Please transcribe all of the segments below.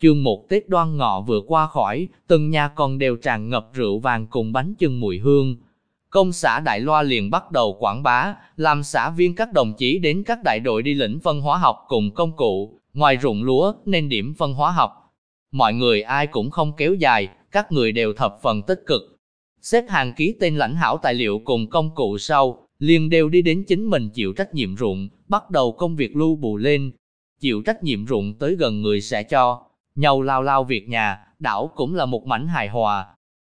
Chương một Tết đoan ngọ vừa qua khỏi, từng nhà còn đều tràn ngập rượu vàng cùng bánh chưng mùi hương. Công xã Đại Loa liền bắt đầu quảng bá, làm xã viên các đồng chí đến các đại đội đi lĩnh phân hóa học cùng công cụ, ngoài ruộng lúa nên điểm phân hóa học. Mọi người ai cũng không kéo dài, các người đều thập phần tích cực. Xếp hàng ký tên lãnh hảo tài liệu cùng công cụ sau, liền đều đi đến chính mình chịu trách nhiệm ruộng, bắt đầu công việc lưu bù lên. Chịu trách nhiệm ruộng tới gần người sẽ cho, nhau lao lao việc nhà, đảo cũng là một mảnh hài hòa.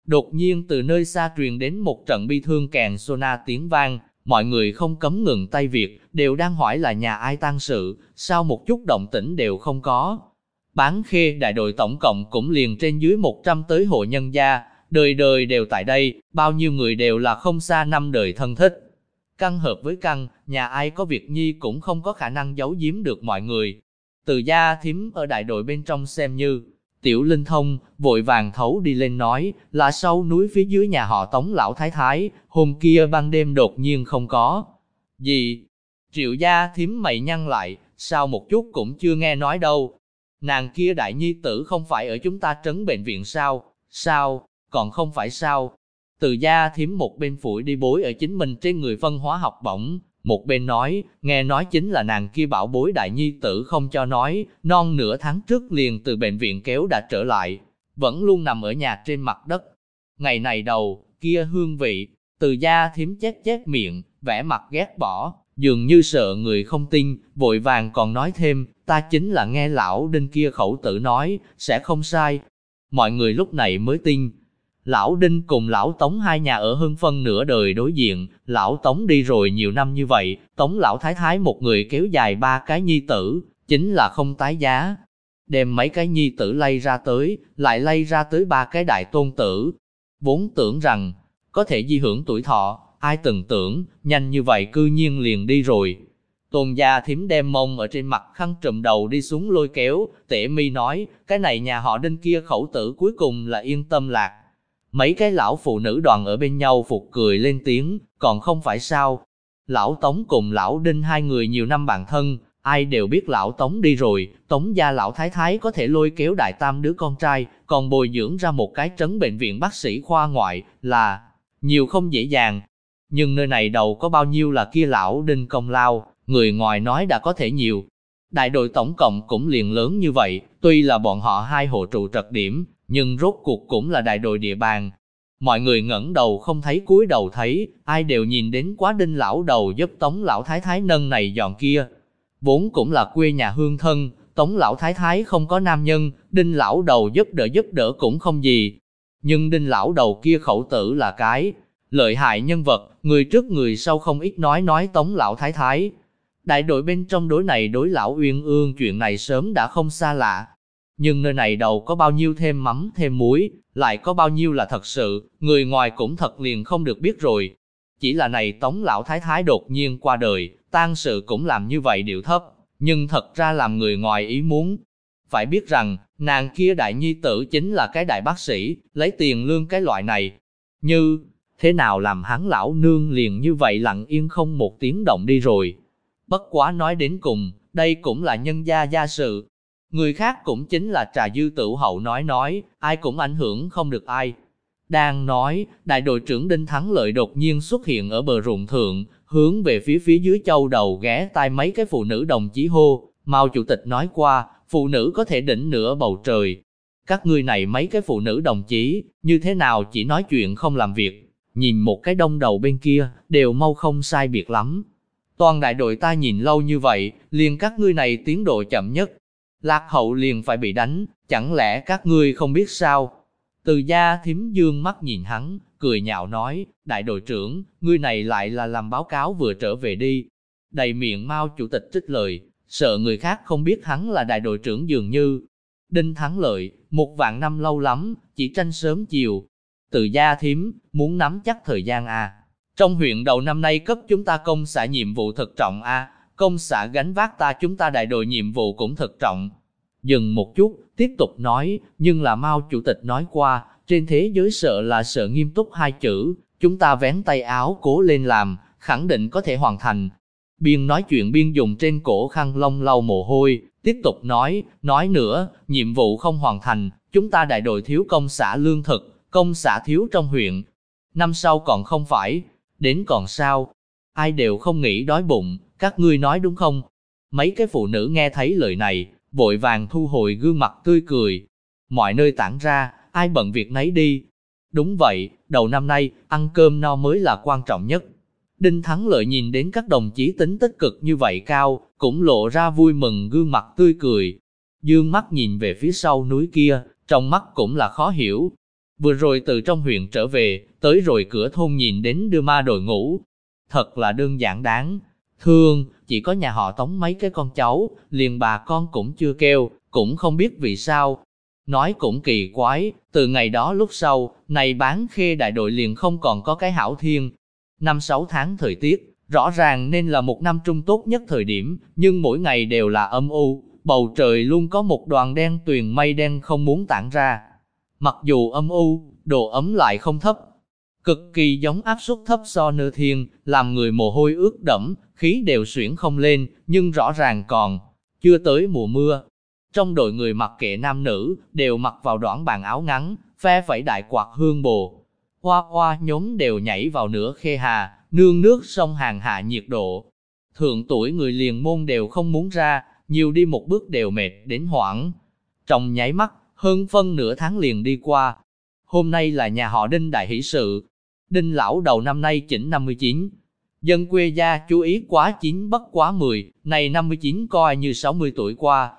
Đột nhiên từ nơi xa truyền đến một trận bi thương kèn sona tiếng vang, mọi người không cấm ngừng tay việc, đều đang hỏi là nhà ai tăng sự, sao một chút động tĩnh đều không có. Bán khê đại đội tổng cộng cũng liền trên dưới 100 tới hộ nhân gia, đời đời đều tại đây, bao nhiêu người đều là không xa năm đời thân thích. Căn hợp với căn, nhà ai có việc nhi cũng không có khả năng giấu giếm được mọi người. Từ gia thím ở đại đội bên trong xem như, tiểu linh thông, vội vàng thấu đi lên nói, là sau núi phía dưới nhà họ tống lão thái thái, hôm kia ban đêm đột nhiên không có. Gì? Triệu gia thím mày nhăn lại, sao một chút cũng chưa nghe nói đâu. Nàng kia đại nhi tử không phải ở chúng ta trấn bệnh viện sao? Sao? Còn không phải sao? Từ gia thím một bên phủi đi bối ở chính mình trên người phân hóa học bổng, một bên nói, nghe nói chính là nàng kia bảo bối đại nhi tử không cho nói, non nửa tháng trước liền từ bệnh viện kéo đã trở lại, vẫn luôn nằm ở nhà trên mặt đất. Ngày này đầu, kia hương vị, từ da thím chết chết miệng, vẻ mặt ghét bỏ, dường như sợ người không tin, vội vàng còn nói thêm, ta chính là nghe lão đinh kia khẩu tử nói, sẽ không sai. Mọi người lúc này mới tin, Lão Đinh cùng Lão Tống hai nhà ở hơn phân nửa đời đối diện, Lão Tống đi rồi nhiều năm như vậy, Tống Lão Thái Thái một người kéo dài ba cái nhi tử, chính là không tái giá. Đem mấy cái nhi tử lay ra tới, lại lay ra tới ba cái đại tôn tử. Vốn tưởng rằng, có thể di hưởng tuổi thọ, ai từng tưởng, nhanh như vậy cư nhiên liền đi rồi. Tôn gia thím đem mông ở trên mặt khăn trùm đầu đi xuống lôi kéo, tể mi nói, cái này nhà họ đinh kia khẩu tử cuối cùng là yên tâm lạc, Mấy cái lão phụ nữ đoàn ở bên nhau phục cười lên tiếng, còn không phải sao. Lão Tống cùng lão Đinh hai người nhiều năm bạn thân, ai đều biết lão Tống đi rồi, Tống gia lão thái thái có thể lôi kéo đại tam đứa con trai, còn bồi dưỡng ra một cái trấn bệnh viện bác sĩ khoa ngoại, là nhiều không dễ dàng. Nhưng nơi này đầu có bao nhiêu là kia lão Đinh công lao, người ngoài nói đã có thể nhiều. Đại đội tổng cộng cũng liền lớn như vậy, tuy là bọn họ hai hộ trụ trật điểm, nhưng rốt cuộc cũng là đại đội địa bàn. Mọi người ngẩng đầu không thấy cúi đầu thấy, ai đều nhìn đến quá đinh lão đầu giúp tống lão thái thái nâng này dọn kia. Vốn cũng là quê nhà hương thân, tống lão thái thái không có nam nhân, đinh lão đầu giúp đỡ giúp đỡ cũng không gì. Nhưng đinh lão đầu kia khẩu tử là cái, lợi hại nhân vật, người trước người sau không ít nói nói tống lão thái thái. Đại đội bên trong đối này đối lão uyên ương chuyện này sớm đã không xa lạ, nhưng nơi này đầu có bao nhiêu thêm mắm thêm muối, lại có bao nhiêu là thật sự, người ngoài cũng thật liền không được biết rồi. Chỉ là này tống lão thái thái đột nhiên qua đời, tang sự cũng làm như vậy điệu thấp, nhưng thật ra làm người ngoài ý muốn. Phải biết rằng, nàng kia đại nhi tử chính là cái đại bác sĩ, lấy tiền lương cái loại này. Như, thế nào làm hắn lão nương liền như vậy lặng yên không một tiếng động đi rồi. Bất quá nói đến cùng, đây cũng là nhân gia gia sự, Người khác cũng chính là trà dư tửu hậu nói nói, ai cũng ảnh hưởng không được ai. Đang nói, đại đội trưởng Đinh Thắng Lợi đột nhiên xuất hiện ở bờ ruộng thượng, hướng về phía phía dưới châu đầu ghé tai mấy cái phụ nữ đồng chí hô, Mao chủ tịch nói qua, phụ nữ có thể đỉnh nửa bầu trời. Các ngươi này mấy cái phụ nữ đồng chí, như thế nào chỉ nói chuyện không làm việc, nhìn một cái đông đầu bên kia, đều mau không sai biệt lắm. Toàn đại đội ta nhìn lâu như vậy, liền các ngươi này tiến độ chậm nhất, lạc hậu liền phải bị đánh, chẳng lẽ các ngươi không biết sao? Từ gia thím dương mắt nhìn hắn, cười nhạo nói, đại đội trưởng, ngươi này lại là làm báo cáo vừa trở về đi. Đầy miệng mau chủ tịch trích lời, sợ người khác không biết hắn là đại đội trưởng dường như. Đinh thắng lợi, một vạn năm lâu lắm, chỉ tranh sớm chiều. Từ gia thím, muốn nắm chắc thời gian à. Trong huyện đầu năm nay cấp chúng ta công xã nhiệm vụ thật trọng a công xã gánh vác ta chúng ta đại đội nhiệm vụ cũng thật trọng. Dừng một chút, tiếp tục nói, nhưng là Mao chủ tịch nói qua, trên thế giới sợ là sợ nghiêm túc hai chữ, chúng ta vén tay áo cố lên làm, khẳng định có thể hoàn thành. Biên nói chuyện biên dùng trên cổ khăn lông lau mồ hôi, Tiếp tục nói, nói nữa, nhiệm vụ không hoàn thành, chúng ta đại đội thiếu công xã lương thực, công xã thiếu trong huyện. Năm sau còn không phải, đến còn sao? Ai đều không nghĩ đói bụng, các ngươi nói đúng không? Mấy cái phụ nữ nghe thấy lời này, vội vàng thu hồi gương mặt tươi cười. Mọi nơi tản ra, ai bận việc nấy đi. Đúng vậy, đầu năm nay, ăn cơm no mới là quan trọng nhất. Đinh Thắng Lợi nhìn đến các đồng chí tính tích cực như vậy cao, cũng lộ ra vui mừng gương mặt tươi cười. Dương mắt nhìn về phía sau núi kia, trong mắt cũng là khó hiểu. Vừa rồi từ trong huyện trở về, tới rồi cửa thôn nhìn đến đưa ma đội ngủ Thật là đơn giản đáng. Thương, chỉ có nhà họ tống mấy cái con cháu, liền bà con cũng chưa kêu, cũng không biết vì sao. Nói cũng kỳ quái, từ ngày đó lúc sau, này bán khê đại đội liền không còn có cái hảo thiên. Năm sáu tháng thời tiết, rõ ràng nên là một năm trung tốt nhất thời điểm, nhưng mỗi ngày đều là âm u, bầu trời luôn có một đoàn đen tuyền mây đen không muốn tản ra. Mặc dù âm u, độ ấm lại không thấp, cực kỳ giống áp suất thấp so nơ thiên, làm người mồ hôi ướt đẫm, khí đều xuyển không lên, nhưng rõ ràng còn chưa tới mùa mưa. Trong đội người mặc kệ nam nữ, đều mặc vào đoạn bàn áo ngắn, phe phẩy đại quạt hương bồ. Hoa hoa nhóm đều nhảy vào nửa khe hà, nương nước sông hàng hạ nhiệt độ. Thượng tuổi người liền môn đều không muốn ra, nhiều đi một bước đều mệt đến hoảng. Trong nháy mắt, hơn phân nửa tháng liền đi qua. Hôm nay là nhà họ Đinh đại hỷ sự. Đinh lão đầu năm nay chỉnh 59. Dân quê gia chú ý quá chín bất quá 10, này 59 coi như 60 tuổi qua.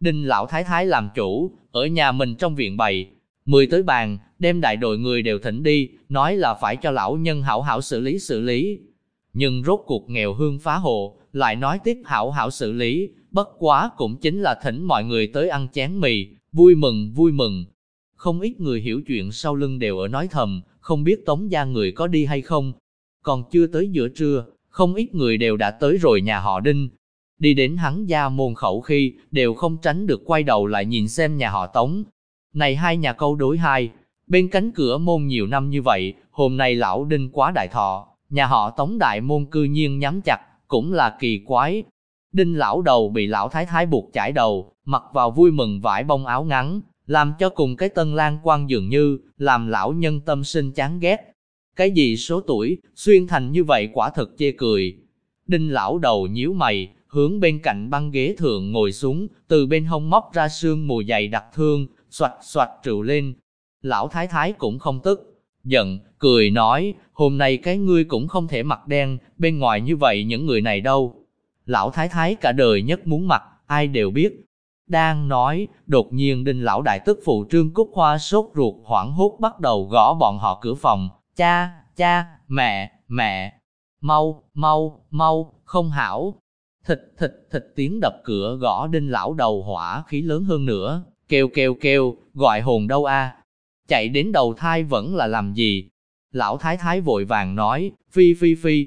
Đinh lão thái thái làm chủ, ở nhà mình trong viện bày, 10 tới bàn, đem đại đội người đều thỉnh đi, nói là phải cho lão nhân hảo hảo xử lý xử lý. Nhưng rốt cuộc nghèo hương phá hộ, lại nói tiếp hảo hảo xử lý, bất quá cũng chính là thỉnh mọi người tới ăn chén mì, vui mừng vui mừng. Không ít người hiểu chuyện sau lưng đều ở nói thầm, không biết tống gia người có đi hay không. Còn chưa tới giữa trưa, không ít người đều đã tới rồi nhà họ Đinh. Đi đến hắn gia môn khẩu khi, đều không tránh được quay đầu lại nhìn xem nhà họ Tống. Này hai nhà câu đối hai, bên cánh cửa môn nhiều năm như vậy, hôm nay lão Đinh quá đại thọ, nhà họ Tống đại môn cư nhiên nhắm chặt, cũng là kỳ quái. Đinh lão đầu bị lão thái thái buộc chải đầu, mặc vào vui mừng vải bông áo ngắn, làm cho cùng cái tân lang quan dường như, làm lão nhân tâm sinh chán ghét. Cái gì số tuổi, xuyên thành như vậy quả thật chê cười. Đinh lão đầu nhíu mày, hướng bên cạnh băng ghế thượng ngồi xuống, từ bên hông móc ra xương mùi dày đặc thương, xoạch xoạch trựu lên. Lão thái thái cũng không tức, giận, cười nói, hôm nay cái ngươi cũng không thể mặc đen, bên ngoài như vậy những người này đâu. Lão thái thái cả đời nhất muốn mặc, ai đều biết. Đang nói, đột nhiên đinh lão đại tức phụ trương cúc hoa sốt ruột hoảng hốt bắt đầu gõ bọn họ cửa phòng. Cha, cha, mẹ, mẹ, mau, mau, mau, không hảo. Thịt, thịt, thịt tiếng đập cửa gõ đinh lão đầu hỏa khí lớn hơn nữa, kêu kêu kêu, gọi hồn đâu a Chạy đến đầu thai vẫn là làm gì? Lão thái thái vội vàng nói, phi phi phi,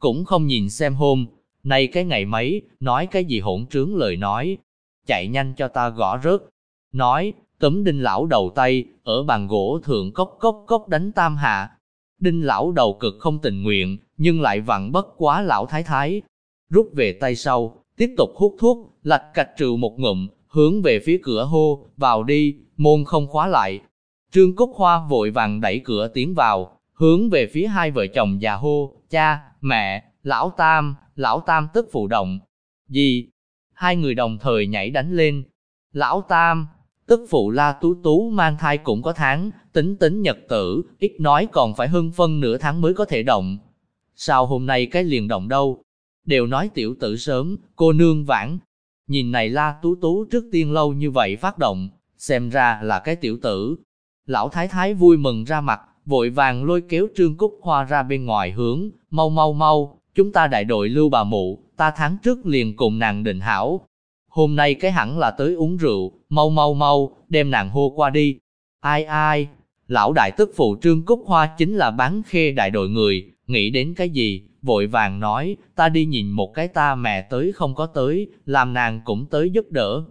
cũng không nhìn xem hôm, nay cái ngày mấy, nói cái gì hỗn trướng lời nói, chạy nhanh cho ta gõ rớt. Nói, tấm đinh lão đầu tay, ở bàn gỗ thượng cốc cốc cốc đánh tam hạ. Đinh lão đầu cực không tình nguyện, nhưng lại vặn bất quá lão thái thái. Rút về tay sau, tiếp tục hút thuốc, lạch cạch trừ một ngụm, hướng về phía cửa hô, vào đi, môn không khóa lại. Trương Cúc Hoa vội vàng đẩy cửa tiến vào, hướng về phía hai vợ chồng già hô, cha, mẹ, lão tam, lão tam tức phụ động. Gì? Hai người đồng thời nhảy đánh lên. Lão tam, tức phụ la tú tú mang thai cũng có tháng, tính tính nhật tử, ít nói còn phải hơn phân nửa tháng mới có thể động. Sao hôm nay cái liền động đâu? Đều nói tiểu tử sớm, cô nương vãn. Nhìn này la tú tú trước tiên lâu như vậy phát động, xem ra là cái tiểu tử. Lão thái thái vui mừng ra mặt, vội vàng lôi kéo trương cúc hoa ra bên ngoài hướng, mau mau mau, chúng ta đại đội lưu bà mụ, ta tháng trước liền cùng nàng định hảo. Hôm nay cái hẳn là tới uống rượu, mau mau mau, đem nàng hô qua đi. Ai ai, lão đại tức phụ trương cúc hoa chính là bán khê đại đội người, nghĩ đến cái gì, vội vàng nói, ta đi nhìn một cái ta mẹ tới không có tới, làm nàng cũng tới giúp đỡ.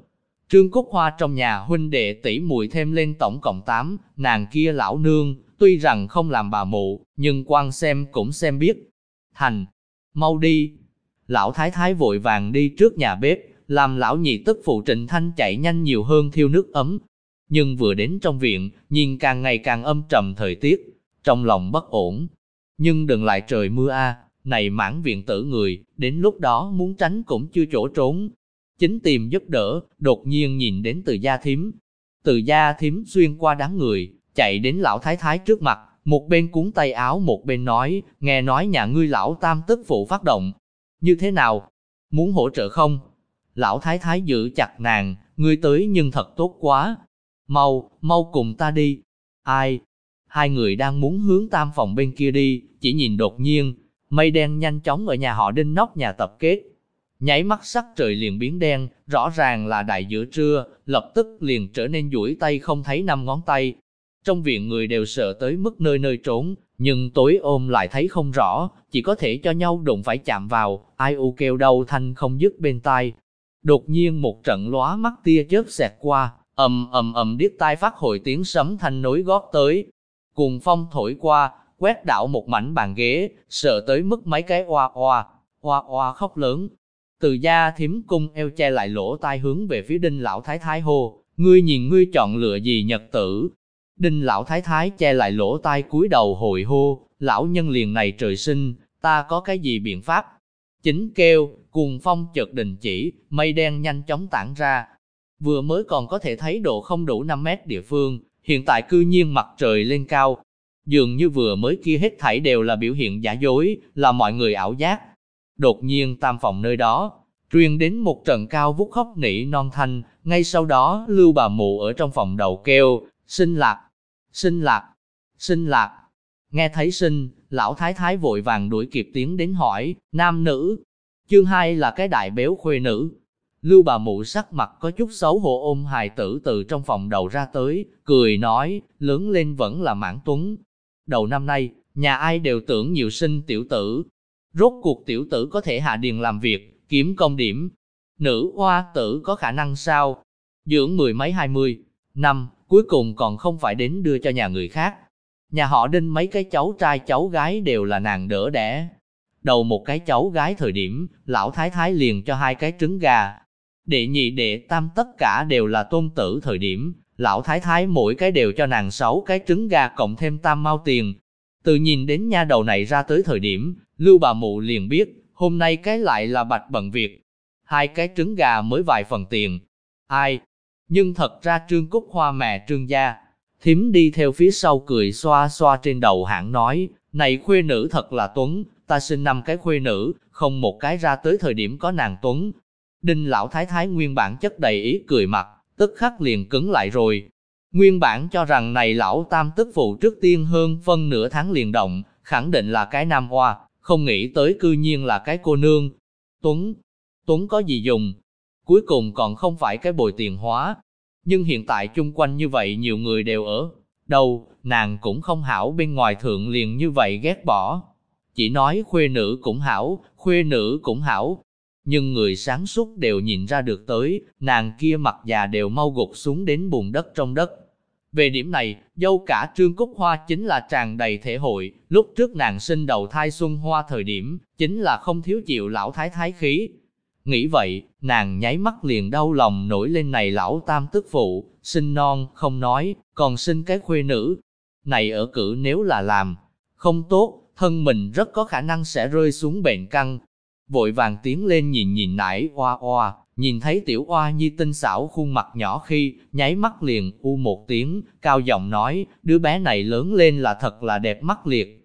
Trương Cúc Hoa trong nhà huynh đệ tỷ muội thêm lên tổng cộng 8, nàng kia lão nương, tuy rằng không làm bà mụ, nhưng quan xem cũng xem biết. Thành, mau đi. Lão thái thái vội vàng đi trước nhà bếp, làm lão nhị tức phụ Trịnh Thanh chạy nhanh nhiều hơn thiêu nước ấm. Nhưng vừa đến trong viện, nhìn càng ngày càng âm trầm thời tiết, trong lòng bất ổn. Nhưng đừng lại trời mưa a, này mãn viện tử người, đến lúc đó muốn tránh cũng chưa chỗ trốn. Chính tìm giúp đỡ, đột nhiên nhìn đến từ gia thím. Từ gia thím xuyên qua đám người, chạy đến lão thái thái trước mặt, một bên cuốn tay áo một bên nói, nghe nói nhà ngươi lão tam tức phụ phát động. Như thế nào? Muốn hỗ trợ không? Lão thái thái giữ chặt nàng, ngươi tới nhưng thật tốt quá. Mau, mau cùng ta đi. Ai? Hai người đang muốn hướng tam phòng bên kia đi, chỉ nhìn đột nhiên, mây đen nhanh chóng ở nhà họ đinh nóc nhà tập kết. Nháy mắt sắc trời liền biến đen, rõ ràng là đại giữa trưa, lập tức liền trở nên duỗi tay không thấy năm ngón tay. Trong viện người đều sợ tới mức nơi nơi trốn, nhưng tối ôm lại thấy không rõ, chỉ có thể cho nhau đụng phải chạm vào, ai u kêu đau thanh không dứt bên tai. Đột nhiên một trận lóa mắt tia chớp xẹt qua, ầm ầm ầm điếc tai phát hồi tiếng sấm thanh nối gót tới. Cùng phong thổi qua, quét đảo một mảnh bàn ghế, sợ tới mức mấy cái oa oa, oa oa khóc lớn. Từ gia thím cung eo che lại lỗ tai hướng về phía đinh lão thái thái hô, ngươi nhìn ngươi chọn lựa gì nhật tử. Đinh lão thái thái che lại lỗ tai cúi đầu hồi hô, lão nhân liền này trời sinh, ta có cái gì biện pháp? Chính kêu, cuồng phong chợt đình chỉ, mây đen nhanh chóng tản ra. Vừa mới còn có thể thấy độ không đủ 5 mét địa phương, hiện tại cư nhiên mặt trời lên cao, Dường như vừa mới kia hết thảy đều là biểu hiện giả dối, là mọi người ảo giác. Đột nhiên tam phòng nơi đó, truyền đến một trận cao vút khóc nỉ non thanh, ngay sau đó lưu bà mụ ở trong phòng đầu kêu, sinh lạc, sinh lạc, sinh lạc. Nghe thấy sinh, lão thái thái vội vàng đuổi kịp tiếng đến hỏi, nam nữ. Chương hai là cái đại béo khuê nữ. Lưu bà mụ sắc mặt có chút xấu hổ ôm hài tử từ trong phòng đầu ra tới, cười nói, lớn lên vẫn là mãn tuấn, Đầu năm nay, nhà ai đều tưởng nhiều sinh tiểu tử. Rốt cuộc tiểu tử có thể hạ điền làm việc, kiếm công điểm. Nữ hoa tử có khả năng sao? Dưỡng mười mấy hai mươi năm, cuối cùng còn không phải đến đưa cho nhà người khác. Nhà họ đinh mấy cái cháu trai cháu gái đều là nàng đỡ đẻ. Đầu một cái cháu gái thời điểm, lão thái thái liền cho hai cái trứng gà. Đệ nhị đệ tam tất cả đều là tôn tử thời điểm, lão thái thái mỗi cái đều cho nàng sáu cái trứng gà cộng thêm tam mau tiền. Từ nhìn đến nha đầu này ra tới thời điểm, lưu bà mụ liền biết, hôm nay cái lại là bạch bận việc. Hai cái trứng gà mới vài phần tiền. Ai? Nhưng thật ra trương cúc hoa mẹ trương gia. Thím đi theo phía sau cười xoa xoa trên đầu hãng nói, này khuê nữ thật là tuấn, ta sinh năm cái khuê nữ, không một cái ra tới thời điểm có nàng tuấn. Đinh lão thái thái nguyên bản chất đầy ý cười mặt, tức khắc liền cứng lại rồi. Nguyên bản cho rằng này lão tam tức phụ trước tiên hơn phân nửa tháng liền động, khẳng định là cái nam hoa, không nghĩ tới cư nhiên là cái cô nương. Tuấn, Tuấn có gì dùng? Cuối cùng còn không phải cái bồi tiền hóa. Nhưng hiện tại chung quanh như vậy nhiều người đều ở. Đâu, nàng cũng không hảo bên ngoài thượng liền như vậy ghét bỏ. Chỉ nói khuê nữ cũng hảo, khuê nữ cũng hảo, nhưng người sáng suốt đều nhìn ra được tới, nàng kia mặt già đều mau gục xuống đến bùn đất trong đất. Về điểm này, dâu cả Trương Cúc Hoa chính là tràn đầy thể hội, lúc trước nàng sinh đầu thai xuân hoa thời điểm, chính là không thiếu chịu lão thái thái khí. Nghĩ vậy, nàng nháy mắt liền đau lòng nổi lên này lão tam tức phụ, sinh non, không nói, còn sinh cái khuê nữ. Này ở cử nếu là làm, không tốt, thân mình rất có khả năng sẽ rơi xuống bệnh căng, vội vàng tiến lên nhìn nhìn nải oa oa, nhìn thấy tiểu oa nhi tinh xảo khuôn mặt nhỏ khi, nháy mắt liền u một tiếng, cao giọng nói, đứa bé này lớn lên là thật là đẹp mắt liệt.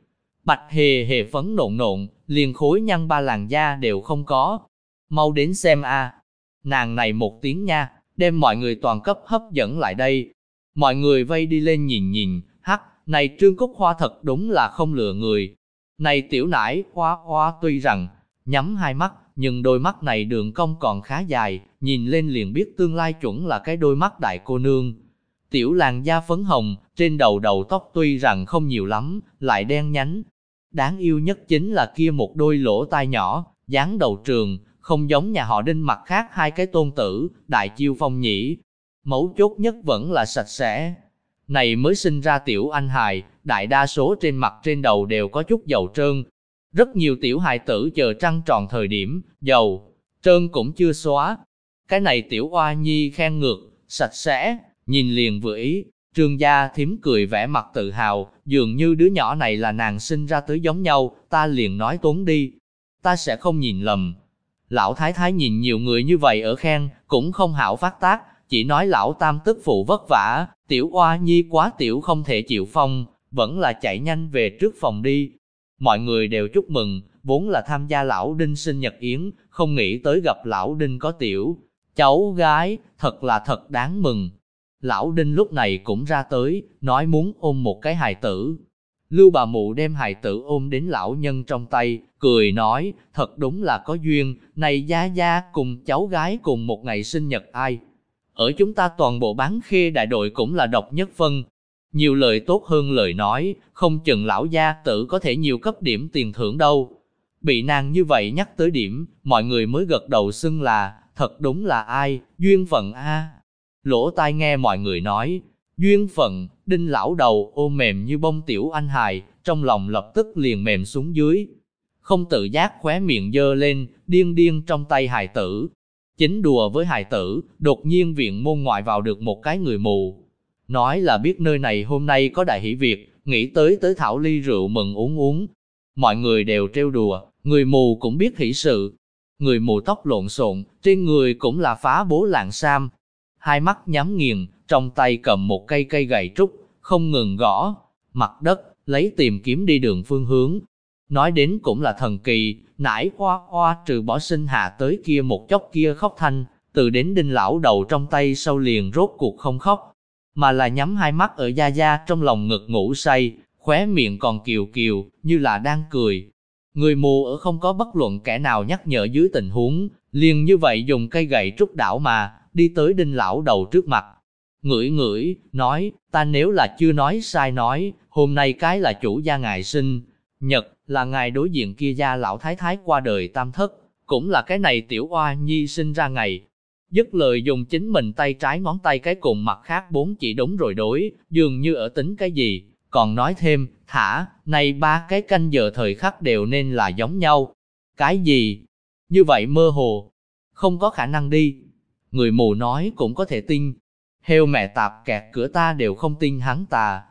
Bạch hề hề phấn nộn nộn, liền khối nhăn ba làn da đều không có. Mau đến xem a Nàng này một tiếng nha, đem mọi người toàn cấp hấp dẫn lại đây. Mọi người vây đi lên nhìn nhìn, hắc, này trương cúc hoa thật đúng là không lừa người. Này tiểu nãi hoa hoa tuy rằng, nhắm hai mắt, nhưng đôi mắt này đường cong còn khá dài, nhìn lên liền biết tương lai chuẩn là cái đôi mắt đại cô nương. Tiểu làn da phấn hồng, trên đầu đầu tóc tuy rằng không nhiều lắm, lại đen nhánh. Đáng yêu nhất chính là kia một đôi lỗ tai nhỏ, dáng đầu trường, không giống nhà họ đinh mặt khác hai cái tôn tử, đại chiêu phong nhĩ. Mấu chốt nhất vẫn là sạch sẽ. Này mới sinh ra tiểu anh hài, đại đa số trên mặt trên đầu đều có chút dầu trơn, rất nhiều tiểu hài tử chờ trăng tròn thời điểm, dầu, trơn cũng chưa xóa. Cái này tiểu oa nhi khen ngược, sạch sẽ, nhìn liền vừa ý. Trương gia thím cười vẻ mặt tự hào, dường như đứa nhỏ này là nàng sinh ra tới giống nhau, ta liền nói tốn đi. Ta sẽ không nhìn lầm. Lão thái thái nhìn nhiều người như vậy ở khen, cũng không hảo phát tác, chỉ nói lão tam tức phụ vất vả, tiểu oa nhi quá tiểu không thể chịu phong, vẫn là chạy nhanh về trước phòng đi. Mọi người đều chúc mừng, vốn là tham gia lão đinh sinh nhật yến, không nghĩ tới gặp lão đinh có tiểu. Cháu gái, thật là thật đáng mừng. Lão đinh lúc này cũng ra tới, nói muốn ôm một cái hài tử. Lưu bà mụ đem hài tử ôm đến lão nhân trong tay, cười nói, thật đúng là có duyên, này gia gia cùng cháu gái cùng một ngày sinh nhật ai. Ở chúng ta toàn bộ bán khê đại đội cũng là độc nhất phân. Nhiều lời tốt hơn lời nói, không chừng lão gia tử có thể nhiều cấp điểm tiền thưởng đâu. Bị nàng như vậy nhắc tới điểm, mọi người mới gật đầu xưng là, thật đúng là ai, duyên phận a. Lỗ tai nghe mọi người nói, duyên phận, đinh lão đầu ôm mềm như bông tiểu anh hài, trong lòng lập tức liền mềm xuống dưới. Không tự giác khóe miệng dơ lên, điên điên trong tay hài tử. Chính đùa với hài tử, đột nhiên viện môn ngoại vào được một cái người mù. Nói là biết nơi này hôm nay có đại hỷ việc, nghĩ tới tới thảo ly rượu mừng uống uống. Mọi người đều trêu đùa, người mù cũng biết hỷ sự. Người mù tóc lộn xộn, trên người cũng là phá bố lạng sam. Hai mắt nhắm nghiền, trong tay cầm một cây cây gậy trúc, không ngừng gõ, mặt đất, lấy tìm kiếm đi đường phương hướng. Nói đến cũng là thần kỳ, nải hoa hoa trừ bỏ sinh hạ tới kia một chốc kia khóc thanh, từ đến đinh lão đầu trong tay sau liền rốt cuộc không khóc, mà là nhắm hai mắt ở da da trong lòng ngực ngủ say, khóe miệng còn kiều kiều, như là đang cười. Người mù ở không có bất luận kẻ nào nhắc nhở dưới tình huống, liền như vậy dùng cây gậy trúc đảo mà, đi tới đinh lão đầu trước mặt. Ngửi ngửi, nói, ta nếu là chưa nói sai nói, hôm nay cái là chủ gia ngài sinh, nhật, là ngài đối diện kia gia lão thái thái qua đời tam thất, cũng là cái này tiểu oa nhi sinh ra ngày. Dứt lời dùng chính mình tay trái ngón tay cái cùng mặt khác bốn chỉ đúng rồi đối, dường như ở tính cái gì, còn nói thêm, thả, này ba cái canh giờ thời khắc đều nên là giống nhau. Cái gì? Như vậy mơ hồ. Không có khả năng đi. Người mù nói cũng có thể tin. Heo mẹ tạp kẹt cửa ta đều không tin hắn tà.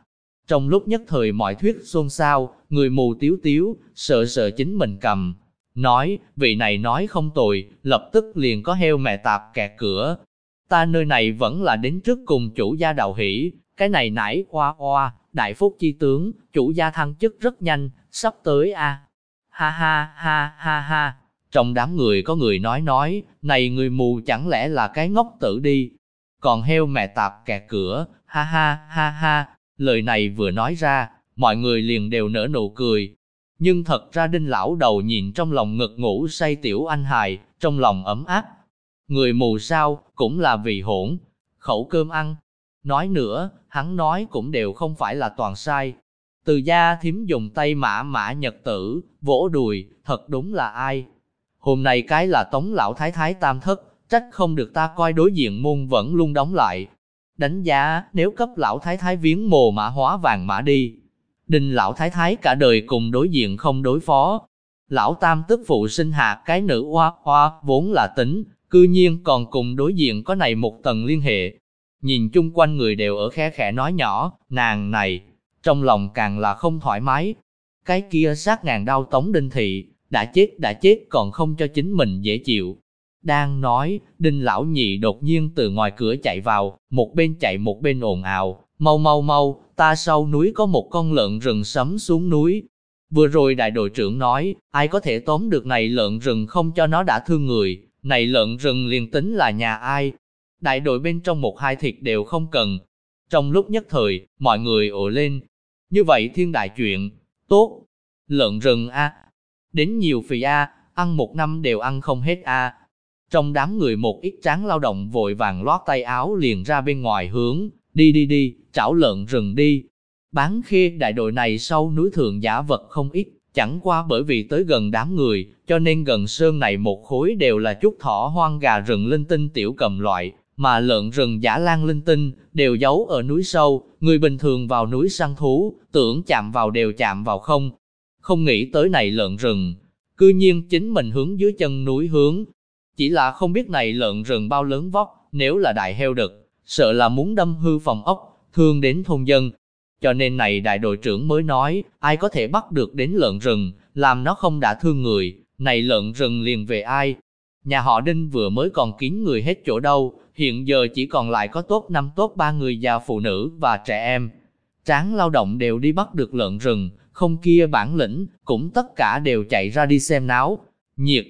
Trong lúc nhất thời mọi thuyết xôn xao, người mù tiếu tiếu, sợ sợ chính mình cầm. Nói, vị này nói không tồi, lập tức liền có heo mẹ tạp kẹt cửa. Ta nơi này vẫn là đến trước cùng chủ gia đạo hỷ, cái này nãy oa oa đại phúc chi tướng, chủ gia thăng chức rất nhanh, sắp tới a. Ha ha ha ha ha. Trong đám người có người nói nói, này người mù chẳng lẽ là cái ngốc tử đi. Còn heo mẹ tạp kẹt cửa, ha ha ha ha. Lời này vừa nói ra, mọi người liền đều nở nụ cười. Nhưng thật ra đinh lão đầu nhìn trong lòng ngực ngủ say tiểu anh hài, trong lòng ấm áp. Người mù sao, cũng là vì hỗn, khẩu cơm ăn, Nói nữa, hắn nói cũng đều không phải là toàn sai. Từ gia thím dùng tay mã mã nhật tử, vỗ đùi, thật đúng là ai. Hôm nay cái là tống lão thái thái tam thất, trách không được ta coi đối diện môn vẫn luôn đóng lại. Đánh giá, nếu cấp lão thái thái viếng mồ mã hóa vàng mã đi. đình lão thái thái cả đời cùng đối diện không đối phó. Lão tam tức phụ sinh hạ cái nữ hoa hoa vốn là tính, cư nhiên còn cùng đối diện có này một tầng liên hệ, Nhìn chung quanh người đều ở khe khẽ nói nhỏ, nàng này, trong lòng càng là không thoải mái. Cái kia sát ngàn đau tống đinh thị, đã chết đã chết còn không cho chính mình dễ chịu. Đang nói, đinh lão nhị đột nhiên từ ngoài cửa chạy vào, một bên chạy một bên ồn ào, mau mau mau, ta sau núi có một con lợn rừng sấm xuống núi. Vừa rồi đại đội trưởng nói, ai có thể tóm được này lợn rừng không cho nó đã thương người, này lợn rừng liền tính là nhà ai, đại đội bên trong một hai thịt đều không cần. Trong lúc nhất thời, mọi người ồ lên. Như vậy thiên đại chuyện, tốt, lợn rừng a đến nhiều phì a ăn một năm đều ăn không hết a trong đám người một ít tráng lao động vội vàng lót tay áo liền ra bên ngoài hướng, đi đi đi, chảo lợn rừng đi. Bán khê đại đội này sau núi thường giả vật không ít, chẳng qua bởi vì tới gần đám người, cho nên gần sơn này một khối đều là chút thỏ hoang gà rừng linh tinh tiểu cầm loại, mà lợn rừng giả lan linh tinh, đều giấu ở núi sâu, người bình thường vào núi săn thú, tưởng chạm vào đều chạm vào không. Không nghĩ tới này lợn rừng, cư nhiên chính mình hướng dưới chân núi hướng. Chỉ là không biết này lợn rừng bao lớn vóc, nếu là đại heo đực, sợ là muốn đâm hư phòng ốc, thương đến thôn dân. Cho nên này đại đội trưởng mới nói, ai có thể bắt được đến lợn rừng, làm nó không đã thương người, này lợn rừng liền về ai. Nhà họ Đinh vừa mới còn kín người hết chỗ đâu, hiện giờ chỉ còn lại có tốt năm tốt ba người già phụ nữ và trẻ em. Tráng lao động đều đi bắt được lợn rừng, không kia bản lĩnh, cũng tất cả đều chạy ra đi xem náo. Nhiệt,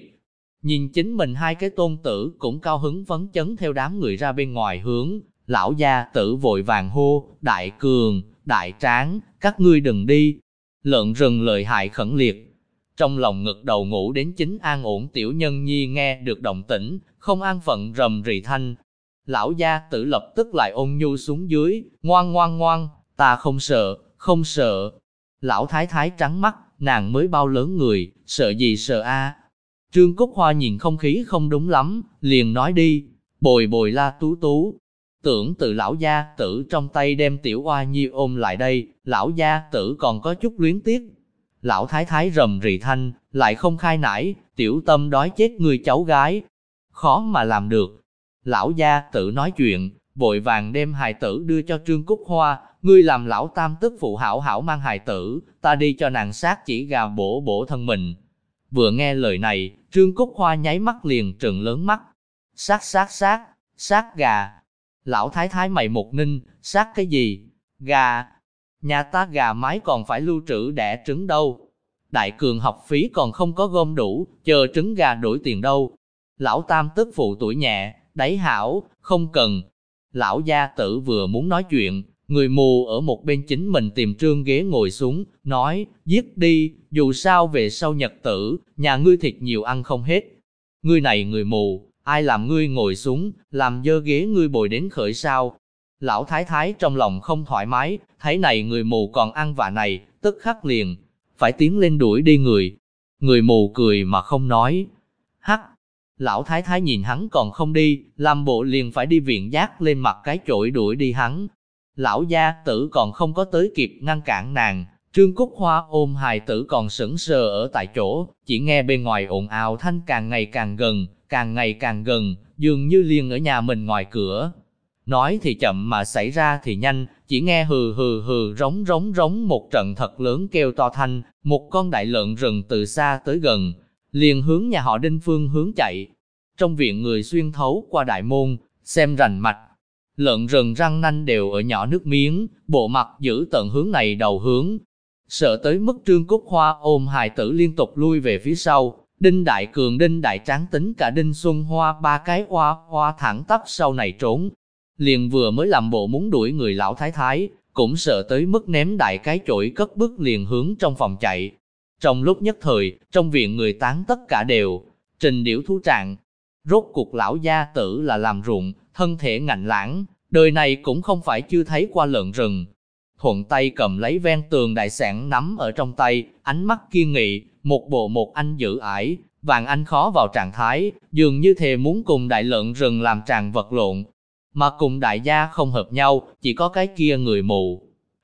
nhìn chính mình hai cái tôn tử cũng cao hứng vấn chấn theo đám người ra bên ngoài hướng, lão gia tử vội vàng hô, đại cường, đại tráng, các ngươi đừng đi. Lợn rừng lợi hại khẩn liệt. Trong lòng ngực đầu ngủ đến chính an ổn tiểu nhân nhi nghe được động tĩnh, không an phận rầm rì thanh. Lão gia tử lập tức lại ôn nhu xuống dưới, ngoan ngoan ngoan, ta không sợ, không sợ. Lão thái thái trắng mắt, nàng mới bao lớn người, sợ gì sợ a? Trương Cúc Hoa nhìn không khí không đúng lắm, liền nói đi, bồi bồi la tú tú. Tưởng từ lão gia tử trong tay đem tiểu oa nhi ôm lại đây, lão gia tử còn có chút luyến tiếc. Lão thái thái rầm rì thanh, lại không khai nải, tiểu tâm đói chết người cháu gái. Khó mà làm được. Lão gia tử nói chuyện, vội vàng đem hài tử đưa cho Trương Cúc Hoa, ngươi làm lão tam tức phụ hảo hảo mang hài tử, ta đi cho nàng sát chỉ gà bổ bổ thân mình. Vừa nghe lời này, Trương Cúc Hoa nháy mắt liền trừng lớn mắt. Sát sát sát, sát gà. Lão thái thái mày một ninh, sát cái gì? Gà. Nhà ta gà mái còn phải lưu trữ đẻ trứng đâu. Đại cường học phí còn không có gom đủ, chờ trứng gà đổi tiền đâu. Lão tam tức phụ tuổi nhẹ, đáy hảo, không cần. Lão gia tử vừa muốn nói chuyện, Người mù ở một bên chính mình tìm trương ghế ngồi xuống, nói, giết đi, dù sao về sau nhật tử, nhà ngươi thịt nhiều ăn không hết. Ngươi này người mù, ai làm ngươi ngồi xuống, làm dơ ghế ngươi bồi đến khởi sao. Lão thái thái trong lòng không thoải mái, thấy này người mù còn ăn vạ này, tức khắc liền, phải tiến lên đuổi đi người. Người mù cười mà không nói. Hắc, lão thái thái nhìn hắn còn không đi, làm bộ liền phải đi viện giác lên mặt cái chổi đuổi đi hắn, Lão gia tử còn không có tới kịp ngăn cản nàng, Trương Cúc Hoa ôm hài tử còn sững sờ ở tại chỗ, chỉ nghe bên ngoài ồn ào thanh càng ngày càng gần, càng ngày càng gần, dường như liền ở nhà mình ngoài cửa. Nói thì chậm mà xảy ra thì nhanh, chỉ nghe hừ hừ hừ rống rống rống một trận thật lớn kêu to thanh, một con đại lợn rừng từ xa tới gần, liền hướng nhà họ Đinh Phương hướng chạy. Trong viện người xuyên thấu qua đại môn, xem rành mạch, lợn rừng răng nanh đều ở nhỏ nước miếng, bộ mặt giữ tận hướng này đầu hướng. Sợ tới mức trương cúc hoa ôm hài tử liên tục lui về phía sau, đinh đại cường đinh đại tráng tính cả đinh xuân hoa ba cái hoa hoa thẳng tắp sau này trốn. Liền vừa mới làm bộ muốn đuổi người lão thái thái, cũng sợ tới mức ném đại cái chổi cất bước liền hướng trong phòng chạy. Trong lúc nhất thời, trong viện người tán tất cả đều, trình điểu thú trạng. Rốt cuộc lão gia tử là làm ruộng, thân thể ngạnh lãng, đời này cũng không phải chưa thấy qua lợn rừng. Thuận tay cầm lấy ven tường đại sản nắm ở trong tay, ánh mắt kiên nghị, một bộ một anh giữ ải, vàng anh khó vào trạng thái, dường như thề muốn cùng đại lợn rừng làm tràn vật lộn. Mà cùng đại gia không hợp nhau, chỉ có cái kia người mù.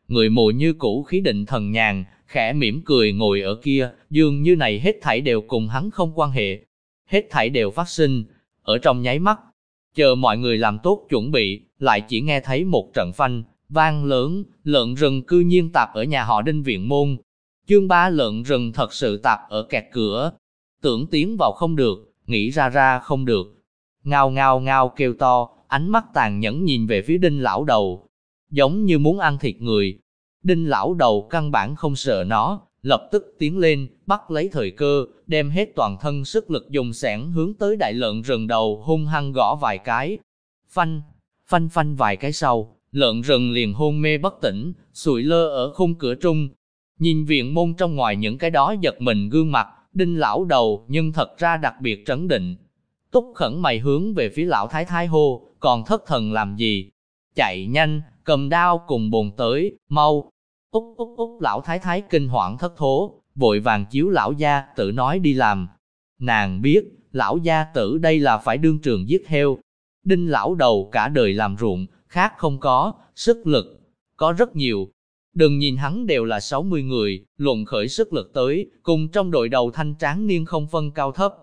Người mù như cũ khí định thần nhàn, khẽ mỉm cười ngồi ở kia, dường như này hết thảy đều cùng hắn không quan hệ. Hết thảy đều phát sinh, ở trong nháy mắt, Chờ mọi người làm tốt chuẩn bị, lại chỉ nghe thấy một trận phanh, vang lớn, lợn rừng cư nhiên tạp ở nhà họ đinh viện môn. Chương ba lợn rừng thật sự tạp ở kẹt cửa. Tưởng tiến vào không được, nghĩ ra ra không được. Ngao ngao ngao kêu to, ánh mắt tàn nhẫn nhìn về phía đinh lão đầu. Giống như muốn ăn thịt người. Đinh lão đầu căn bản không sợ nó, lập tức tiến lên, bắt lấy thời cơ, đem hết toàn thân sức lực dùng sẻn hướng tới đại lợn rừng đầu hung hăng gõ vài cái. Phanh, phanh phanh vài cái sau, lợn rừng liền hôn mê bất tỉnh, sụi lơ ở khung cửa trung. Nhìn viện môn trong ngoài những cái đó giật mình gương mặt, đinh lão đầu nhưng thật ra đặc biệt trấn định. Túc khẩn mày hướng về phía lão thái thái hô, còn thất thần làm gì? Chạy nhanh, cầm đao cùng bồn tới, mau, Úc úc úc lão thái thái kinh hoảng thất thố, vội vàng chiếu lão gia tử nói đi làm. Nàng biết, lão gia tử đây là phải đương trường giết heo. Đinh lão đầu cả đời làm ruộng, khác không có, sức lực, có rất nhiều. Đừng nhìn hắn đều là 60 người, luận khởi sức lực tới, cùng trong đội đầu thanh tráng niên không phân cao thấp.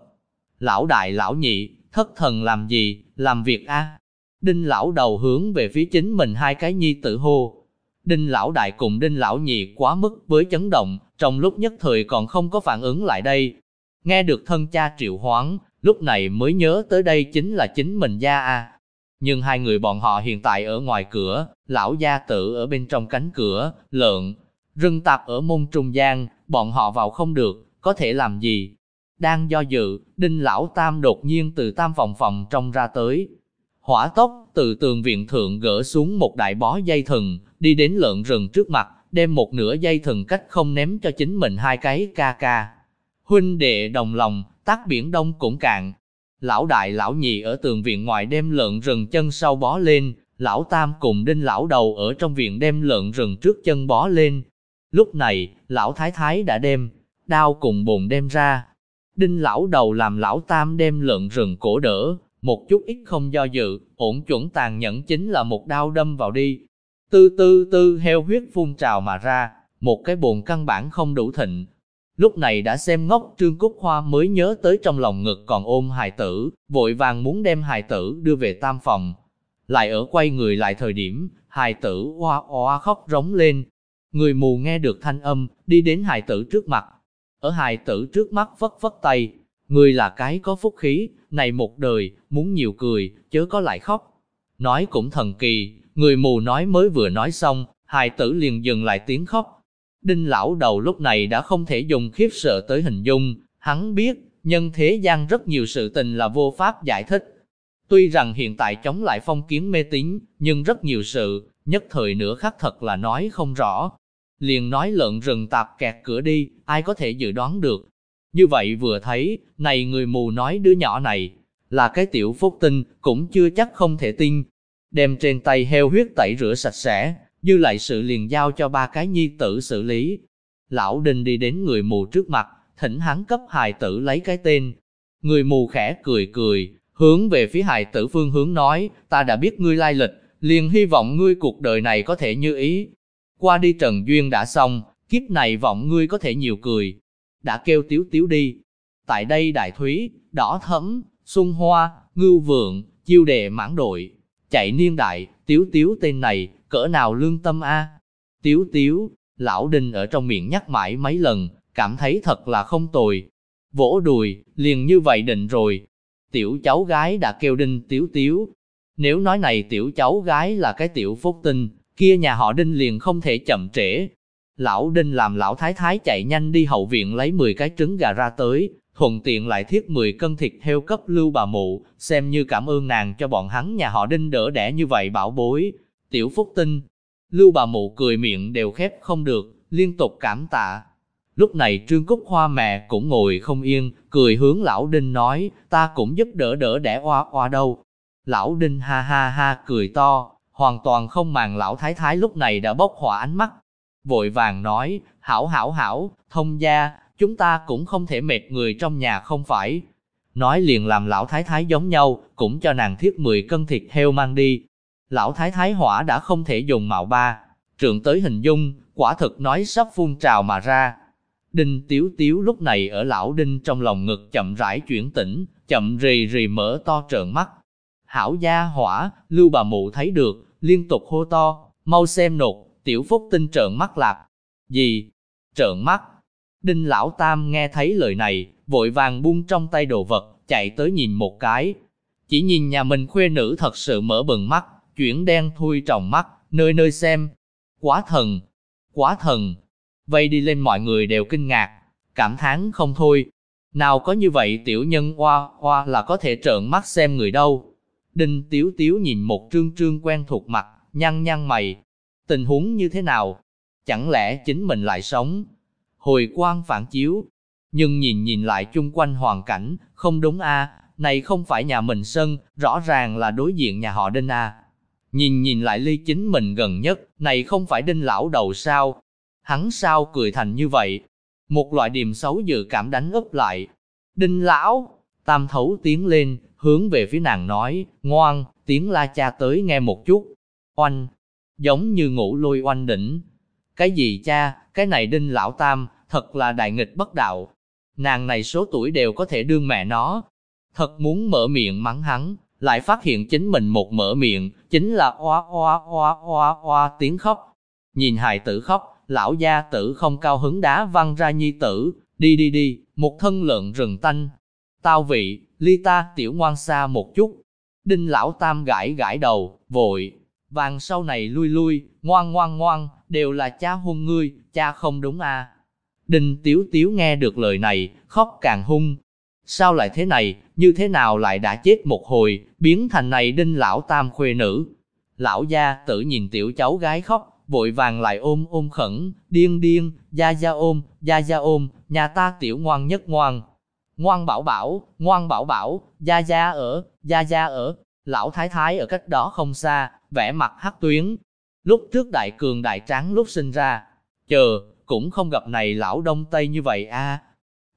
Lão đại lão nhị, thất thần làm gì, làm việc a Đinh lão đầu hướng về phía chính mình hai cái nhi tử hô. Đinh lão đại cùng đinh lão nhị quá mức với chấn động, trong lúc nhất thời còn không có phản ứng lại đây. Nghe được thân cha triệu hoáng, lúc này mới nhớ tới đây chính là chính mình gia a. Nhưng hai người bọn họ hiện tại ở ngoài cửa, lão gia tử ở bên trong cánh cửa, lợn, rừng tạp ở môn trung gian, bọn họ vào không được, có thể làm gì? Đang do dự, đinh lão tam đột nhiên từ tam phòng phòng trong ra tới. Hỏa tốc từ tường viện thượng gỡ xuống một đại bó dây thừng, đi đến lợn rừng trước mặt, đem một nửa dây thần cách không ném cho chính mình hai cái ca ca. Huynh đệ đồng lòng, tắt biển đông cũng cạn. Lão đại lão nhị ở tường viện ngoài đem lợn rừng chân sau bó lên, lão tam cùng đinh lão đầu ở trong viện đem lợn rừng trước chân bó lên. Lúc này, lão thái thái đã đem, đao cùng bồn đem ra. Đinh lão đầu làm lão tam đem lợn rừng cổ đỡ, một chút ít không do dự, ổn chuẩn tàn nhẫn chính là một đao đâm vào đi. Tư tư tư heo huyết phun trào mà ra, một cái bồn căn bản không đủ thịnh. Lúc này đã xem ngốc Trương Cúc Hoa mới nhớ tới trong lòng ngực còn ôm hài tử, vội vàng muốn đem hài tử đưa về tam phòng. Lại ở quay người lại thời điểm, hài tử hoa hoa khóc rống lên. Người mù nghe được thanh âm, đi đến hài tử trước mặt. Ở hài tử trước mắt vất vất tay, người là cái có phúc khí, này một đời, muốn nhiều cười, chớ có lại khóc. Nói cũng thần kỳ, người mù nói mới vừa nói xong, hài tử liền dừng lại tiếng khóc. Đinh lão đầu lúc này đã không thể dùng khiếp sợ tới hình dung, hắn biết, nhân thế gian rất nhiều sự tình là vô pháp giải thích. Tuy rằng hiện tại chống lại phong kiến mê tín, nhưng rất nhiều sự, nhất thời nửa khắc thật là nói không rõ. Liền nói lợn rừng tạp kẹt cửa đi, ai có thể dự đoán được. Như vậy vừa thấy, này người mù nói đứa nhỏ này, là cái tiểu phúc tinh, cũng chưa chắc không thể tin. Đem trên tay heo huyết tẩy rửa sạch sẽ, dư lại sự liền giao cho ba cái nhi tử xử lý. Lão Đinh đi đến người mù trước mặt, thỉnh hắn cấp hài tử lấy cái tên. Người mù khẽ cười cười, hướng về phía hài tử phương hướng nói, ta đã biết ngươi lai lịch, liền hy vọng ngươi cuộc đời này có thể như ý. Qua đi trần duyên đã xong, kiếp này vọng ngươi có thể nhiều cười. Đã kêu tiếu tiếu đi. Tại đây đại thúy, đỏ thấm, xuân hoa, ngưu vượng, chiêu đề mãn đội. Chạy niên đại, tiếu tiếu tên này, cỡ nào lương tâm a Tiếu tiếu, lão đinh ở trong miệng nhắc mãi mấy lần, cảm thấy thật là không tồi. Vỗ đùi, liền như vậy định rồi. Tiểu cháu gái đã kêu đinh tiếu tiếu. Nếu nói này tiểu cháu gái là cái tiểu phúc tinh, kia nhà họ đinh liền không thể chậm trễ. Lão đinh làm lão thái thái chạy nhanh đi hậu viện lấy 10 cái trứng gà ra tới, thuận tiện lại thiết 10 cân thịt heo cấp lưu bà mụ, xem như cảm ơn nàng cho bọn hắn nhà họ đinh đỡ đẻ như vậy bảo bối. Tiểu Phúc Tinh, Lưu bà mụ cười miệng đều khép không được, liên tục cảm tạ. Lúc này Trương Cúc Hoa mẹ cũng ngồi không yên, cười hướng Lão Đinh nói, ta cũng giúp đỡ đỡ đẻ oa oa đâu. Lão Đinh ha ha ha cười to, hoàn toàn không màng Lão Thái Thái lúc này đã bốc hỏa ánh mắt. Vội vàng nói, hảo hảo hảo, thông gia, chúng ta cũng không thể mệt người trong nhà không phải. Nói liền làm Lão Thái Thái giống nhau, cũng cho nàng thiết 10 cân thịt heo mang đi, lão thái thái hỏa đã không thể dùng mạo ba. Trượng tới hình dung, quả thực nói sắp phun trào mà ra. Đinh Tiếu Tiếu lúc này ở lão Đinh trong lòng ngực chậm rãi chuyển tỉnh, chậm rì rì mở to trợn mắt. Hảo gia hỏa, lưu bà mụ thấy được, liên tục hô to, mau xem nột, tiểu phúc tinh trợn mắt lạp. Gì? Trợn mắt. Đinh lão tam nghe thấy lời này, vội vàng buông trong tay đồ vật, chạy tới nhìn một cái. Chỉ nhìn nhà mình khuê nữ thật sự mở bừng mắt, chuyển đen thui trong mắt, nơi nơi xem. Quá thần, quá thần. Vây đi lên mọi người đều kinh ngạc, cảm thán không thôi. Nào có như vậy tiểu nhân hoa hoa là có thể trợn mắt xem người đâu. Đinh Tiếu Tiếu nhìn một trương trương quen thuộc mặt, nhăn nhăn mày. Tình huống như thế nào? Chẳng lẽ chính mình lại sống? Hồi quang phản chiếu. Nhưng nhìn nhìn lại chung quanh hoàn cảnh, không đúng a này không phải nhà mình sân, rõ ràng là đối diện nhà họ Đinh a Nhìn nhìn lại ly chính mình gần nhất, này không phải đinh lão đầu sao? Hắn sao cười thành như vậy? Một loại điềm xấu dự cảm đánh ấp lại. Đinh lão, tam thấu tiến lên, hướng về phía nàng nói, ngoan, tiếng la cha tới nghe một chút. Oanh, giống như ngủ lôi oanh đỉnh. Cái gì cha, cái này đinh lão tam, thật là đại nghịch bất đạo. Nàng này số tuổi đều có thể đương mẹ nó. Thật muốn mở miệng mắng hắn, lại phát hiện chính mình một mở miệng, chính là oa oa oa oa oa tiếng khóc. Nhìn hài tử khóc, lão gia tử không cao hứng đá văng ra nhi tử, đi đi đi, một thân lợn rừng tanh. Tao vị, ly ta tiểu ngoan xa một chút. Đinh lão tam gãi gãi đầu, vội, vàng sau này lui lui, ngoan ngoan ngoan, đều là cha hôn ngươi, cha không đúng à. Đinh tiếu tiếu nghe được lời này, khóc càng hung. Sao lại thế này, như thế nào lại đã chết một hồi, biến thành này đinh lão tam khuê nữ. Lão gia tự nhìn tiểu cháu gái khóc, vội vàng lại ôm ôm khẩn, điên điên, gia gia ôm, gia gia ôm, nhà ta tiểu ngoan nhất ngoan. Ngoan bảo bảo, ngoan bảo bảo, gia gia ở, gia gia ở, lão thái thái ở cách đó không xa, vẽ mặt hắc tuyến. Lúc trước đại cường đại tráng lúc sinh ra, chờ, cũng không gặp này lão đông tây như vậy a.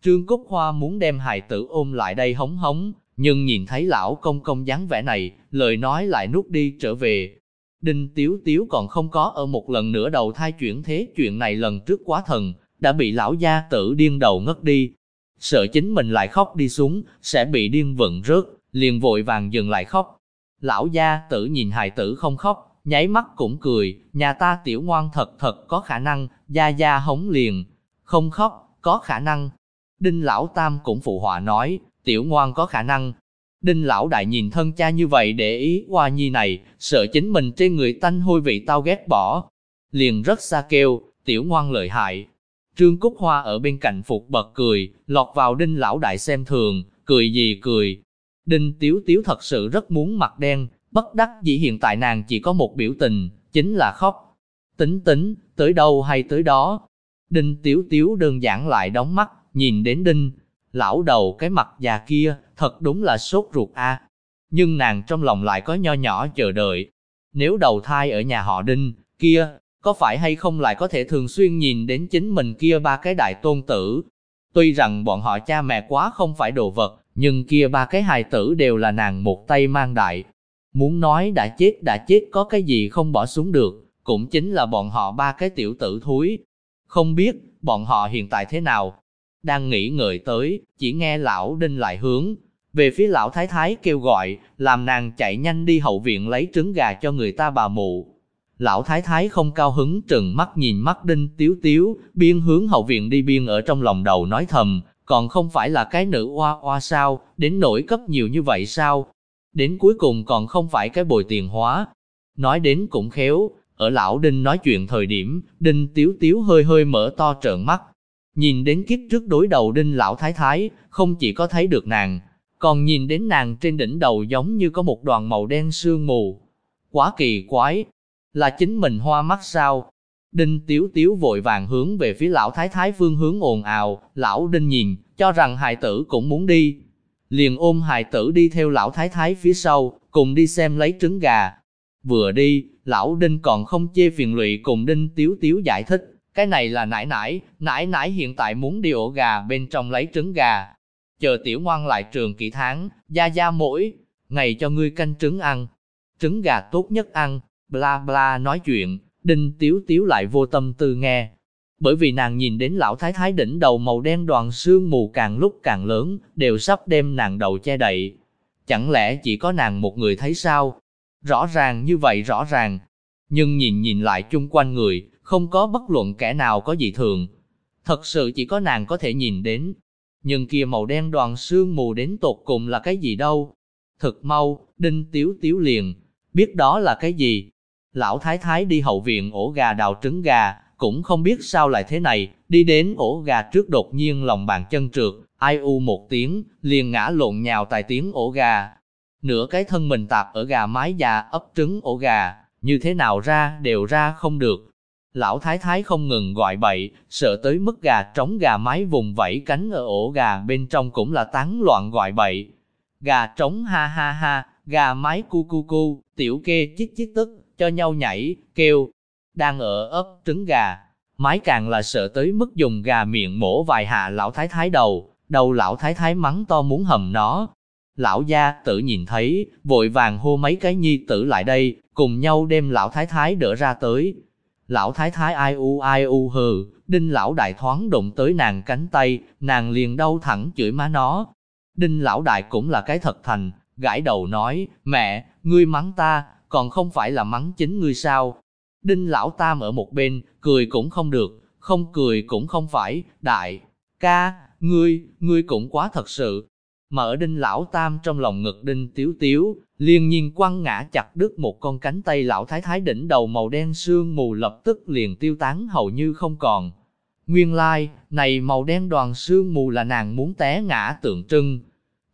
Trương Cúc Hoa muốn đem hài tử ôm lại đây hống hống, nhưng nhìn thấy lão công công dáng vẻ này, lời nói lại nuốt đi trở về. Đinh Tiếu Tiếu còn không có ở một lần nữa đầu thai chuyển thế chuyện này lần trước quá thần, đã bị lão gia tử điên đầu ngất đi. Sợ chính mình lại khóc đi xuống, sẽ bị điên vận rớt, liền vội vàng dừng lại khóc. Lão gia tử nhìn hài tử không khóc, nháy mắt cũng cười, nhà ta tiểu ngoan thật thật có khả năng, gia gia hống liền, không khóc, có khả năng. Đinh lão tam cũng phụ họa nói, tiểu ngoan có khả năng. Đinh lão đại nhìn thân cha như vậy để ý qua nhi này, sợ chính mình trên người tanh hôi vị tao ghét bỏ. Liền rất xa kêu, tiểu ngoan lợi hại. Trương Cúc Hoa ở bên cạnh phục bật cười, lọt vào đinh lão đại xem thường, cười gì cười. Đinh tiếu tiếu thật sự rất muốn mặt đen, bất đắc dĩ hiện tại nàng chỉ có một biểu tình, chính là khóc. Tính tính, tới đâu hay tới đó. Đinh tiếu tiếu đơn giản lại đóng mắt, nhìn đến đinh, lão đầu cái mặt già kia, thật đúng là sốt ruột a. Nhưng nàng trong lòng lại có nho nhỏ chờ đợi. Nếu đầu thai ở nhà họ đinh, kia, có phải hay không lại có thể thường xuyên nhìn đến chính mình kia ba cái đại tôn tử. Tuy rằng bọn họ cha mẹ quá không phải đồ vật, nhưng kia ba cái hài tử đều là nàng một tay mang đại. Muốn nói đã chết đã chết có cái gì không bỏ xuống được, cũng chính là bọn họ ba cái tiểu tử thúi. Không biết, bọn họ hiện tại thế nào? Đang nghĩ ngợi tới, chỉ nghe lão đinh lại hướng. Về phía lão thái thái kêu gọi, làm nàng chạy nhanh đi hậu viện lấy trứng gà cho người ta bà mụ. Lão thái thái không cao hứng trừng mắt nhìn mắt đinh tiếu tiếu, biên hướng hậu viện đi biên ở trong lòng đầu nói thầm, còn không phải là cái nữ oa oa sao, đến nổi cấp nhiều như vậy sao? Đến cuối cùng còn không phải cái bồi tiền hóa. Nói đến cũng khéo, ở lão Đinh nói chuyện thời điểm, Đinh Tiếu Tiếu hơi hơi mở to trợn mắt. Nhìn đến kiếp trước đối đầu Đinh lão thái thái, không chỉ có thấy được nàng, còn nhìn đến nàng trên đỉnh đầu giống như có một đoàn màu đen sương mù. Quá kỳ quái, là chính mình hoa mắt sao? Đinh Tiếu Tiếu vội vàng hướng về phía lão thái thái phương hướng ồn ào, lão Đinh nhìn, cho rằng hài tử cũng muốn đi. Liền ôm hài tử đi theo lão thái thái phía sau, cùng đi xem lấy trứng gà. Vừa đi, lão Đinh còn không chê phiền lụy cùng Đinh Tiếu Tiếu giải thích, cái này là nải nải, nải nải hiện tại muốn đi ổ gà bên trong lấy trứng gà. Chờ tiểu ngoan lại trường kỹ tháng, gia gia mỗi, ngày cho ngươi canh trứng ăn. Trứng gà tốt nhất ăn, bla bla nói chuyện, Đinh Tiếu Tiếu lại vô tâm tư nghe. Bởi vì nàng nhìn đến lão thái thái đỉnh đầu màu đen đoàn sương mù càng lúc càng lớn, đều sắp đem nàng đầu che đậy. Chẳng lẽ chỉ có nàng một người thấy sao? Rõ ràng như vậy rõ ràng. Nhưng nhìn nhìn lại chung quanh người, không có bất luận kẻ nào có gì thường. Thật sự chỉ có nàng có thể nhìn đến. Nhưng kia màu đen đoàn sương mù đến tột cùng là cái gì đâu? Thực mau, đinh tiếu tiếu liền, biết đó là cái gì? Lão thái thái đi hậu viện ổ gà đào trứng gà, cũng không biết sao lại thế này, đi đến ổ gà trước đột nhiên lòng bàn chân trượt, ai u một tiếng, liền ngã lộn nhào tại tiếng ổ gà. Nửa cái thân mình tạp ở gà mái già ấp trứng ổ gà, như thế nào ra đều ra không được. Lão thái thái không ngừng gọi bậy, sợ tới mức gà trống gà mái vùng vẫy cánh ở ổ gà bên trong cũng là tán loạn gọi bậy. Gà trống ha ha ha, gà mái cu cu cu, tiểu kê chích chích tức, cho nhau nhảy, kêu, đang ở ấp trứng gà. Mái càng là sợ tới mức dùng gà miệng mổ vài hạ lão thái thái đầu, đầu lão thái thái mắng to muốn hầm nó. Lão gia tự nhìn thấy, vội vàng hô mấy cái nhi tử lại đây, cùng nhau đem lão thái thái đỡ ra tới. Lão thái thái ai u ai u hừ, đinh lão đại thoáng đụng tới nàng cánh tay, nàng liền đau thẳng chửi má nó. Đinh lão đại cũng là cái thật thành, gãi đầu nói, mẹ, ngươi mắng ta, còn không phải là mắng chính ngươi sao? Đinh lão tam ở một bên, cười cũng không được, không cười cũng không phải, đại, ca, ngươi, ngươi cũng quá thật sự. Mà ở đinh lão tam trong lòng ngực đinh tiếu tiếu, liên nhiên quăng ngã chặt đứt một con cánh tay lão thái thái đỉnh đầu màu đen sương mù lập tức liền tiêu tán hầu như không còn. Nguyên lai, like, này màu đen đoàn sương mù là nàng muốn té ngã tượng trưng.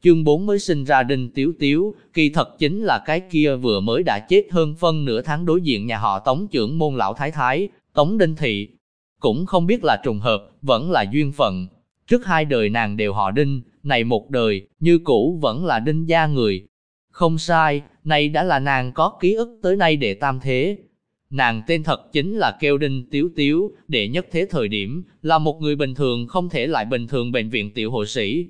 Chương 4 mới sinh ra đinh tiếu tiếu, kỳ thật chính là cái kia vừa mới đã chết hơn phân nửa tháng đối diện nhà họ tống trưởng môn lão thái thái, tống đinh thị. Cũng không biết là trùng hợp, vẫn là duyên phận. Trước hai đời nàng đều họ đinh, này một đời, như cũ vẫn là đinh gia người. Không sai, này đã là nàng có ký ức tới nay để tam thế. Nàng tên thật chính là kêu đinh tiếu tiếu, đệ nhất thế thời điểm, là một người bình thường không thể lại bình thường bệnh viện tiểu hộ sĩ.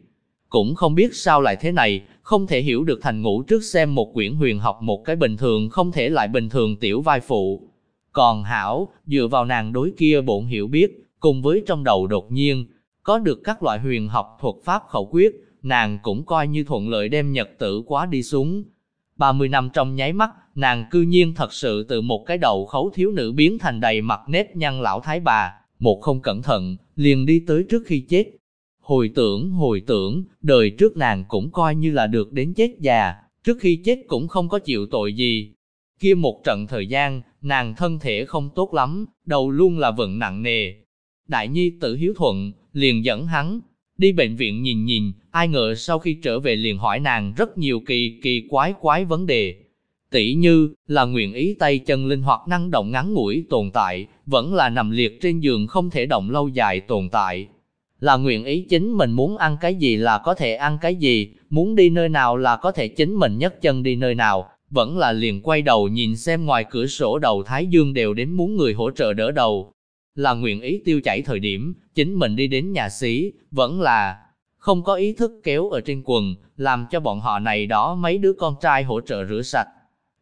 Cũng không biết sao lại thế này, không thể hiểu được thành ngũ trước xem một quyển huyền học một cái bình thường không thể lại bình thường tiểu vai phụ. Còn Hảo, dựa vào nàng đối kia bổn hiểu biết, cùng với trong đầu đột nhiên, có được các loại huyền học thuật pháp khẩu quyết, nàng cũng coi như thuận lợi đem nhật tử quá đi xuống. 30 năm trong nháy mắt, nàng cư nhiên thật sự từ một cái đầu khấu thiếu nữ biến thành đầy mặt nếp nhăn lão thái bà, một không cẩn thận, liền đi tới trước khi chết. Hồi tưởng, hồi tưởng, đời trước nàng cũng coi như là được đến chết già, trước khi chết cũng không có chịu tội gì. Kia một trận thời gian, nàng thân thể không tốt lắm, đầu luôn là vận nặng nề. Đại nhi tử hiếu thuận, liền dẫn hắn, đi bệnh viện nhìn nhìn, ai ngờ sau khi trở về liền hỏi nàng rất nhiều kỳ kỳ quái quái vấn đề. Tỷ như, là nguyện ý tay chân linh hoạt năng động ngắn ngủi tồn tại, vẫn là nằm liệt trên giường không thể động lâu dài tồn tại. Là nguyện ý chính mình muốn ăn cái gì là có thể ăn cái gì, muốn đi nơi nào là có thể chính mình nhấc chân đi nơi nào, vẫn là liền quay đầu nhìn xem ngoài cửa sổ đầu Thái Dương đều đến muốn người hỗ trợ đỡ đầu. Là nguyện ý tiêu chảy thời điểm, chính mình đi đến nhà xí, vẫn là không có ý thức kéo ở trên quần, làm cho bọn họ này đó mấy đứa con trai hỗ trợ rửa sạch.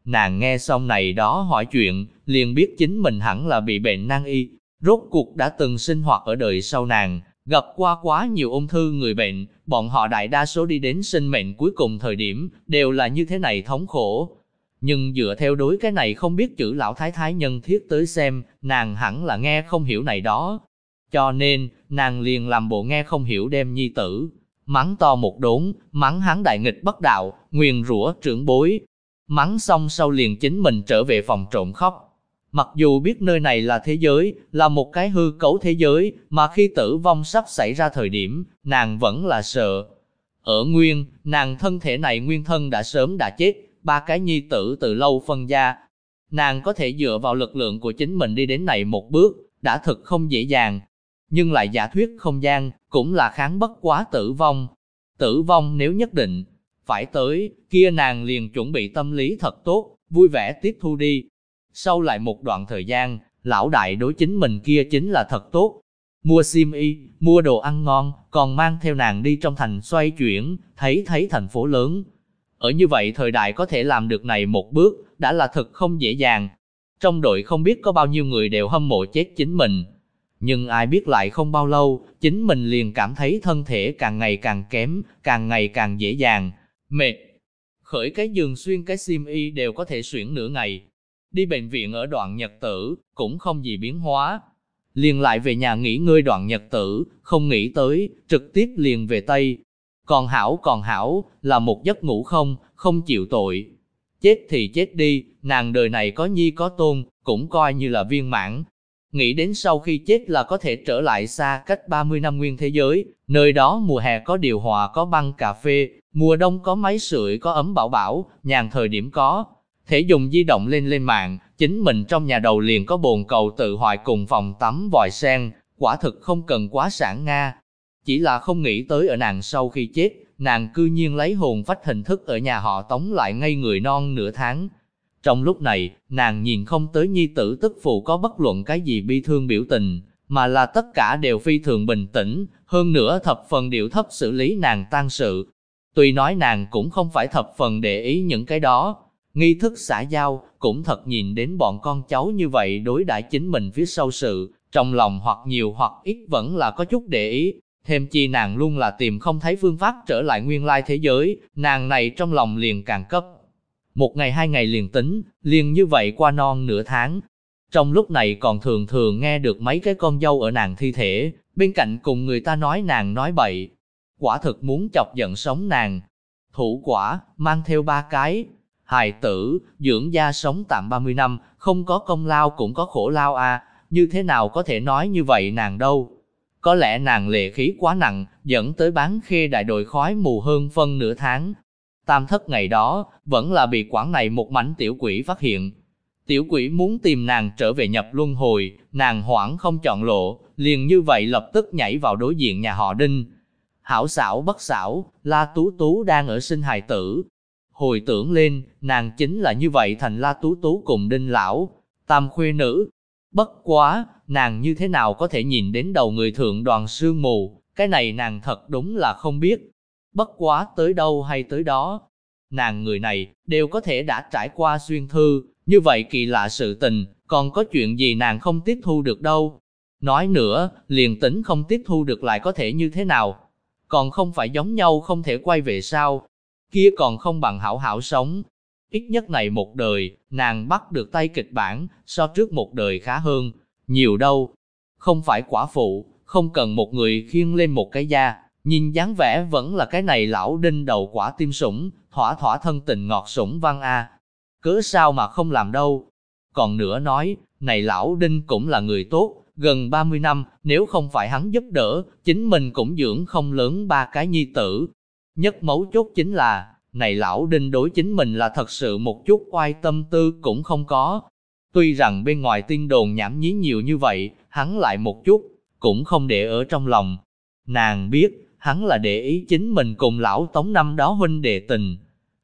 Nàng nghe xong này đó hỏi chuyện, liền biết chính mình hẳn là bị bệnh nan y, rốt cuộc đã từng sinh hoạt ở đời sau nàng, gặp qua quá nhiều ung thư người bệnh, bọn họ đại đa số đi đến sinh mệnh cuối cùng thời điểm, đều là như thế này thống khổ. Nhưng dựa theo đối cái này không biết chữ lão thái thái nhân thiết tới xem, nàng hẳn là nghe không hiểu này đó, cho nên, nàng liền làm bộ nghe không hiểu đem nhi tử, mắng to một đốn, mắng hắn đại nghịch bất đạo, nguyền rủa trưởng bối. Mắng xong sau liền chính mình trở về phòng trộm khóc. Mặc dù biết nơi này là thế giới, là một cái hư cấu thế giới, mà khi tử vong sắp xảy ra thời điểm, nàng vẫn là sợ. Ở nguyên, nàng thân thể này nguyên thân đã sớm đã chết, ba cái nhi tử từ lâu phân gia. Nàng có thể dựa vào lực lượng của chính mình đi đến này một bước, đã thật không dễ dàng, nhưng lại giả thuyết không gian, cũng là kháng bất quá tử vong. Tử vong nếu nhất định, phải tới, kia nàng liền chuẩn bị tâm lý thật tốt, vui vẻ tiếp thu đi. Sau lại một đoạn thời gian, lão đại đối chính mình kia chính là thật tốt. Mua sim y, mua đồ ăn ngon, còn mang theo nàng đi trong thành xoay chuyển, thấy thấy thành phố lớn. Ở như vậy thời đại có thể làm được này một bước, đã là thật không dễ dàng. Trong đội không biết có bao nhiêu người đều hâm mộ chết chính mình, nhưng ai biết lại không bao lâu, chính mình liền cảm thấy thân thể càng ngày càng kém, càng ngày càng dễ dàng, mệt. Khởi cái giường xuyên cái sim y đều có thể xuyển nửa ngày. Đi bệnh viện ở đoạn nhật tử, cũng không gì biến hóa. Liền lại về nhà nghỉ ngơi đoạn nhật tử, không nghĩ tới, trực tiếp liền về Tây. Còn hảo còn hảo, là một giấc ngủ không, không chịu tội. Chết thì chết đi, nàng đời này có nhi có tôn, cũng coi như là viên mãn, Nghĩ đến sau khi chết là có thể trở lại xa cách 30 năm nguyên thế giới, nơi đó mùa hè có điều hòa có băng cà phê, mùa đông có máy sưởi có ấm bảo bảo, nhàn thời điểm có. Thể dùng di động lên lên mạng, chính mình trong nhà đầu liền có bồn cầu tự hoại cùng phòng tắm vòi sen, quả thực không cần quá sản Nga. Chỉ là không nghĩ tới ở nàng sau khi chết, nàng cư nhiên lấy hồn phách hình thức ở nhà họ tống lại ngay người non nửa tháng, trong lúc này, nàng nhìn không tới nhi tử tức phụ có bất luận cái gì bi thương biểu tình, mà là tất cả đều phi thường bình tĩnh, hơn nữa thập phần điệu thấp xử lý nàng tan sự. Tuy nói nàng cũng không phải thập phần để ý những cái đó, nghi thức xã giao, cũng thật nhìn đến bọn con cháu như vậy đối đãi chính mình phía sau sự, trong lòng hoặc nhiều hoặc ít vẫn là có chút để ý, Thêm chi nàng luôn là tìm không thấy phương pháp trở lại nguyên lai thế giới, nàng này trong lòng liền càng cấp. Một ngày hai ngày liền tính, liền như vậy qua non nửa tháng. Trong lúc này còn thường thường nghe được mấy cái con dâu ở nàng thi thể, bên cạnh cùng người ta nói nàng nói bậy. Quả thực muốn chọc giận sống nàng. Thủ quả, mang theo ba cái. Hài tử, dưỡng gia sống tạm 30 năm, không có công lao cũng có khổ lao à, như thế nào có thể nói như vậy nàng đâu. Có lẽ nàng lệ khí quá nặng, dẫn tới bán khê đại đội khói mù hơn phân nửa tháng. Tam thất ngày đó, vẫn là bị quản này một mảnh tiểu quỷ phát hiện. Tiểu quỷ muốn tìm nàng trở về nhập luân hồi, nàng hoảng không chọn lộ, liền như vậy lập tức nhảy vào đối diện nhà họ Đinh. Hảo xảo bất xảo, La Tú Tú đang ở sinh hài tử. Hồi tưởng lên, nàng chính là như vậy thành La Tú Tú cùng Đinh Lão, tam khuê nữ. Bất quá, nàng như thế nào có thể nhìn đến đầu người thượng đoàn sương mù, cái này nàng thật đúng là không biết. Bất quá tới đâu hay tới đó. Nàng người này, đều có thể đã trải qua xuyên thư, như vậy kỳ lạ sự tình, còn có chuyện gì nàng không tiếp thu được đâu. Nói nữa, liền tính không tiếp thu được lại có thể như thế nào. Còn không phải giống nhau không thể quay về sao. Kia còn không bằng hảo hảo sống. Ít nhất này một đời, nàng bắt được tay kịch bản, so trước một đời khá hơn. Nhiều đâu. Không phải quả phụ, không cần một người khiêng lên một cái da. Nhìn dáng vẻ vẫn là cái này lão đinh đầu quả tim sủng, thỏa thỏa thân tình ngọt sủng văn a. Cớ sao mà không làm đâu. Còn nữa nói, này lão đinh cũng là người tốt, gần 30 năm, nếu không phải hắn giúp đỡ, chính mình cũng dưỡng không lớn ba cái nhi tử. Nhất mấu chốt chính là, này lão đinh đối chính mình là thật sự một chút oai tâm tư cũng không có. Tuy rằng bên ngoài tin đồn nhảm nhí nhiều như vậy, hắn lại một chút, cũng không để ở trong lòng. Nàng biết, hắn là để ý chính mình cùng lão tống năm đó huynh đệ tình.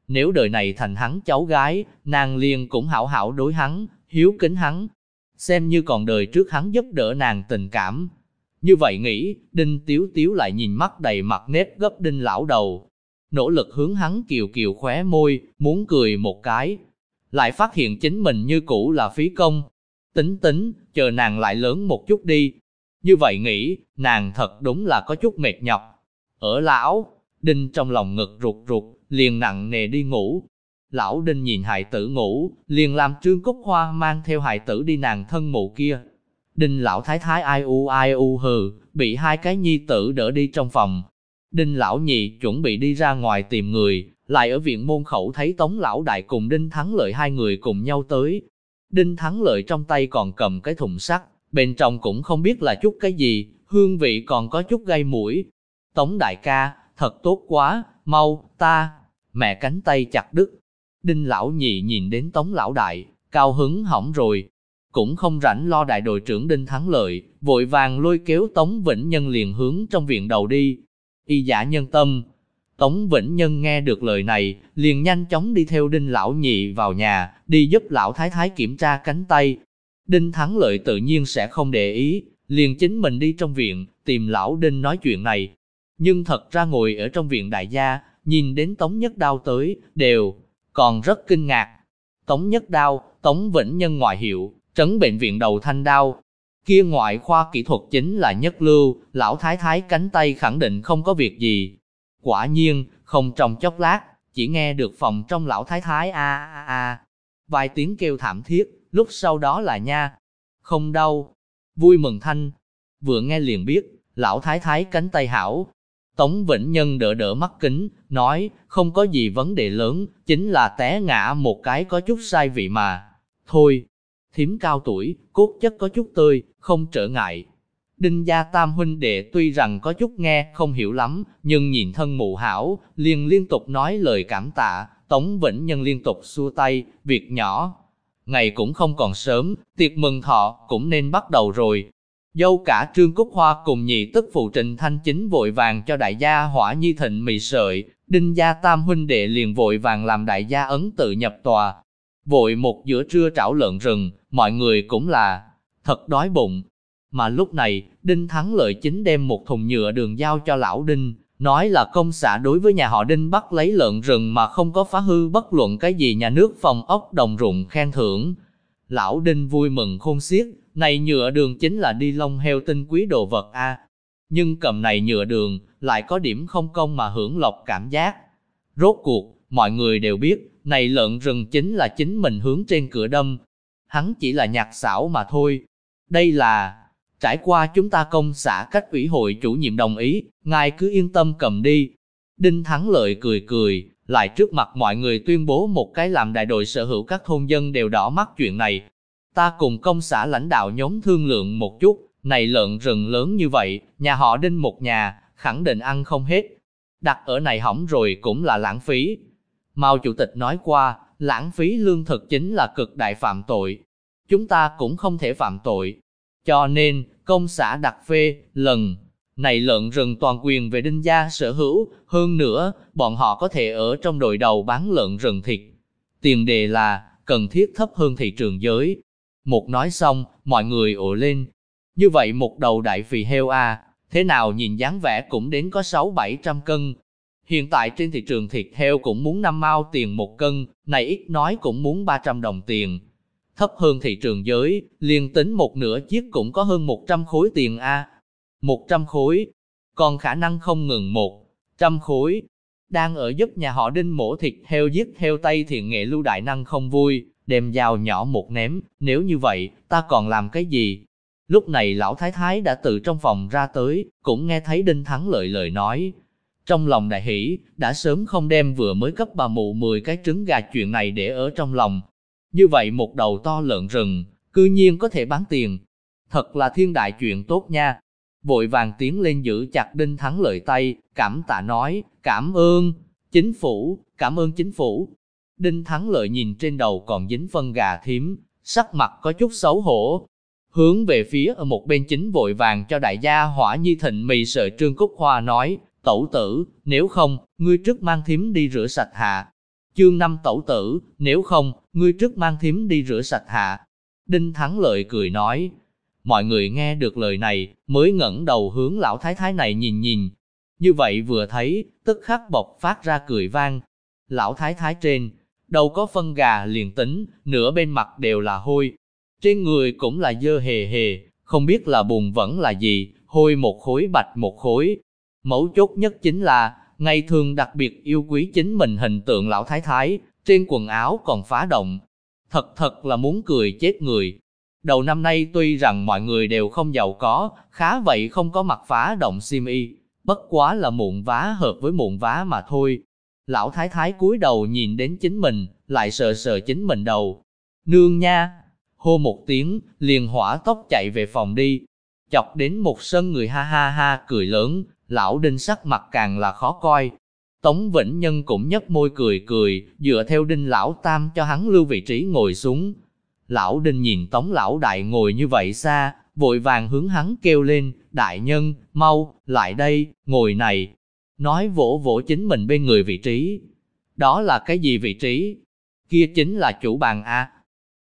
Nếu đời này thành hắn cháu gái, nàng liền cũng hảo hảo đối hắn, hiếu kính hắn, xem như còn đời trước hắn giúp đỡ nàng tình cảm. Như vậy nghĩ, Đinh Tiếu Tiếu lại nhìn mắt đầy mặt nếp gấp Đinh lão đầu. Nỗ lực hướng hắn kiều kiều khóe môi, muốn cười một cái. Lại phát hiện chính mình như cũ là phí công. Tính tính, chờ nàng lại lớn một chút đi. Như vậy nghĩ, nàng thật đúng là có chút mệt nhọc. Ở lão, Đinh trong lòng ngực rụt rụt, liền nặng nề đi ngủ. Lão Đinh nhìn hài tử ngủ, liền làm Trương Cúc Hoa mang theo hài tử đi nàng thân mụ kia. Đinh lão thái thái ai u ai u hừ, bị hai cái nhi tử đỡ đi trong phòng. Đinh lão nhị chuẩn bị đi ra ngoài tìm người, lại ở viện môn khẩu thấy Tống lão đại cùng Đinh Thắng Lợi hai người cùng nhau tới. Đinh Thắng Lợi trong tay còn cầm cái thùng sắt, bên trong cũng không biết là chút cái gì, hương vị còn có chút gây mũi. Tống đại ca, thật tốt quá, mau, ta, mẹ cánh tay chặt đứt, Đinh lão nhị nhìn đến tống lão đại, cao hứng hỏng rồi. Cũng không rảnh lo đại đội trưởng Đinh thắng lợi, vội vàng lôi kéo Tống Vĩnh Nhân liền hướng trong viện đầu đi. Y giả nhân tâm. Tống Vĩnh Nhân nghe được lời này, liền nhanh chóng đi theo Đinh lão nhị vào nhà, đi giúp lão thái thái kiểm tra cánh tay. Đinh thắng lợi tự nhiên sẽ không để ý, liền chính mình đi trong viện, tìm lão Đinh nói chuyện này. Nhưng thật ra ngồi ở trong viện đại gia, nhìn đến Tống Nhất Đao tới, đều còn rất kinh ngạc. Tống Nhất Đao, Tống Vĩnh Nhân ngoại hiệu, trấn bệnh viện đầu thanh đao. Kia ngoại khoa kỹ thuật chính là nhất lưu, lão thái thái cánh tay khẳng định không có việc gì. Quả nhiên, không trong chốc lát, chỉ nghe được phòng trong lão thái thái a a a. Vài tiếng kêu thảm thiết, lúc sau đó là nha. Không đau. Vui mừng thanh. Vừa nghe liền biết, lão thái thái cánh tay hảo, Tống Vĩnh Nhân đỡ đỡ mắt kính, nói, không có gì vấn đề lớn, chính là té ngã một cái có chút sai vị mà. Thôi, thím cao tuổi, cốt chất có chút tươi, không trở ngại. Đinh gia tam huynh đệ tuy rằng có chút nghe, không hiểu lắm, nhưng nhìn thân mụ hảo, liền liên tục nói lời cảm tạ, Tống Vĩnh Nhân liên tục xua tay, việc nhỏ. Ngày cũng không còn sớm, tiệc mừng thọ cũng nên bắt đầu rồi, Dâu cả Trương Cúc Hoa cùng nhị tức phụ Trịnh Thanh Chính vội vàng cho đại gia hỏa nhi thịnh mì sợi, đinh gia tam huynh đệ liền vội vàng làm đại gia ấn tự nhập tòa. Vội một giữa trưa trảo lợn rừng, mọi người cũng là thật đói bụng. Mà lúc này, Đinh Thắng Lợi chính đem một thùng nhựa đường giao cho lão Đinh, nói là công xã đối với nhà họ Đinh bắt lấy lợn rừng mà không có phá hư bất luận cái gì nhà nước phòng ốc đồng ruộng khen thưởng. Lão Đinh vui mừng khôn xiết, này nhựa đường chính là đi lông heo tinh quý đồ vật a. nhưng cầm này nhựa đường, lại có điểm không công mà hưởng lộc cảm giác. Rốt cuộc, mọi người đều biết, này lợn rừng chính là chính mình hướng trên cửa đâm. Hắn chỉ là nhạc xảo mà thôi. Đây là, trải qua chúng ta công xã cách ủy hội chủ nhiệm đồng ý, ngài cứ yên tâm cầm đi. Đinh Thắng Lợi cười cười, lại trước mặt mọi người tuyên bố một cái làm đại đội sở hữu các thôn dân đều đỏ mắt chuyện này. Ta cùng công xã lãnh đạo nhóm thương lượng một chút, này lợn rừng lớn như vậy, nhà họ đinh một nhà, khẳng định ăn không hết. Đặt ở này hỏng rồi cũng là lãng phí. Mao Chủ tịch nói qua, lãng phí lương thực chính là cực đại phạm tội. Chúng ta cũng không thể phạm tội. Cho nên, công xã đặc phê, lần này lợn rừng toàn quyền về đinh gia sở hữu, hơn nữa, bọn họ có thể ở trong đội đầu bán lợn rừng thịt. Tiền đề là, cần thiết thấp hơn thị trường giới. Một nói xong, mọi người ồ lên. Như vậy một đầu đại phì heo a thế nào nhìn dáng vẻ cũng đến có 6-700 cân. Hiện tại trên thị trường thịt heo cũng muốn 5 mao tiền một cân, này ít nói cũng muốn 300 đồng tiền. Thấp hơn thị trường giới, liền tính một nửa chiếc cũng có hơn 100 khối tiền A. 100 khối, còn khả năng không ngừng một trăm khối. Đang ở giúp nhà họ đinh mổ thịt heo giết heo tây thiện nghệ lưu đại năng không vui, đem dao nhỏ một ném, nếu như vậy, ta còn làm cái gì? Lúc này lão thái thái đã từ trong phòng ra tới, cũng nghe thấy đinh thắng lợi lời nói. Trong lòng đại hỷ, đã sớm không đem vừa mới cấp bà mụ 10 cái trứng gà chuyện này để ở trong lòng. Như vậy một đầu to lợn rừng, cư nhiên có thể bán tiền. Thật là thiên đại chuyện tốt nha vội vàng tiến lên giữ chặt Đinh Thắng lợi tay, cảm tạ nói, cảm ơn, chính phủ, cảm ơn chính phủ. Đinh Thắng lợi nhìn trên đầu còn dính phân gà thím, sắc mặt có chút xấu hổ. Hướng về phía ở một bên chính vội vàng cho đại gia hỏa nhi thịnh mì sợi trương cúc hoa nói, tẩu tử, nếu không, ngươi trước mang thím đi rửa sạch hạ. Chương năm tẩu tử, nếu không, ngươi trước mang thím đi rửa sạch hạ. Đinh Thắng lợi cười nói, Mọi người nghe được lời này, mới ngẩng đầu hướng lão thái thái này nhìn nhìn. Như vậy vừa thấy, tức khắc bộc phát ra cười vang. Lão thái thái trên, đầu có phân gà liền tính, nửa bên mặt đều là hôi. Trên người cũng là dơ hề hề, không biết là bùn vẫn là gì, hôi một khối bạch một khối. Mấu chốt nhất chính là, ngày thường đặc biệt yêu quý chính mình hình tượng lão thái thái, trên quần áo còn phá động. Thật thật là muốn cười chết người. Đầu năm nay tuy rằng mọi người đều không giàu có, khá vậy không có mặc phá động sim y, bất quá là muộn vá hợp với muộn vá mà thôi. Lão thái thái cúi đầu nhìn đến chính mình, lại sờ sờ chính mình đầu. Nương nha! Hô một tiếng, liền hỏa tốc chạy về phòng đi. Chọc đến một sân người ha ha ha cười lớn, lão đinh sắc mặt càng là khó coi. Tống Vĩnh Nhân cũng nhấc môi cười cười, dựa theo đinh lão tam cho hắn lưu vị trí ngồi xuống, Lão Đinh nhìn Tống Lão Đại ngồi như vậy xa, vội vàng hướng hắn kêu lên, đại nhân, mau, lại đây, ngồi này. Nói vỗ vỗ chính mình bên người vị trí. Đó là cái gì vị trí? Kia chính là chủ bàn A.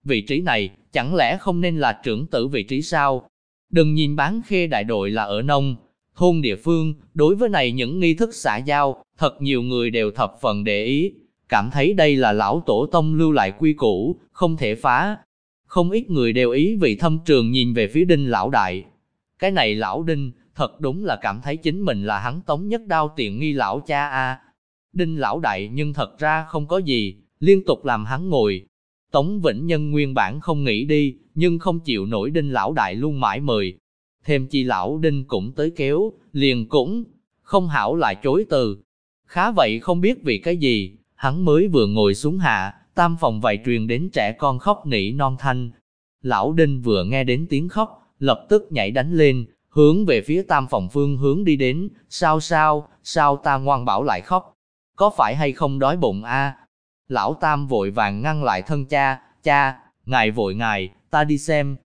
Vị trí này, chẳng lẽ không nên là trưởng tử vị trí sao? Đừng nhìn bán khê đại đội là ở nông, thôn địa phương, đối với này những nghi thức xã giao, thật nhiều người đều thập phần để ý, cảm thấy đây là lão tổ tông lưu lại quy củ, không thể phá. Không ít người đều ý vị thâm trường nhìn về phía đinh lão đại. Cái này lão đinh, thật đúng là cảm thấy chính mình là hắn tống nhất đao tiện nghi lão cha a. Đinh lão đại nhưng thật ra không có gì, liên tục làm hắn ngồi. Tống Vĩnh Nhân nguyên bản không nghĩ đi, nhưng không chịu nổi đinh lão đại luôn mãi mời. Thêm chi lão đinh cũng tới kéo, liền cũng, không hảo lại chối từ. Khá vậy không biết vì cái gì, hắn mới vừa ngồi xuống hạ, tam phòng vậy truyền đến trẻ con khóc nỉ non thanh. Lão Đinh vừa nghe đến tiếng khóc, lập tức nhảy đánh lên, hướng về phía tam phòng phương hướng đi đến, sao sao, sao ta ngoan bảo lại khóc, có phải hay không đói bụng a? Lão Tam vội vàng ngăn lại thân cha, cha, ngài vội ngài, ta đi xem.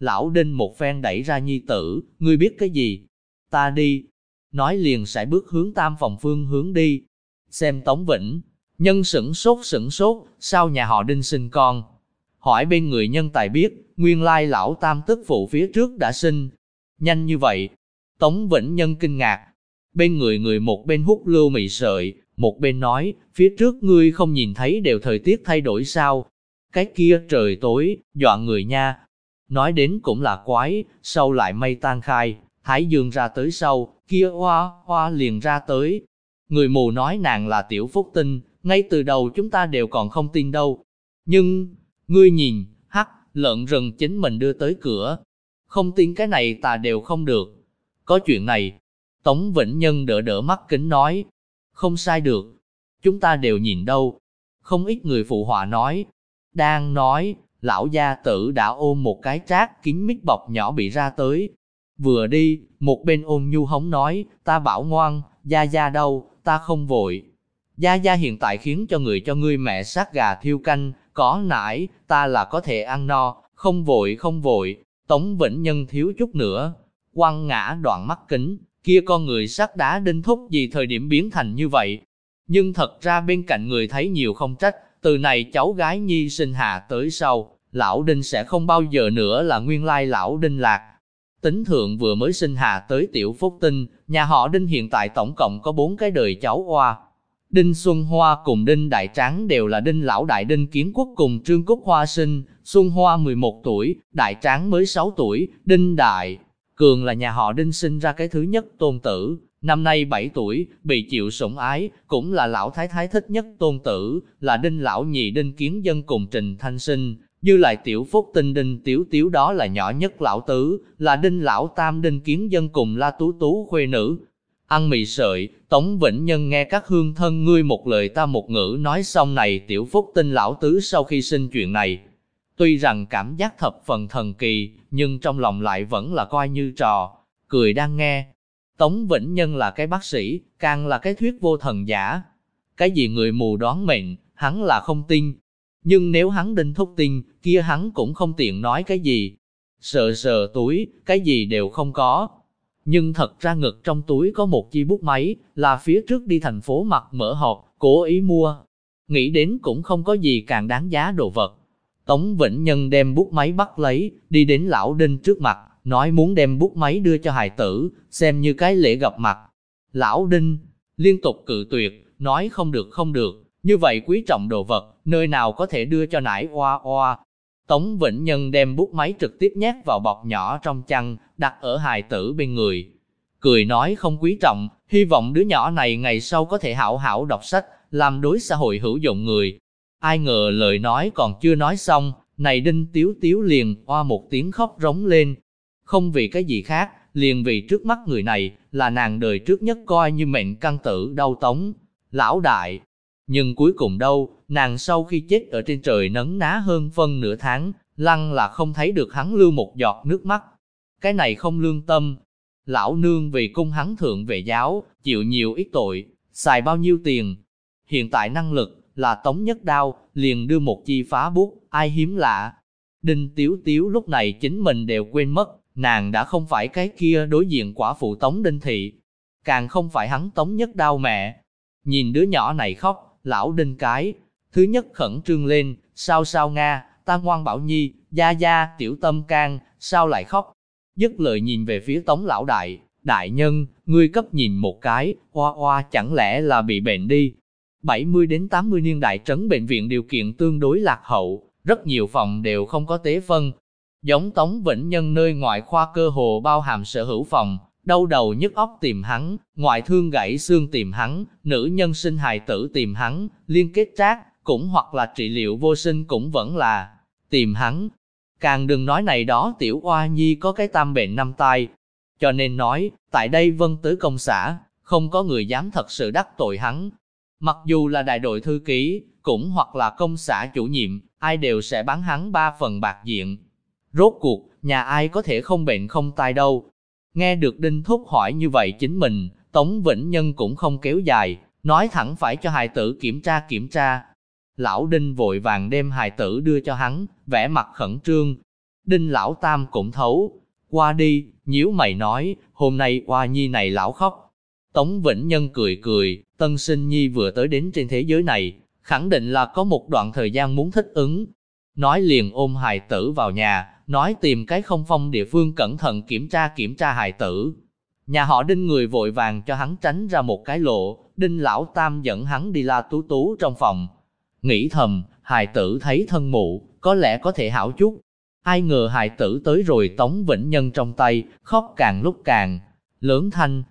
Lão Đinh một phen đẩy ra nhi tử, ngươi biết cái gì? Ta đi. Nói liền sẽ bước hướng tam phòng phương hướng đi. Xem Tống Vĩnh, Nhân sửng sốt sửng sốt, sao nhà họ đinh sinh con? Hỏi bên người nhân tài biết, nguyên lai lão tam tức phụ phía trước đã sinh. Nhanh như vậy. Tống Vĩnh Nhân kinh ngạc. Bên người người một bên hút lưu mị sợi, một bên nói, phía trước ngươi không nhìn thấy đều thời tiết thay đổi sao. Cái kia trời tối, dọa người nha. Nói đến cũng là quái, sau lại mây tan khai, Thái Dương ra tới sau, kia hoa, hoa liền ra tới. Người mù nói nàng là tiểu phúc tinh, ngay từ đầu chúng ta đều còn không tin đâu. Nhưng, ngươi nhìn, hắc, lợn rừng chính mình đưa tới cửa. Không tin cái này ta đều không được. Có chuyện này. Tống Vĩnh Nhân đỡ đỡ mắt kính nói. Không sai được. Chúng ta đều nhìn đâu. Không ít người phụ họa nói. Đang nói, lão gia tử đã ôm một cái trác kín mít bọc nhỏ bị ra tới. Vừa đi, một bên ôm nhu hống nói, ta bảo ngoan, gia gia đâu, ta không vội. Gia gia hiện tại khiến cho người cho ngươi mẹ sát gà thiêu canh, có nải, ta là có thể ăn no, không vội không vội. Tống Vĩnh Nhân thiếu chút nữa, quăng ngã đoạn mắt kính, kia con người sắt đá đinh thúc gì thời điểm biến thành như vậy. Nhưng thật ra bên cạnh người thấy nhiều không trách, từ này cháu gái nhi sinh hạ tới sau, lão đinh sẽ không bao giờ nữa là nguyên lai lão đinh lạc. Tính thượng vừa mới sinh hạ tới tiểu phúc tinh, nhà họ đinh hiện tại tổng cộng có bốn cái đời cháu hoa. Đinh Xuân Hoa cùng Đinh Đại Tráng đều là Đinh Lão Đại Đinh Kiến Quốc cùng Trương Cúc Hoa sinh, Xuân Hoa 11 tuổi, Đại Tráng mới 6 tuổi, Đinh Đại. Cường là nhà họ Đinh sinh ra cái thứ nhất tôn tử, năm nay 7 tuổi, bị chịu sủng ái, cũng là lão thái thái thích nhất tôn tử, là Đinh Lão Nhị Đinh Kiến Dân cùng Trình Thanh Sinh, dư lại tiểu phúc tinh Đinh tiểu tiểu đó là nhỏ nhất lão tứ, là Đinh Lão Tam Đinh Kiến Dân cùng La Tú Tú khuê nữ, Ăn mì sợi, Tống Vĩnh Nhân nghe các hương thân ngươi một lời ta một ngữ nói xong này tiểu phúc tinh lão tứ sau khi sinh chuyện này. Tuy rằng cảm giác thập phần thần kỳ, nhưng trong lòng lại vẫn là coi như trò, cười đang nghe. Tống Vĩnh Nhân là cái bác sĩ, càng là cái thuyết vô thần giả. Cái gì người mù đoán mệnh, hắn là không tin. Nhưng nếu hắn đinh thúc tin, kia hắn cũng không tiện nói cái gì. Sợ sờ túi, cái gì đều không có, nhưng thật ra ngực trong túi có một chi bút máy, là phía trước đi thành phố mặt mở hộp, cố ý mua. Nghĩ đến cũng không có gì càng đáng giá đồ vật. Tống Vĩnh Nhân đem bút máy bắt lấy, đi đến lão đinh trước mặt, nói muốn đem bút máy đưa cho hài tử, xem như cái lễ gặp mặt. Lão đinh, liên tục cự tuyệt, nói không được không được, như vậy quý trọng đồ vật, nơi nào có thể đưa cho nải oa oa, Tống Vĩnh Nhân đem bút máy trực tiếp nhét vào bọc nhỏ trong chăn, đặt ở hài tử bên người. Cười nói không quý trọng, hy vọng đứa nhỏ này ngày sau có thể hảo hảo đọc sách, làm đối xã hội hữu dụng người. Ai ngờ lời nói còn chưa nói xong, này đinh tiếu tiếu liền oa một tiếng khóc rống lên. Không vì cái gì khác, liền vì trước mắt người này, là nàng đời trước nhất coi như mệnh căn tử đau tống. Lão đại, nhưng cuối cùng đâu, nàng sau khi chết ở trên trời nấn ná hơn phân nửa tháng, lăng là không thấy được hắn lưu một giọt nước mắt. Cái này không lương tâm. Lão nương vì cung hắn thượng về giáo, chịu nhiều ít tội, xài bao nhiêu tiền. Hiện tại năng lực là tống nhất đao, liền đưa một chi phá bút, ai hiếm lạ. Đinh Tiếu Tiếu lúc này chính mình đều quên mất, nàng đã không phải cái kia đối diện quả phụ tống đinh thị. Càng không phải hắn tống nhất đao mẹ. Nhìn đứa nhỏ này khóc, lão đinh cái. Thứ nhất khẩn trương lên, sao sao Nga, ta ngoan bảo nhi, gia gia, tiểu tâm can, sao lại khóc. Dứt lời nhìn về phía tống lão đại, đại nhân, ngươi cấp nhìn một cái, hoa hoa chẳng lẽ là bị bệnh đi. 70 đến 80 niên đại trấn bệnh viện điều kiện tương đối lạc hậu, rất nhiều phòng đều không có tế phân. Giống Tống Vĩnh Nhân nơi ngoại khoa cơ hồ bao hàm sở hữu phòng, đau đầu nhức óc tìm hắn, ngoại thương gãy xương tìm hắn, nữ nhân sinh hài tử tìm hắn, liên kết trác, cũng hoặc là trị liệu vô sinh cũng vẫn là tìm hắn. Càng đừng nói này đó tiểu oa nhi có cái tam bệnh năm tai. Cho nên nói, tại đây vân tứ công xã, không có người dám thật sự đắc tội hắn. Mặc dù là đại đội thư ký, cũng hoặc là công xã chủ nhiệm, ai đều sẽ bán hắn ba phần bạc diện. Rốt cuộc, nhà ai có thể không bệnh không tai đâu, Nghe được Đinh Thúc hỏi như vậy chính mình, Tống Vĩnh Nhân cũng không kéo dài, nói thẳng phải cho hài tử kiểm tra kiểm tra. Lão Đinh vội vàng đem hài tử đưa cho hắn, vẻ mặt khẩn trương. Đinh Lão Tam cũng thấu, qua đi, nhíu mày nói, hôm nay qua nhi này lão khóc. Tống Vĩnh Nhân cười cười, tân sinh nhi vừa tới đến trên thế giới này, khẳng định là có một đoạn thời gian muốn thích ứng. Nói liền ôm hài tử vào nhà, nói tìm cái không phong địa phương cẩn thận kiểm tra kiểm tra hài tử. Nhà họ đinh người vội vàng cho hắn tránh ra một cái lộ, đinh lão tam dẫn hắn đi la tú tú trong phòng. Nghĩ thầm, hài tử thấy thân mụ, có lẽ có thể hảo chút. Ai ngờ hài tử tới rồi Tống Vĩnh Nhân trong tay, khóc càng lúc càng lớn thanh.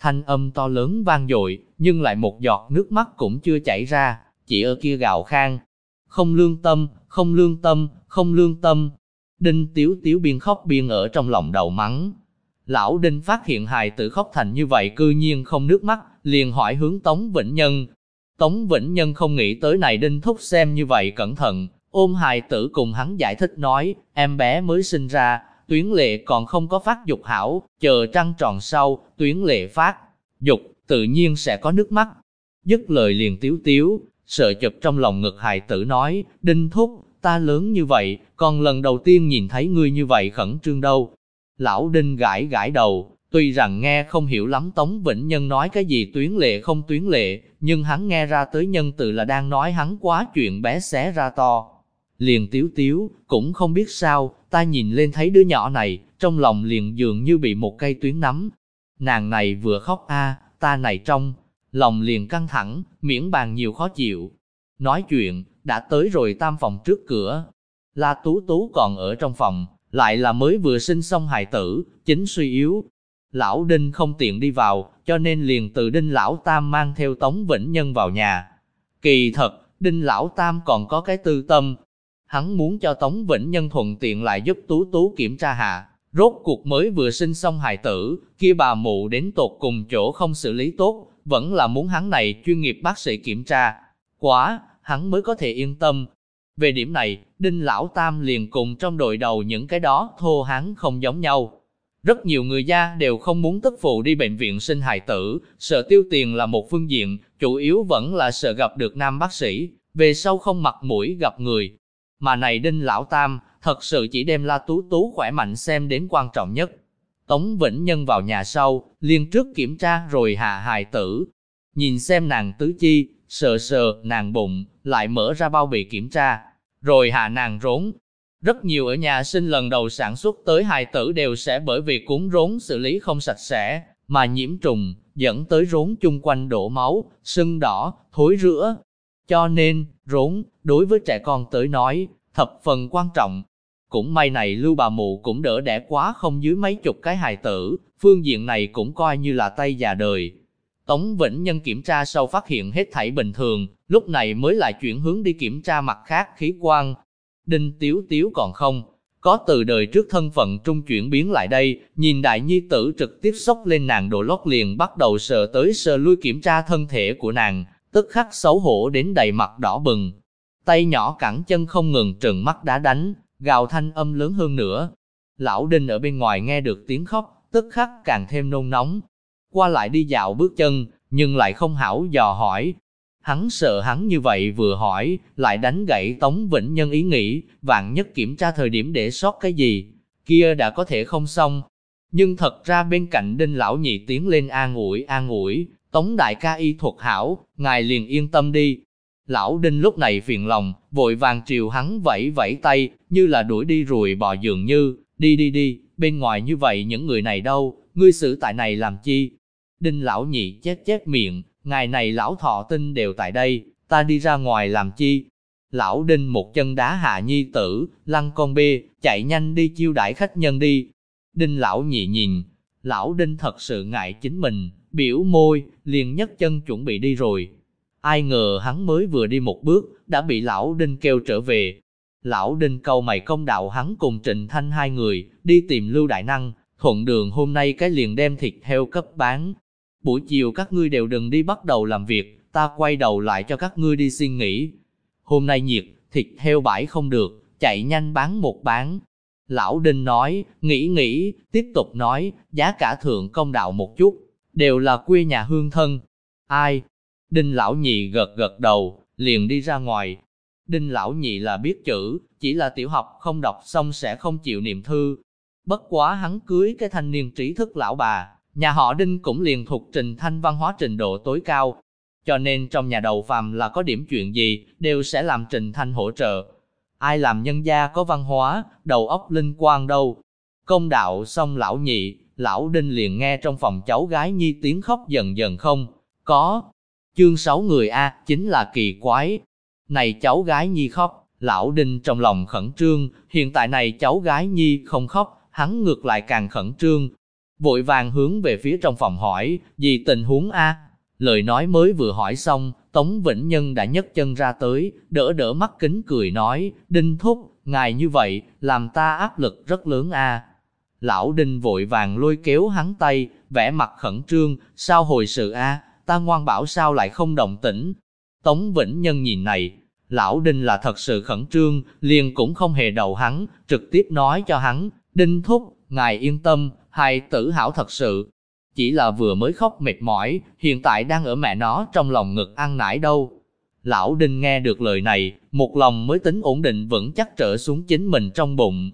Thanh âm to lớn vang dội, nhưng lại một giọt nước mắt cũng chưa chảy ra, chỉ ở kia gào khang. Không lương tâm, không lương tâm, không lương tâm. Đinh Tiếu Tiếu biên khóc biên ở trong lòng đầu mắng. Lão Đinh phát hiện hài tử khóc thành như vậy cư nhiên không nước mắt, liền hỏi hướng Tống Vĩnh Nhân. Tống Vĩnh Nhân không nghĩ tới này Đinh Thúc xem như vậy cẩn thận, ôm hài tử cùng hắn giải thích nói, em bé mới sinh ra, tuyến lệ còn không có phát dục hảo, chờ trăng tròn sau, tuyến lệ phát dục, tự nhiên sẽ có nước mắt. Dứt lời liền tiếu tiếu, sợ chụp trong lòng ngực hài tử nói, Đinh Thúc, ta lớn như vậy, còn lần đầu tiên nhìn thấy ngươi như vậy khẩn trương đâu. Lão Đinh gãi gãi đầu, tuy rằng nghe không hiểu lắm Tống Vĩnh Nhân nói cái gì tuyến lệ không tuyến lệ, nhưng hắn nghe ra tới nhân từ là đang nói hắn quá chuyện bé xé ra to. Liền tiếu tiếu, cũng không biết sao, ta nhìn lên thấy đứa nhỏ này, trong lòng liền dường như bị một cây tuyến nắm. Nàng này vừa khóc a, ta này trong, lòng liền căng thẳng, miễn bàn nhiều khó chịu. Nói chuyện, đã tới rồi tam phòng trước cửa. La Tú Tú còn ở trong phòng, lại là mới vừa sinh xong hài tử, chính suy yếu. Lão Đinh không tiện đi vào, cho nên liền từ Đinh Lão Tam mang theo Tống Vĩnh Nhân vào nhà. Kỳ thật, Đinh Lão Tam còn có cái tư tâm. Hắn muốn cho Tống Vĩnh Nhân thuận tiện lại giúp Tú Tú kiểm tra hạ. Rốt cuộc mới vừa sinh xong hài tử, kia bà mụ đến tột cùng chỗ không xử lý tốt, vẫn là muốn hắn này chuyên nghiệp bác sĩ kiểm tra. Quá, hắn mới có thể yên tâm. Về điểm này, Đinh Lão Tam liền cùng trong đội đầu những cái đó thô hắn không giống nhau. Rất nhiều người gia đều không muốn tức phụ đi bệnh viện sinh hài tử, sợ tiêu tiền là một phương diện, chủ yếu vẫn là sợ gặp được nam bác sĩ, về sau không mặt mũi gặp người. Mà này Đinh Lão Tam, thật sự chỉ đem La Tú Tú khỏe mạnh xem đến quan trọng nhất. Tống Vĩnh Nhân vào nhà sau, liền trước kiểm tra rồi hạ hài tử. Nhìn xem nàng tứ chi, sờ sờ nàng bụng, lại mở ra bao bì kiểm tra, rồi hạ nàng rốn. Rất nhiều ở nhà sinh lần đầu sản xuất tới hài tử đều sẽ bởi vì cuốn rốn xử lý không sạch sẽ, mà nhiễm trùng, dẫn tới rốn chung quanh đổ máu, sưng đỏ, thối rữa. Cho nên, rốn, đối với trẻ con tới nói, thập phần quan trọng. Cũng may này lưu bà mụ cũng đỡ đẻ quá không dưới mấy chục cái hài tử, phương diện này cũng coi như là tay già đời, Tống Vĩnh Nhân kiểm tra sau phát hiện hết thảy bình thường, lúc này mới lại chuyển hướng đi kiểm tra mặt khác khí quan. Đinh Tiếu Tiếu còn không, có từ đời trước thân phận trung chuyển biến lại đây, nhìn đại nhi tử trực tiếp sốc lên nàng đồ lót liền bắt đầu sờ tới sờ lui kiểm tra thân thể của nàng, tức khắc xấu hổ đến đầy mặt đỏ bừng. Tay nhỏ cẳng chân không ngừng trừng mắt đã đánh, gào thanh âm lớn hơn nữa. Lão Đinh ở bên ngoài nghe được tiếng khóc, tức khắc càng thêm nôn nóng, qua lại đi dạo bước chân, nhưng lại không hảo dò hỏi. Hắn sợ hắn như vậy vừa hỏi, lại đánh gãy Tống Vĩnh Nhân ý nghĩ, vạn nhất kiểm tra thời điểm để sót cái gì, kia đã có thể không xong. Nhưng thật ra bên cạnh đinh lão nhị tiến lên an ủi an ủi, Tống đại ca y thuật hảo, ngài liền yên tâm đi. Lão đinh lúc này phiền lòng, vội vàng triều hắn vẫy vẫy tay, như là đuổi đi rùi bò dường như, đi đi đi, bên ngoài như vậy những người này đâu, ngươi xử tại này làm chi, Đinh lão nhị chết chết miệng, ngày này lão thọ tinh đều tại đây, ta đi ra ngoài làm chi? Lão đinh một chân đá hạ nhi tử, lăn con bê, chạy nhanh đi chiêu đãi khách nhân đi. Đinh lão nhị nhìn, lão đinh thật sự ngại chính mình, biểu môi, liền nhấc chân chuẩn bị đi rồi. Ai ngờ hắn mới vừa đi một bước, đã bị lão đinh kêu trở về. Lão đinh câu mày công đạo hắn cùng Trịnh Thanh hai người, đi tìm Lưu Đại Năng, thuận đường hôm nay cái liền đem thịt heo cấp bán, buổi chiều các ngươi đều đừng đi bắt đầu làm việc, ta quay đầu lại cho các ngươi đi xin nghỉ. Hôm nay nhiệt, thịt heo bãi không được, chạy nhanh bán một bán. Lão Đinh nói, nghĩ nghĩ, tiếp tục nói, giá cả thượng công đạo một chút, đều là quê nhà hương thân. Ai? Đinh lão nhị gật gật đầu, liền đi ra ngoài. Đinh lão nhị là biết chữ, chỉ là tiểu học không đọc xong sẽ không chịu niệm thư. Bất quá hắn cưới cái thanh niên trí thức lão bà, Nhà họ Đinh cũng liền thuộc trình thanh văn hóa trình độ tối cao, cho nên trong nhà đầu phàm là có điểm chuyện gì, đều sẽ làm trình thanh hỗ trợ. Ai làm nhân gia có văn hóa, đầu óc linh quan đâu. Công đạo xong lão nhị, lão Đinh liền nghe trong phòng cháu gái nhi tiếng khóc dần dần không, có. Chương sáu người A, chính là kỳ quái. Này cháu gái nhi khóc, Lão Đinh trong lòng khẩn trương, hiện tại này cháu gái nhi không khóc, hắn ngược lại càng khẩn trương. Vội vàng hướng về phía trong phòng hỏi, gì tình huống a? Lời nói mới vừa hỏi xong, Tống Vĩnh Nhân đã nhấc chân ra tới, đỡ đỡ mắt kính cười nói, Đinh Thúc, ngài như vậy, làm ta áp lực rất lớn a. Lão Đinh vội vàng lôi kéo hắn tay, vẻ mặt khẩn trương, sao hồi sự a, ta ngoan bảo sao lại không động tĩnh. Tống Vĩnh Nhân nhìn này, lão Đinh là thật sự khẩn trương, liền cũng không hề đầu hắn, trực tiếp nói cho hắn, Đinh Thúc, ngài yên tâm, Hai tử hảo thật sự. Chỉ là vừa mới khóc mệt mỏi, hiện tại đang ở mẹ nó trong lòng ngực ăn nải đâu. Lão Đinh nghe được lời này, một lòng mới tính ổn định vững chắc trở xuống chính mình trong bụng.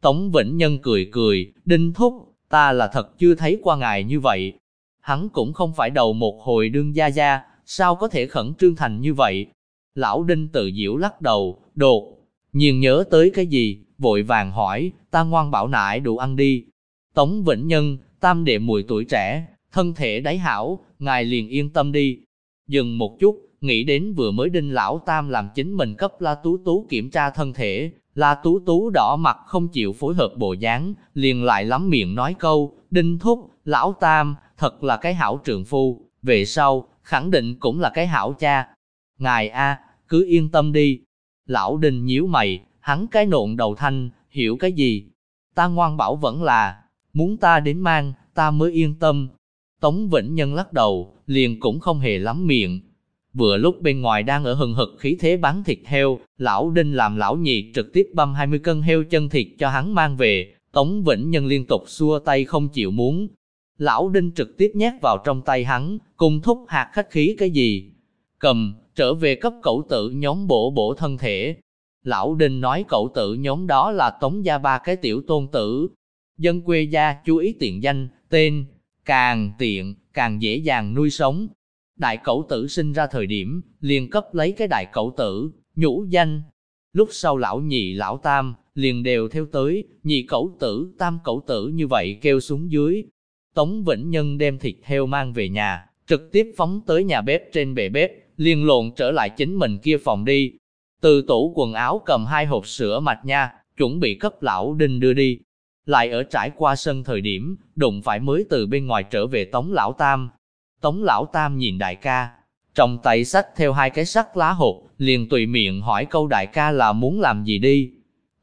Tống Vĩnh Nhân cười cười, Đinh Thúc, ta là thật chưa thấy qua ngài như vậy. Hắn cũng không phải đầu một hồi đương gia gia, sao có thể khẩn trương thành như vậy. Lão Đinh tự diễu lắc đầu, đột, nhiên nhớ tới cái gì, vội vàng hỏi, ta ngoan bảo nại đủ ăn đi. Tống Vĩnh Nhân, tam đệ mùi tuổi trẻ, thân thể đáy hảo, ngài liền yên tâm đi. Dừng một chút, nghĩ đến vừa mới đinh lão tam làm chính mình cấp La Tú Tú kiểm tra thân thể, La Tú Tú đỏ mặt không chịu phối hợp bộ dáng, liền lại lắm miệng nói câu, đinh thúc, lão tam, thật là cái hảo trường phu, về sau, khẳng định cũng là cái hảo cha. Ngài A, cứ yên tâm đi. Lão đinh nhíu mày, hắn cái nộn đầu thanh, hiểu cái gì? Ta ngoan bảo vẫn là, muốn ta đến mang, ta mới yên tâm. Tống Vĩnh Nhân lắc đầu, liền cũng không hề lắm miệng, Vừa lúc bên ngoài đang ở hừng hực khí thế bán thịt heo, lão đinh làm lão nhị trực tiếp băm 20 cân heo chân thịt cho hắn mang về, Tống Vĩnh Nhân liên tục xua tay không chịu muốn. Lão đinh trực tiếp nhét vào trong tay hắn, cùng thúc hạt khách khí cái gì. Cầm, trở về cấp cậu tự nhóm bổ bổ thân thể. Lão đinh nói cậu tự nhóm đó là tống gia ba cái tiểu tôn tử. Dân quê gia chú ý tiện danh, tên, càng tiện, càng dễ dàng nuôi sống, Đại cẩu tử sinh ra thời điểm, liền cấp lấy cái đại cẩu tử, nhũ danh. Lúc sau lão nhị lão tam, liền đều theo tới, nhị cẩu tử, tam cẩu tử như vậy kêu xuống dưới. Tống Vĩnh Nhân đem thịt heo mang về nhà, trực tiếp phóng tới nhà bếp trên bệ bếp, liền lộn trở lại chính mình kia phòng đi. Từ tủ quần áo cầm hai hộp sữa mạch nha, chuẩn bị cấp lão đinh đưa đi. Lại ở trải qua sân thời điểm, đụng phải mới từ bên ngoài trở về tống lão tam, Tống lão tam nhìn đại ca, trong tay sách theo hai cái sắt lá hộp, liền tùy miệng hỏi câu đại ca là muốn làm gì đi.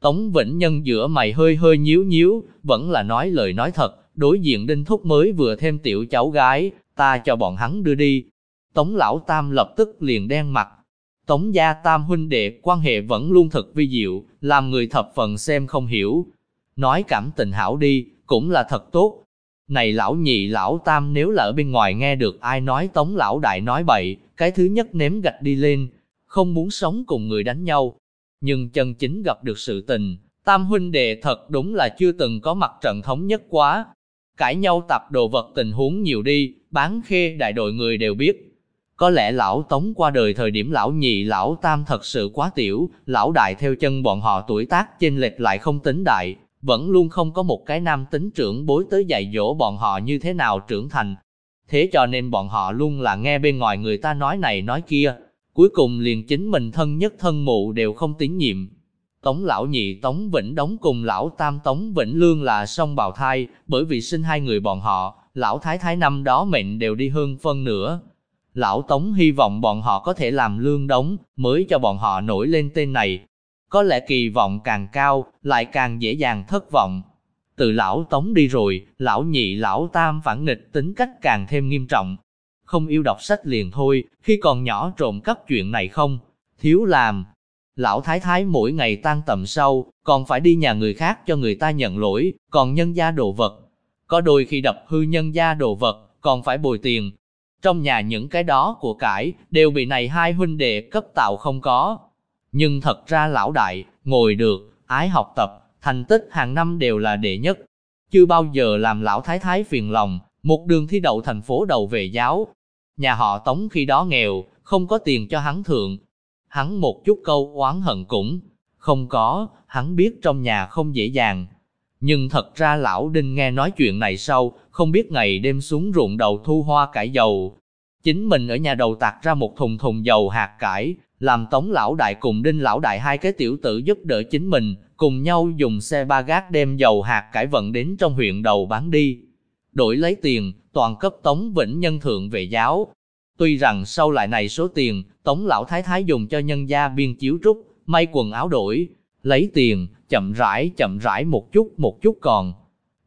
Tống Vĩnh Nhân giữa mày hơi hơi nhíu nhíu, vẫn là nói lời nói thật, đối diện đinh thúc mới vừa thêm tiểu cháu gái, ta cho bọn hắn đưa đi. Tống lão tam lập tức liền đen mặt. Tống gia tam huynh đệ quan hệ vẫn luôn thật vi diệu, làm người thập phần xem không hiểu. Nói cảm tình hảo đi, cũng là thật tốt, này lão nhị lão tam nếu là ở bên ngoài nghe được ai nói tống lão đại nói bậy, cái thứ nhất ném gạch đi lên, không muốn sống cùng người đánh nhau. Nhưng chân chính gặp được sự tình, tam huynh đệ thật đúng là chưa từng có mặt trận thống nhất quá. Cãi nhau tập đồ vật tình huống nhiều đi, bán khê đại đội người đều biết. Có lẽ lão tống qua đời thời điểm lão nhị lão tam thật sự quá tiểu, lão đại theo chân bọn họ tuổi tác chênh lệch lại không tính đại, vẫn luôn không có một cái nam tính trưởng bối tới dạy dỗ bọn họ như thế nào trưởng thành. Thế cho nên bọn họ luôn là nghe bên ngoài người ta nói này nói kia, cuối cùng liền chính mình thân nhất thân mụ đều không tín nhiệm. Tống lão nhị Tống Vĩnh đóng cùng lão tam Tống Vĩnh Lương là song bào thai, bởi vì sinh hai người bọn họ, lão thái thái năm đó mệnh đều đi hơn phân nửa. Lão Tống hy vọng bọn họ có thể làm lương đóng, mới cho bọn họ nổi lên tên này, có lẽ kỳ vọng càng cao, lại càng dễ dàng thất vọng. Từ lão tống đi rồi, lão nhị lão tam phản nghịch tính cách càng thêm nghiêm trọng. Không yêu đọc sách liền thôi, khi còn nhỏ trộm cắp chuyện này không, thiếu làm. Lão thái thái mỗi ngày tan tầm sau, còn phải đi nhà người khác cho người ta nhận lỗi, còn nhân gia đồ vật. Có đôi khi đập hư nhân gia đồ vật, còn phải bồi tiền. Trong nhà những cái đó của cải, đều bị này hai huynh đệ cấp tạo không có. Nhưng thật ra lão đại, ngồi được, ái học tập, thành tích hàng năm đều là đệ nhất. Chưa bao giờ làm lão thái thái phiền lòng, một đường thi đậu thành phố đầu về giáo. Nhà họ tống khi đó nghèo, không có tiền cho hắn thượng. Hắn một chút câu oán hận cũng không có, hắn biết trong nhà không dễ dàng. Nhưng thật ra lão đinh nghe nói chuyện này sau, không biết ngày đêm xuống ruộng đầu thu hoa cải dầu. Chính mình ở nhà đầu tạc ra một thùng thùng dầu hạt cải, làm tống lão đại cùng đinh lão đại hai cái tiểu tử giúp đỡ chính mình, cùng nhau dùng xe ba gác đem dầu hạt cải vận đến trong huyện đầu bán đi. Đổi lấy tiền, toàn cấp tống vĩnh nhân thượng về giáo. Tuy rằng sau lại này số tiền, tống lão thái thái dùng cho nhân gia biên chiếu trúc, may quần áo đổi, lấy tiền, chậm rãi chậm rãi một chút một chút còn.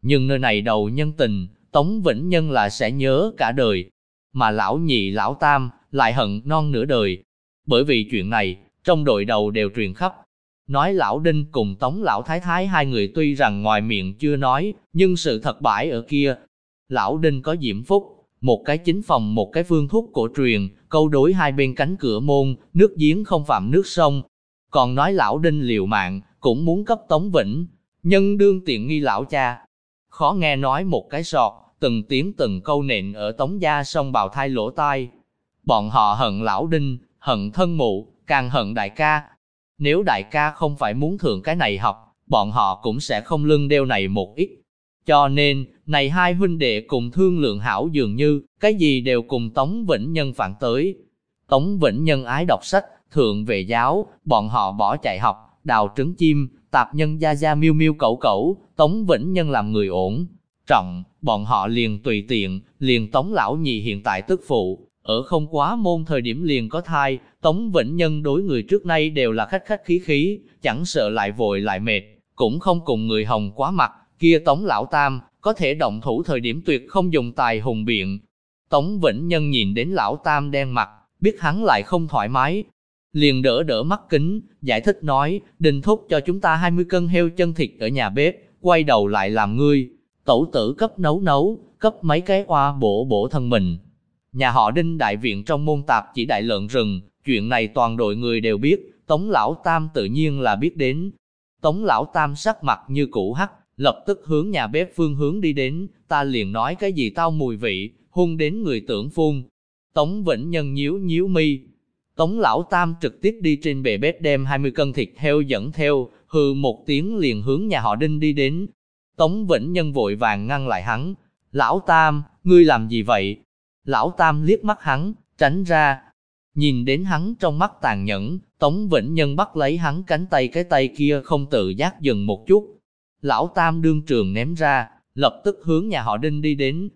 Nhưng nơi này đầu nhân tình, Tống Vĩnh Nhân là sẽ nhớ cả đời, mà lão nhị lão tam lại hận non nửa đời. Bởi vì chuyện này, trong đội đầu đều truyền khắp. Nói lão Đinh cùng Tống lão thái thái hai người tuy rằng ngoài miệng chưa nói, nhưng sự thật bãi ở kia. Lão Đinh có diễm phúc, một cái chính phòng một cái phương thuốc cổ truyền, câu đối hai bên cánh cửa môn, nước giếng không phạm nước sông. Còn nói lão Đinh liều mạng, cũng muốn cấp Tống Vĩnh, nhân đương tiện nghi lão cha. Khó nghe nói một cái sọt, từng tiếng từng câu nện ở Tống gia sông bào thai lỗ tai. Bọn họ hận lão Đinh, hận thân mụ, càng hận đại ca. Nếu đại ca không phải muốn thượng cái này học, bọn họ cũng sẽ không lưng đeo này một ít. Cho nên, này hai huynh đệ cùng thương lượng hảo dường như, cái gì đều cùng Tống Vĩnh Nhân phản tới. Tống Vĩnh Nhân ái đọc sách, thượng về giáo, bọn họ bỏ chạy học, đào trứng chim, tạp nhân gia gia miêu miêu cẩu cẩu, Tống Vĩnh Nhân làm người ổn. Trọng, bọn họ liền tùy tiện, liền Tống Lão Nhị hiện tại tức phụ, ở không quá môn thời điểm liền có thai, Tống Vĩnh Nhân đối người trước nay đều là khách khách khí khí, chẳng sợ lại vội lại mệt, cũng không cùng người hồng quá mặt, kia Tống Lão Tam, có thể động thủ thời điểm tuyệt không dùng tài hùng biện. Tống Vĩnh Nhân nhìn đến Lão Tam đen mặt, biết hắn lại không thoải mái, liền đỡ đỡ mắt kính, giải thích nói, đình thúc cho chúng ta 20 cân heo chân thịt ở nhà bếp, quay đầu lại làm ngươi, tẩu tử cấp nấu nấu, cấp mấy cái oa bổ bổ thân mình. Nhà họ Đinh đại viện trong môn tạp chỉ đại lợn rừng, chuyện này toàn đội người đều biết, Tống Lão Tam tự nhiên là biết đến. Tống Lão Tam sắc mặt như cũ hắc, lập tức hướng nhà bếp phương hướng đi đến, ta liền nói cái gì tao mùi vị, hung đến người tưởng phun. Tống Vĩnh Nhân nhíu nhíu mi, Tống lão tam trực tiếp đi trên bề bếp đem 20 cân thịt heo dẫn theo, hừ một tiếng liền hướng nhà họ Đinh đi đến. Tống Vĩnh Nhân vội vàng ngăn lại hắn. Lão tam, ngươi làm gì vậy? Lão tam liếc mắt hắn, tránh ra. Nhìn đến hắn trong mắt tàn nhẫn, Tống Vĩnh Nhân bắt lấy hắn cánh tay cái tay kia không tự giác dừng một chút. Lão tam đương trường ném ra, lập tức hướng nhà họ Đinh đi đến.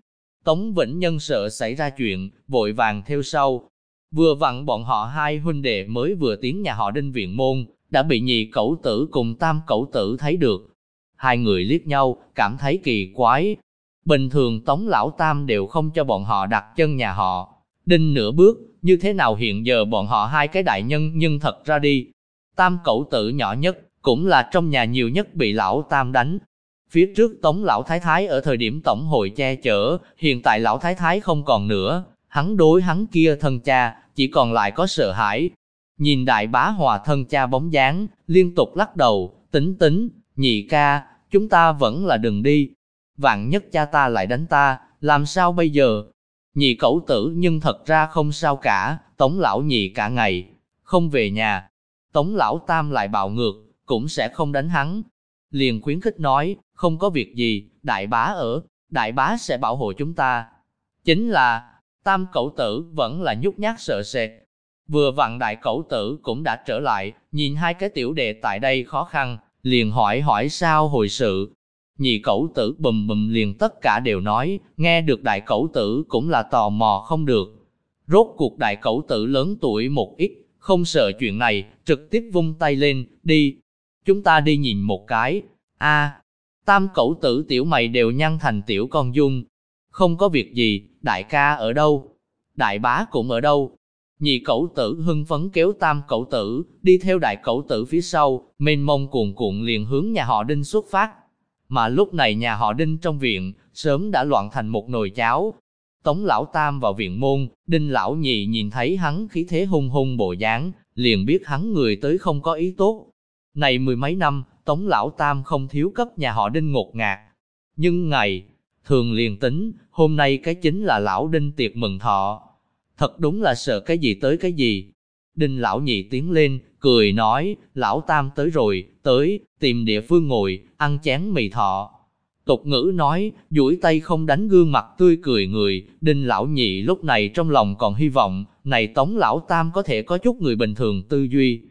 Tống Vĩnh Nhân sợ xảy ra chuyện, vội vàng theo sau, Vừa vặn bọn họ hai huynh đệ mới vừa tiến nhà họ đinh viện môn, đã bị nhị cẩu tử cùng tam cẩu tử thấy được. Hai người liếc nhau, cảm thấy kỳ quái. Bình thường tống lão tam đều không cho bọn họ đặt chân nhà họ. Đinh nửa bước, như thế nào hiện giờ bọn họ hai cái đại nhân nhưng thật ra đi. Tam cậu tử nhỏ nhất, cũng là trong nhà nhiều nhất bị lão tam đánh. Phía trước tống lão thái thái ở thời điểm tổng hội che chở, hiện tại lão thái thái không còn nữa, hắn đối hắn kia thân cha, chỉ còn lại có sợ hãi. Nhìn đại bá hòa thân cha bóng dáng, liên tục lắc đầu, tính tính, nhị ca, chúng ta vẫn là đừng đi. Vạn nhất cha ta lại đánh ta, làm sao bây giờ? Nhị cẩu tử nhưng thật ra không sao cả, tống lão nhị cả ngày, không về nhà. Tống lão tam lại bạo ngược, cũng sẽ không đánh hắn. Liền khuyến khích nói, không có việc gì, đại bá ở, đại bá sẽ bảo hộ chúng ta. Chính là, Tam cậu tử vẫn là nhút nhát sợ sệt. Vừa vặn đại cậu tử cũng đã trở lại, nhìn hai cái tiểu đệ tại đây khó khăn, liền hỏi hỏi sao hồi sự. Nhị cẩu tử bùm bùm liền tất cả đều nói, nghe được đại cẩu tử cũng là tò mò không được. Rốt cuộc đại cẩu tử lớn tuổi một ít, không sợ chuyện này, trực tiếp vung tay lên, đi. Chúng ta đi nhìn một cái. a tam cẩu tử tiểu mày đều nhăn thành tiểu con dung. Không có việc gì, đại ca ở đâu? Đại bá cũng ở đâu? Nhị cẩu tử hưng phấn kéo tam cẩu tử, đi theo đại cẩu tử phía sau, mênh mông cuồn cuộn liền hướng nhà họ Đinh xuất phát. Mà lúc này nhà họ Đinh trong viện, sớm đã loạn thành một nồi cháo. Tống lão tam vào viện môn, Đinh lão nhị nhìn thấy hắn khí thế hung hung bộ dáng, liền biết hắn người tới không có ý tốt. Này mười mấy năm, Tống lão tam không thiếu cấp nhà họ Đinh ngột ngạt. Nhưng ngày, thường liền tính, hôm nay cái chính là lão đinh tiệc mừng thọ. Thật đúng là sợ cái gì tới cái gì. Đinh lão nhị tiến lên, cười nói, lão tam tới rồi, tới, tìm địa phương ngồi, ăn chén mì thọ. Tục ngữ nói, duỗi tay không đánh gương mặt tươi cười người, đinh lão nhị lúc này trong lòng còn hy vọng, này tống lão tam có thể có chút người bình thường tư duy.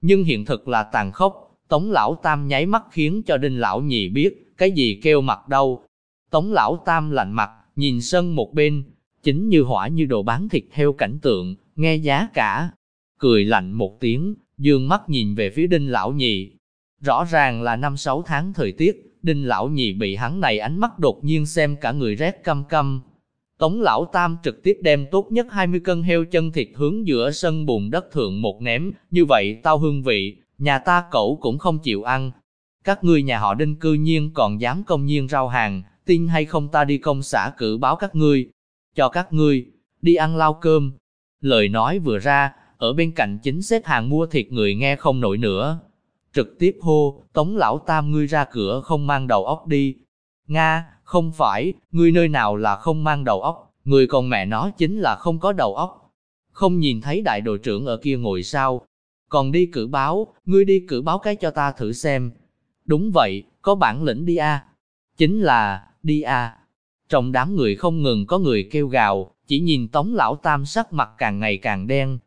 Nhưng hiện thực là tàn khốc, tống lão tam nháy mắt khiến cho đinh lão nhị biết, cái gì kêu mặt đâu. Tống lão tam lạnh mặt, nhìn sân một bên, chính như hỏa như đồ bán thịt heo cảnh tượng, nghe giá cả. Cười lạnh một tiếng, dương mắt nhìn về phía đinh lão nhị. Rõ ràng là năm sáu tháng thời tiết, đinh lão nhị bị hắn này ánh mắt đột nhiên xem cả người rét căm căm. Tống lão tam trực tiếp đem tốt nhất 20 cân heo chân thịt hướng giữa sân bùn đất thượng một ném, như vậy tao hương vị, nhà ta cậu cũng không chịu ăn. Các ngươi nhà họ đinh cư nhiên còn dám công nhiên rau hàng, tin hay không ta đi công xã cử báo các ngươi, cho các ngươi, đi ăn lao cơm. Lời nói vừa ra, ở bên cạnh chính xếp hàng mua thịt người nghe không nổi nữa. Trực tiếp hô, tống lão tam ngươi ra cửa không mang đầu óc đi. Nga, không phải, ngươi nơi nào là không mang đầu óc, người còn mẹ nó chính là không có đầu óc. Không nhìn thấy đại đội trưởng ở kia ngồi sao, còn đi cử báo, ngươi đi cử báo cái cho ta thử xem. Đúng vậy, có bản lĩnh đi a. Chính là, đi a. Trong đám người không ngừng có người kêu gào, chỉ nhìn tống lão tam sắc mặt càng ngày càng đen.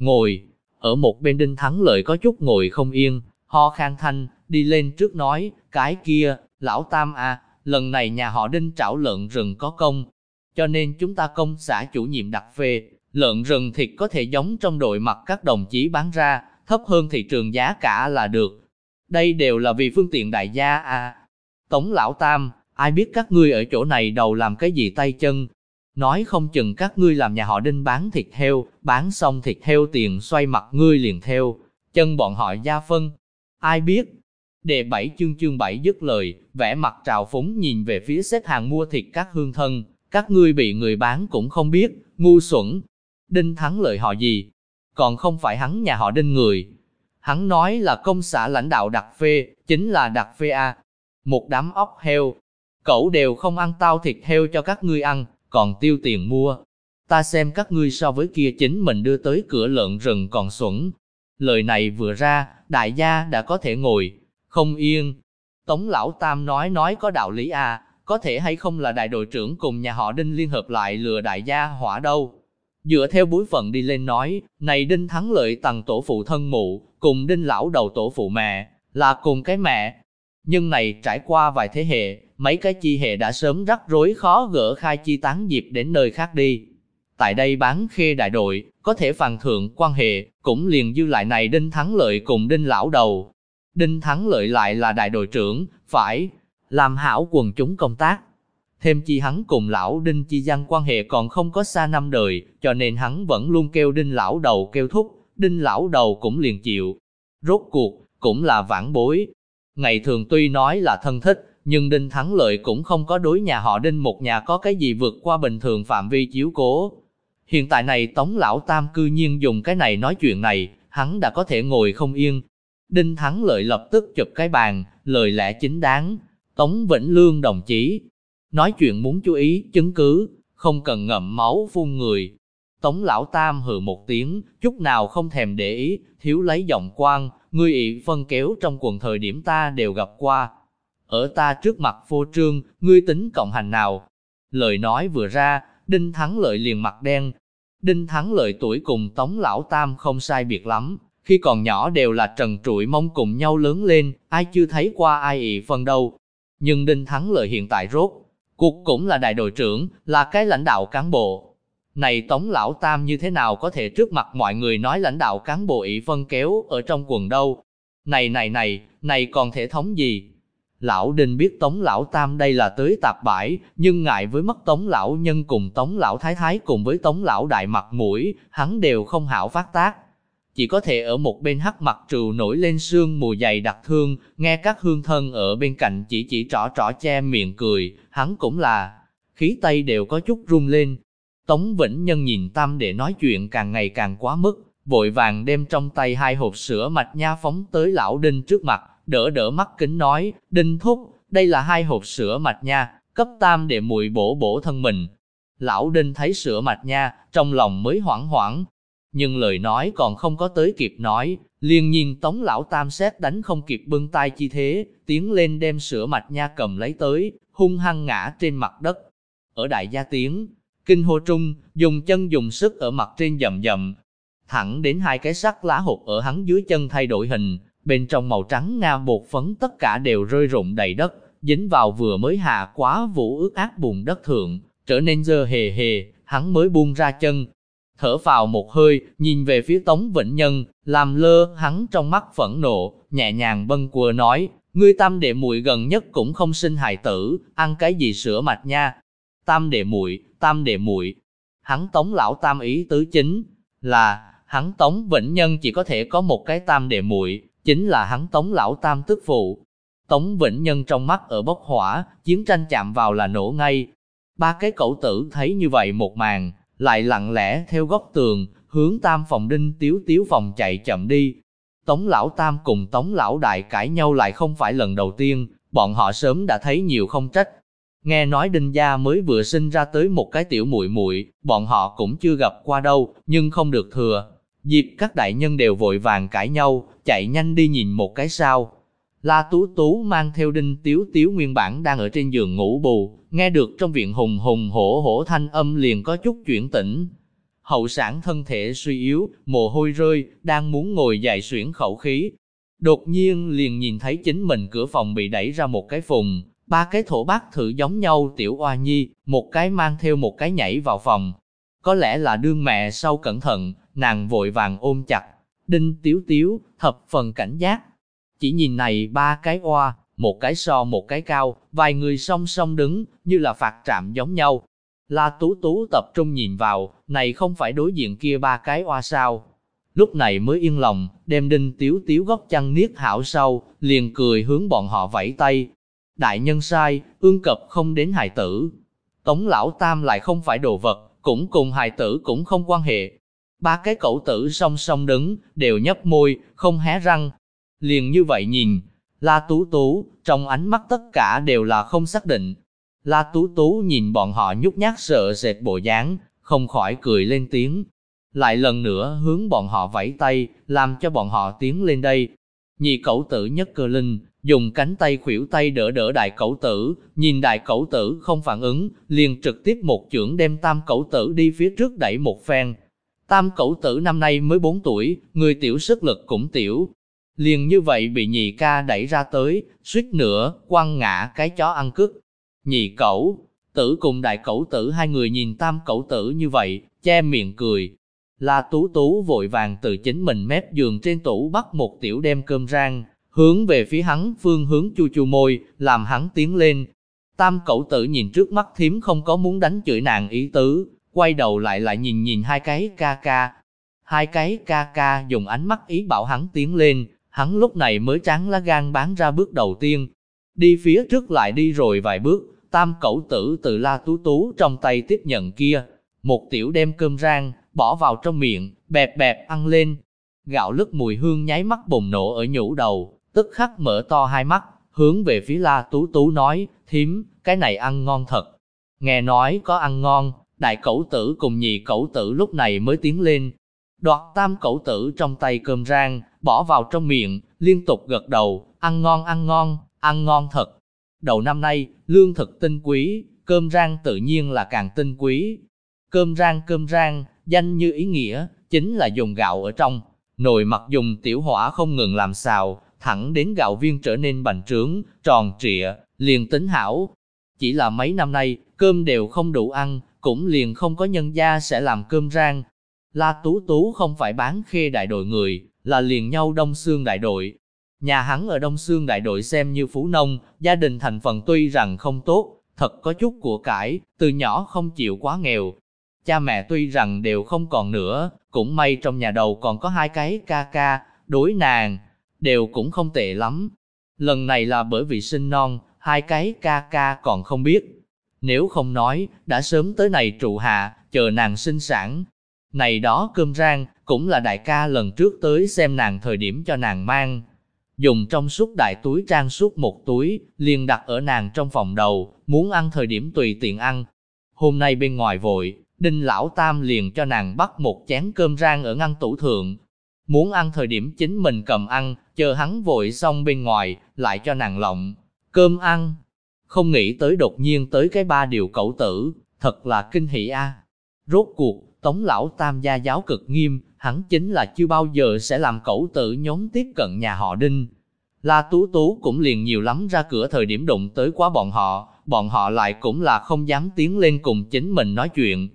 Ngồi, ở một bên đinh thắng lợi có chút ngồi không yên, ho khang thanh, đi lên trước nói, cái kia, lão tam a, lần này nhà họ đinh trảo lợn rừng có công, cho nên chúng ta công xã chủ nhiệm đặt phê, lợn rừng thịt có thể giống trong đội mặt các đồng chí bán ra, thấp hơn thị trường giá cả là được. Đây đều là vì phương tiện đại gia à. Tống lão tam, ai biết các ngươi ở chỗ này đầu làm cái gì tay chân. Nói không chừng các ngươi làm nhà họ đinh bán thịt heo, bán xong thịt heo tiền xoay mặt ngươi liền theo, chân bọn họ gia phân. Ai biết? Đệ bảy chương chương bảy dứt lời, vẽ mặt trào phúng nhìn về phía xếp hàng mua thịt các hương thân, các ngươi bị người bán cũng không biết, ngu xuẩn. Đinh thắng lợi họ gì? còn không phải hắn nhà họ đinh người. Hắn nói là công xã lãnh đạo đặc phê, chính là đặc phê A. Một đám ốc heo, cậu đều không ăn tao thịt heo cho các ngươi ăn, còn tiêu tiền mua. Ta xem các ngươi so với kia chính mình đưa tới cửa lợn rừng còn xuẩn. Lời này vừa ra, đại gia đã có thể ngồi, không yên. Tống lão tam nói nói có đạo lý à, có thể hay không là đại đội trưởng cùng nhà họ đinh liên hợp lại lừa đại gia hỏa đâu. Dựa theo bối phận đi lên nói, này đinh thắng lợi tầng tổ phụ thân mụ, cùng đinh lão đầu tổ phụ mẹ, là cùng cái mẹ. Nhưng này trải qua vài thế hệ, mấy cái chi hệ đã sớm rắc rối khó gỡ khai chi tán dịp đến nơi khác đi. Tại đây bán khê đại đội, có thể phàn thượng quan hệ, cũng liền dư lại này đinh thắng lợi cùng đinh lão đầu. Đinh thắng lợi lại là đại đội trưởng, phải làm hảo quần chúng công tác, Thêm chi hắn cùng lão đinh chi Giang quan hệ còn không có xa năm đời, cho nên hắn vẫn luôn kêu đinh lão đầu kêu thúc, đinh lão đầu cũng liền chịu. Rốt cuộc, cũng là vãn bối. Ngày thường tuy nói là thân thích, nhưng đinh thắng lợi cũng không có đối nhà họ đinh một nhà có cái gì vượt qua bình thường phạm vi chiếu cố. Hiện tại này tống lão tam cư nhiên dùng cái này nói chuyện này, hắn đã có thể ngồi không yên. Đinh thắng lợi lập tức chụp cái bàn, lời lẽ chính đáng. Tống Vĩnh Lương đồng chí, Nói chuyện muốn chú ý, chứng cứ, không cần ngậm máu phun người. Tống lão tam hừ một tiếng, chút nào không thèm để ý, thiếu lấy giọng quan, ngươi ị phân kéo trong quần thời điểm ta đều gặp qua. Ở ta trước mặt phô trương, ngươi tính cộng hành nào? Lời nói vừa ra, Đinh Thắng Lợi liền mặt đen. Đinh Thắng Lợi tuổi cùng Tống Lão Tam không sai biệt lắm, khi còn nhỏ đều là trần trụi mong cùng nhau lớn lên, ai chưa thấy qua ai ị phân đâu. Nhưng Đinh Thắng Lợi hiện tại rốt, Cuộc cũng là đại đội trưởng, là cái lãnh đạo cán bộ. Này Tống Lão Tam như thế nào có thể trước mặt mọi người nói lãnh đạo cán bộ ỷ phân kéo ở trong quần đâu? Này này này, này còn thể thống gì? Lão Đinh biết Tống Lão Tam đây là tới tạp bãi, nhưng ngại với mất Tống Lão Nhân cùng Tống Lão Thái Thái cùng với Tống Lão Đại mặt mũi, hắn đều không hảo phát tác chỉ có thể ở một bên hắc mặt trù nổi lên sương mùa dày đặc thương, nghe các hương thân ở bên cạnh chỉ chỉ trỏ trỏ che miệng cười, hắn cũng là, khí tay đều có chút run lên. Tống Vĩnh Nhân nhìn Tam để nói chuyện càng ngày càng quá mức, vội vàng đem trong tay hai hộp sữa mạch nha phóng tới lão Đinh trước mặt, đỡ đỡ mắt kính nói, Đinh thúc, đây là hai hộp sữa mạch nha, cấp Tam để mùi bổ bổ thân mình. Lão Đinh thấy sữa mạch nha, trong lòng mới hoảng hoảng, nhưng lời nói còn không có tới kịp nói, liền nhìn tống lão tam xét đánh không kịp bưng tay chi thế, tiến lên đem sữa mạch nha cầm lấy tới, hung hăng ngã trên mặt đất. Ở đại gia tiếng, kinh hô trung, dùng chân dùng sức ở mặt trên dầm dầm, thẳng đến hai cái sắc lá hột ở hắn dưới chân thay đổi hình, bên trong màu trắng nga bột phấn tất cả đều rơi rụng đầy đất, dính vào vừa mới hạ quá vũ ướt ác bùn đất thượng, trở nên dơ hề hề, hắn mới buông ra chân. Thở vào một hơi, nhìn về phía Tống Vĩnh Nhân, làm lơ hắn trong mắt phẫn nộ, nhẹ nhàng bâng quơ nói, ngươi tam đệ muội gần nhất cũng không sinh hài tử, ăn cái gì sữa mạch nha. Tam đệ muội, tam đệ muội. Hắn Tống lão tam ý tứ chính là hắn Tống Vĩnh Nhân chỉ có thể có một cái tam đệ muội, chính là hắn Tống lão tam tức phụ. Tống Vĩnh Nhân trong mắt ở bốc hỏa, chiến tranh chạm vào là nổ ngay. Ba cái cậu tử thấy như vậy một màn, lại lặng lẽ theo góc tường, hướng tam phòng đinh tiếu tiếu phòng chạy chậm đi. Tống lão tam cùng tống lão đại cãi nhau lại không phải lần đầu tiên, bọn họ sớm đã thấy nhiều không trách. Nghe nói đinh gia mới vừa sinh ra tới một cái tiểu muội muội, bọn họ cũng chưa gặp qua đâu, nhưng không được thừa. Dịp các đại nhân đều vội vàng cãi nhau, chạy nhanh đi nhìn một cái sao. La Tú Tú mang theo đinh tiếu tiếu nguyên bản đang ở trên giường ngủ bù, nghe được trong viện hùng hùng hổ hổ thanh âm liền có chút chuyển tỉnh. Hậu sản thân thể suy yếu, mồ hôi rơi, đang muốn ngồi dậy xuyển khẩu khí. Đột nhiên liền nhìn thấy chính mình cửa phòng bị đẩy ra một cái phùng, ba cái thổ bác thử giống nhau tiểu oa nhi, một cái mang theo một cái nhảy vào phòng. Có lẽ là đương mẹ sau cẩn thận, nàng vội vàng ôm chặt, đinh tiếu tiếu, thập phần cảnh giác. Chỉ nhìn này ba cái oa, một cái so một cái cao, vài người song song đứng, như là phạt trạm giống nhau. La Tú Tú tập trung nhìn vào, này không phải đối diện kia ba cái oa sao. Lúc này mới yên lòng, đem đinh tiếu tiếu góc chăn niết hảo sau, liền cười hướng bọn họ vẫy tay. Đại nhân sai, ương cập không đến hài tử. Tống lão tam lại không phải đồ vật, cũng cùng hài tử cũng không quan hệ, Ba cái cậu tử song song đứng, đều nhấp môi, không hé răng. Liền như vậy nhìn, La Tú Tú, trong ánh mắt tất cả đều là không xác định. La Tú Tú nhìn bọn họ nhút nhát sợ sệt bộ dáng, không khỏi cười lên tiếng. Lại lần nữa hướng bọn họ vẫy tay, làm cho bọn họ tiến lên đây. Nhị cậu tử nhất cơ linh, dùng cánh tay khuỷu tay đỡ đỡ đại cậu tử, nhìn đại cậu tử không phản ứng, liền trực tiếp một chưởng đem tam cậu tử đi phía trước đẩy một phen, Tam cậu tử năm nay mới 4 tuổi, người tiểu sức lực cũng tiểu. Liền như vậy bị nhị ca đẩy ra tới, suýt nữa, quăng ngã cái chó ăn cướp. Nhị cậu, tử cùng đại cậu tử hai người nhìn tam cậu tử như vậy, che miệng cười. La tú tú vội vàng từ chính mình mép giường trên tủ bắt một tiểu đem cơm rang, hướng về phía hắn phương hướng chu chu môi, làm hắn tiến lên. Tam cậu tử nhìn trước mắt thím không có muốn đánh chửi nàng ý tứ, quay đầu lại lại nhìn nhìn hai cái ca ca. Hai cái ca ca dùng ánh mắt ý bảo hắn tiến lên, hắn lúc này mới trắng lá gan bán ra bước đầu tiên. Đi phía trước lại đi rồi vài bước, tam cẩu tử từ la tú tú trong tay tiếp nhận kia. Một tiểu đem cơm rang, bỏ vào trong miệng, bẹp bẹp ăn lên. Gạo lứt mùi hương nháy mắt bùng nổ ở nhũ đầu, tức khắc mở to hai mắt, hướng về phía la tú tú nói, thím, cái này ăn ngon thật. Nghe nói có ăn ngon, đại cẩu tử cùng nhị cẩu tử lúc này mới tiến lên. Đoạt tam cẩu tử trong tay cơm rang, bỏ vào trong miệng, liên tục gật đầu, ăn ngon ăn ngon, ăn ngon thật. Đầu năm nay, lương thực tinh quý, cơm rang tự nhiên là càng tinh quý. Cơm rang cơm rang, danh như ý nghĩa, chính là dùng gạo ở trong. Nồi mặt dùng tiểu hỏa không ngừng làm xào, thẳng đến gạo viên trở nên bành trướng, tròn trịa, liền tính hảo. Chỉ là mấy năm nay, cơm đều không đủ ăn, cũng liền không có nhân gia sẽ làm cơm rang. La Tú Tú không phải bán khê đại đội người, là liền nhau Đông Sương đại đội. Nhà hắn ở Đông Sương đại đội xem như phú nông, gia đình thành phần tuy rằng không tốt, thật có chút của cải, từ nhỏ không chịu quá nghèo. Cha mẹ tuy rằng đều không còn nữa, cũng may trong nhà đầu còn có hai cái ca ca, đối nàng, đều cũng không tệ lắm. Lần này là bởi vì sinh non, hai cái ca ca còn không biết, nếu không nói, đã sớm tới này trụ hạ, chờ nàng sinh sản. Này đó cơm rang, cũng là đại ca lần trước tới xem nàng thời điểm cho nàng mang. Dùng trong suốt đại túi trang suốt một túi, liền đặt ở nàng trong phòng đầu, muốn ăn thời điểm tùy tiện ăn. Hôm nay bên ngoài vội, đinh lão tam liền cho nàng bắt một chén cơm rang ở ngăn tủ thượng. Muốn ăn thời điểm chính mình cầm ăn, chờ hắn vội xong bên ngoài, lại cho nàng lộng. Cơm ăn, không nghĩ tới đột nhiên tới cái ba điều cậu tử, thật là kinh hỉ a. Rốt cuộc, Tống lão tam gia giáo cực nghiêm, hắn chính là chưa bao giờ sẽ làm cậu tử nhóm tiếp cận nhà họ Đinh. La Tú Tú cũng liền nhiều lắm ra cửa thời điểm đụng tới quá bọn họ, bọn họ lại cũng là không dám tiến lên cùng chính mình nói chuyện.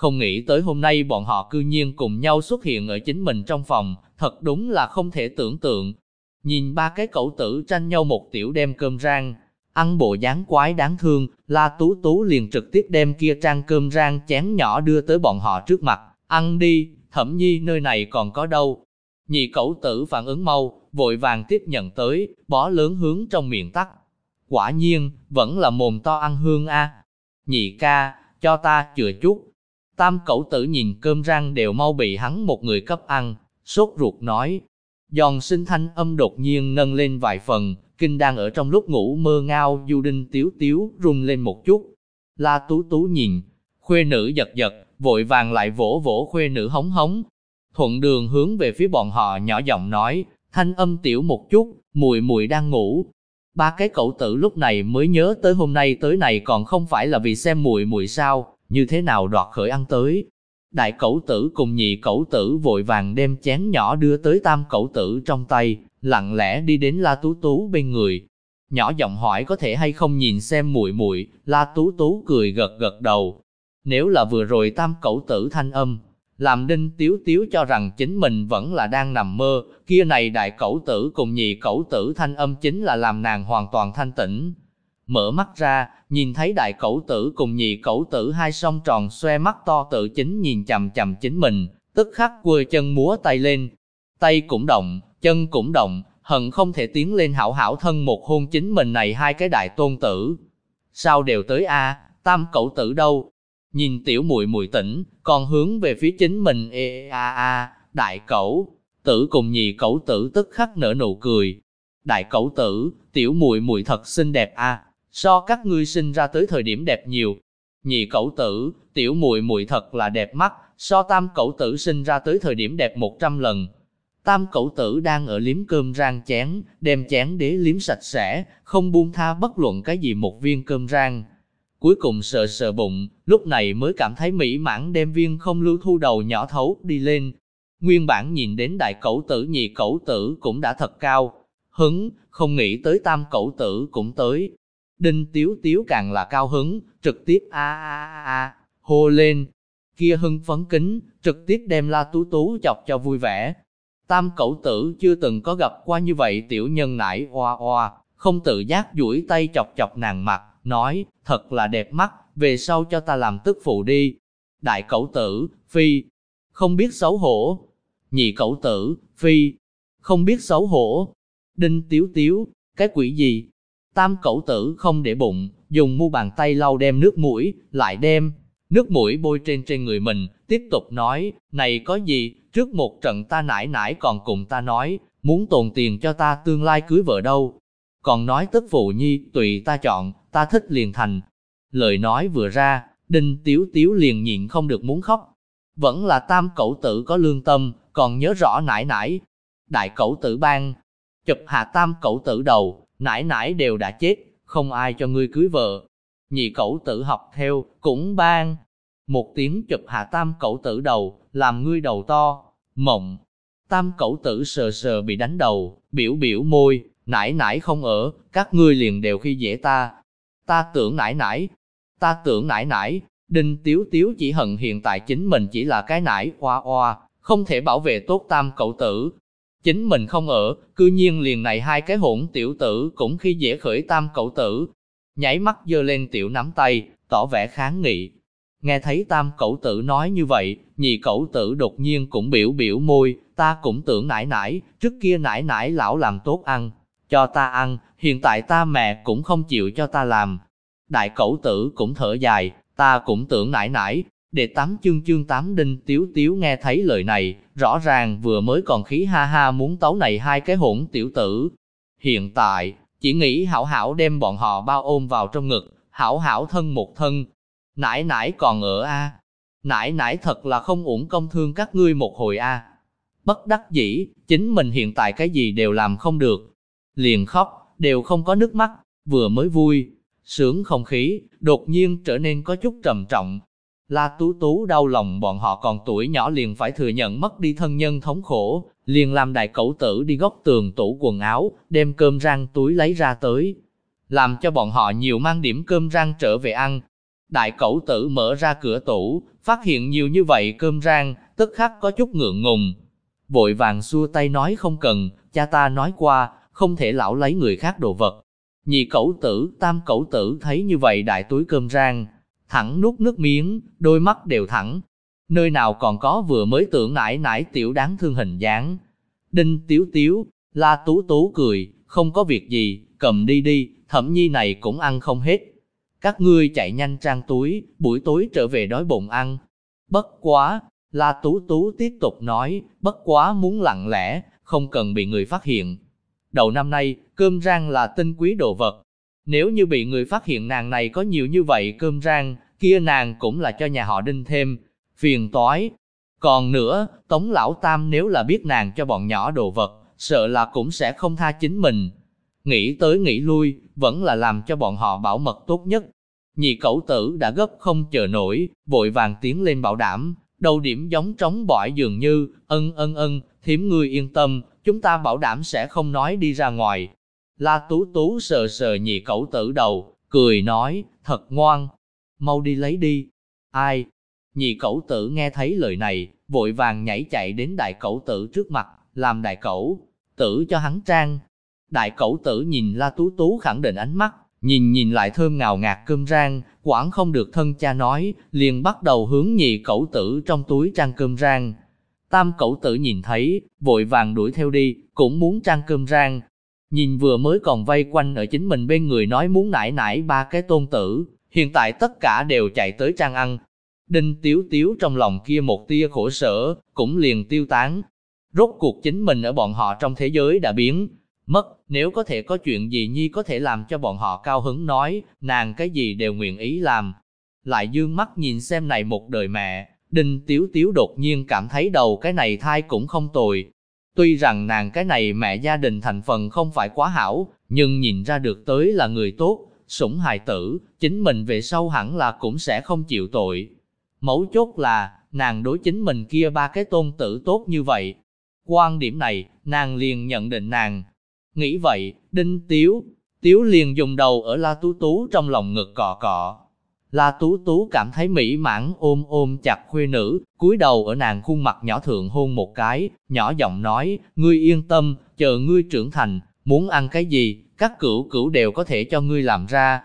Không nghĩ tới hôm nay bọn họ cư nhiên cùng nhau xuất hiện ở chính mình trong phòng, thật đúng là không thể tưởng tượng. Nhìn ba cái cậu tử tranh nhau một tiểu đem cơm rang, ăn bộ dáng quái đáng thương, La Tú Tú liền trực tiếp đem kia trang cơm rang chén nhỏ đưa tới bọn họ trước mặt, ăn đi, thẩm nhi nơi này còn có đâu. Nhị cậu tử phản ứng mau, vội vàng tiếp nhận tới, bó lớn hướng trong miệng tắt. Quả nhiên, vẫn là mồm to ăn hương a. Nhị ca, cho ta chừa chút. Tam cậu tử nhìn cơm rang đều mau bị hắn một người cấp ăn, sốt ruột nói. Giòn sinh thanh âm đột nhiên nâng lên vài phần, kinh đang ở trong lúc ngủ mơ ngao du đinh tiếu tiếu run lên một chút. La tú tú nhìn, khuê nữ giật giật, vội vàng lại vỗ vỗ khuê nữ hống hống. Thuận đường hướng về phía bọn họ nhỏ giọng nói, thanh âm tiểu một chút, mùi mùi đang ngủ. Ba cái cậu tử lúc này mới nhớ tới hôm nay tới này còn không phải là vì xem mùi mùi sao, như thế nào đoạt khởi ăn tới. Đại cẩu tử cùng nhị cẩu tử vội vàng đem chén nhỏ đưa tới tam cẩu tử trong tay, lặng lẽ đi đến La Tú Tú bên người. Nhỏ giọng hỏi có thể hay không nhìn xem muội muội, La Tú Tú cười gật gật đầu. Nếu là vừa rồi tam cẩu tử thanh âm, làm đinh tiếu tiếu cho rằng chính mình vẫn là đang nằm mơ, kia này đại cẩu tử cùng nhị cẩu tử thanh âm chính là làm nàng hoàn toàn thanh tĩnh. Mở mắt ra, nhìn thấy đại cẩu tử cùng nhị cẩu tử hai song tròn xoe mắt to tự chính nhìn chằm chằm chính mình, tức khắc quơ chân múa tay lên. Tay cũng động, chân cũng động, hận không thể tiến lên hảo hảo thân một hôn chính mình này hai cái đại tôn tử. Sao đều tới a tam cẩu tử đâu? Nhìn tiểu muội muội tỉnh, còn hướng về phía chính mình ê a a, đại cẩu, tử cùng nhị cẩu tử tức khắc nở nụ cười. Đại cẩu tử, tiểu muội muội thật xinh đẹp a, so các ngươi sinh ra tới thời điểm đẹp nhiều. Nhị cậu tử, tiểu muội muội thật là đẹp mắt, so tam cậu tử sinh ra tới thời điểm đẹp một trăm lần. Tam cậu tử đang ở liếm cơm rang chén, đem chén đế liếm sạch sẽ, không buông tha bất luận cái gì một viên cơm rang. Cuối cùng sờ sờ bụng, lúc này mới cảm thấy mỹ mãn đem viên không lưu thu đầu nhỏ thấu đi lên. Nguyên bản nhìn đến đại cậu tử nhị cậu tử cũng đã thật cao. Hứng, không nghĩ tới tam cậu tử cũng tới. Đinh tiếu tiếu càng là cao hứng, trực tiếp a a a hô lên. Kia hưng phấn kính, trực tiếp đem la tú tú chọc cho vui vẻ, Tam cậu tử chưa từng có gặp qua như vậy tiểu nhân nải oa oa, không tự giác duỗi tay chọc chọc nàng mặt, nói, thật là đẹp mắt, về sau cho ta làm tức phụ đi. Đại cậu tử, phi, không biết xấu hổ. Nhị cậu tử, phi, không biết xấu hổ. Đinh tiếu tiếu, cái quỷ gì? Tam Cẩu tử không để bụng, dùng mu bàn tay lau đem nước mũi, lại đem nước mũi bôi trên trên người mình, tiếp tục nói, này có gì, trước một trận ta nải nải còn cùng ta nói, muốn tồn tiền cho ta tương lai cưới vợ đâu. Còn nói tức phụ nhi, tùy ta chọn, ta thích liền thành. Lời nói vừa ra, đinh tiếu tiếu liền nhịn không được muốn khóc. Vẫn là tam Cẩu tử có lương tâm, còn nhớ rõ nải nải. Đại Cẩu tử ban, chụp hạ tam Cẩu tử đầu, Nãi nãi đều đã chết, không ai cho ngươi cưới vợ. Nhị cậu tử học theo, cũng ban, một tiếng chụp hạ tam cậu tử đầu, làm ngươi đầu to, mộng. Tam cậu tử sờ sờ bị đánh đầu, biểu biểu môi, Nãi nãi không ở, các ngươi liền đều khi dễ ta. Ta tưởng nãi nãi, ta tưởng nãi nãi. đinh tiếu tiếu chỉ hận hiện tại chính mình chỉ là cái nãi hoa hoa, không thể bảo vệ tốt tam cậu tử. Chính mình không ở, cư nhiên liền này hai cái hỗn tiểu tử cũng khi dễ khởi tam cậu tử. Nhảy mắt dơ lên tiểu nắm tay, tỏ vẻ kháng nghị, Nghe thấy tam cậu tử nói như vậy, nhị cậu tử đột nhiên cũng biểu biểu môi, ta cũng tưởng nãi nãi. trước kia nãi nãi lão làm tốt ăn, cho ta ăn, hiện tại ta mẹ cũng không chịu cho ta làm. Đại cậu tử cũng thở dài, ta cũng tưởng nãi nãi để tám chương chương tám đinh tiếu tiếu nghe thấy lời này, rõ ràng vừa mới còn khí ha ha muốn tấu này hai cái hỗn tiểu tử. Hiện tại, chỉ nghĩ hảo hảo đem bọn họ bao ôm vào trong ngực, hảo hảo thân một thân, nãi nãi còn ở a Nãi nãi thật là không uổng công thương các ngươi một hồi a Bất đắc dĩ, chính mình hiện tại cái gì đều làm không được. Liền khóc, đều không có nước mắt, vừa mới vui. Sướng không khí, đột nhiên trở nên có chút trầm trọng. La Tú Tú đau lòng bọn họ còn tuổi nhỏ liền phải thừa nhận mất đi thân nhân thống khổ, liền làm đại cẩu tử đi góc tường tủ quần áo, đem cơm rang túi lấy ra tới. Làm cho bọn họ nhiều mang điểm cơm rang trở về ăn. Đại cẩu tử mở ra cửa tủ, phát hiện nhiều như vậy cơm rang, tức khắc có chút ngượng ngùng. Vội vàng xua tay nói không cần, cha ta nói qua, không thể lão lấy người khác đồ vật. Nhị cẩu tử, tam cẩu tử thấy như vậy đại túi cơm rang, thẳng nuốt nước miếng, đôi mắt đều thẳng. Nơi nào còn có vừa mới tưởng nải nải tiểu đáng thương hình dáng. Đinh tiếu tiếu, la tú tú cười, không có việc gì, cầm đi đi, thẩm nhi này cũng ăn không hết. Các ngươi chạy nhanh trang túi, buổi tối trở về đói bụng ăn. Bất quá, la tú tú tiếp tục nói, bất quá muốn lặng lẽ, không cần bị người phát hiện. Đầu năm nay, cơm rang là tinh quý đồ vật. Nếu như bị người phát hiện nàng này có nhiều như vậy cơm rang, kia nàng cũng là cho nhà họ đinh thêm, phiền toái. Còn nữa, Tống Lão Tam nếu là biết nàng cho bọn nhỏ đồ vật, sợ là cũng sẽ không tha chính mình. Nghĩ tới nghĩ lui, vẫn là làm cho bọn họ bảo mật tốt nhất. Nhị cẩu tử đã gấp không chờ nổi, vội vàng tiến lên bảo đảm, đầu điểm giống trống bỏi dường như, ân ân ân, thiếm ngươi yên tâm, chúng ta bảo đảm sẽ không nói đi ra ngoài. La Tú Tú sờ sờ nhị cẩu tử đầu, cười nói, thật ngoan, mau đi lấy đi. Ai? Nhị cẩu tử nghe thấy lời này, vội vàng nhảy chạy đến đại cẩu tử trước mặt, làm đại cẩu tử cho hắn trang. Đại cẩu tử nhìn La Tú Tú khẳng định ánh mắt, nhìn nhìn lại thơm ngào ngạt cơm rang, quản không được thân cha nói, liền bắt đầu hướng nhị cẩu tử trong túi trang cơm rang. Tam cẩu tử nhìn thấy, vội vàng đuổi theo đi, cũng muốn trang cơm rang. Nhìn vừa mới còn vây quanh ở chính mình bên người nói muốn nải nải ba cái tôn tử, hiện tại tất cả đều chạy tới trang ăn. Đinh tiếu tiếu trong lòng kia một tia khổ sở, cũng liền tiêu tán. Rốt cuộc chính mình ở bọn họ trong thế giới đã biến, mất, nếu có thể có chuyện gì nhi có thể làm cho bọn họ cao hứng nói, nàng cái gì đều nguyện ý làm. Lại dương mắt nhìn xem này một đời mẹ, đinh tiếu tiếu đột nhiên cảm thấy đầu cái này thai cũng không tồi. Tuy rằng nàng cái này mẹ gia đình thành phần không phải quá hảo, nhưng nhìn ra được tới là người tốt, sủng hài tử, chính mình về sau hẳn là cũng sẽ không chịu tội. Mấu chốt là, nàng đối chính mình kia ba cái tôn tử tốt như vậy. Quan điểm này, nàng liền nhận định nàng. Nghĩ vậy, đinh tiếu, tiếu liền dùng đầu ở la tú tú trong lòng ngực cọ cọ. La tú tú cảm thấy mỹ mãn ôm ôm chặt khuê nữ, cúi đầu ở nàng khuôn mặt nhỏ thượng hôn một cái, nhỏ giọng nói, ngươi yên tâm, chờ ngươi trưởng thành, muốn ăn cái gì, các cửu cửu đều có thể cho ngươi làm ra.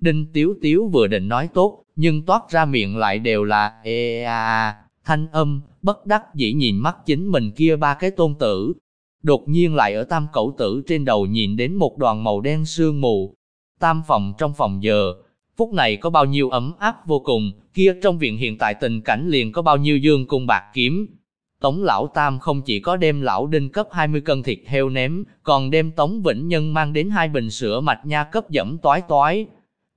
Đinh Tiếu Tiếu vừa định nói tốt, nhưng toát ra miệng lại đều là ê a a, thanh âm, bất đắc dĩ nhìn mắt chính mình kia ba cái tôn tử. Đột nhiên lại ở tam cẩu tử trên đầu nhìn đến một đoàn màu đen sương mù. Tam phòng trong phòng giờ, phút này có bao nhiêu ấm áp vô cùng, kia trong viện hiện tại tình cảnh liền có bao nhiêu dương cung bạc kiếm, Tống Lão Tam không chỉ có đem Lão Đinh cấp 20 cân thịt heo ném, còn đem Tống Vĩnh Nhân mang đến hai bình sữa mạch nha cấp dẫm toái toái.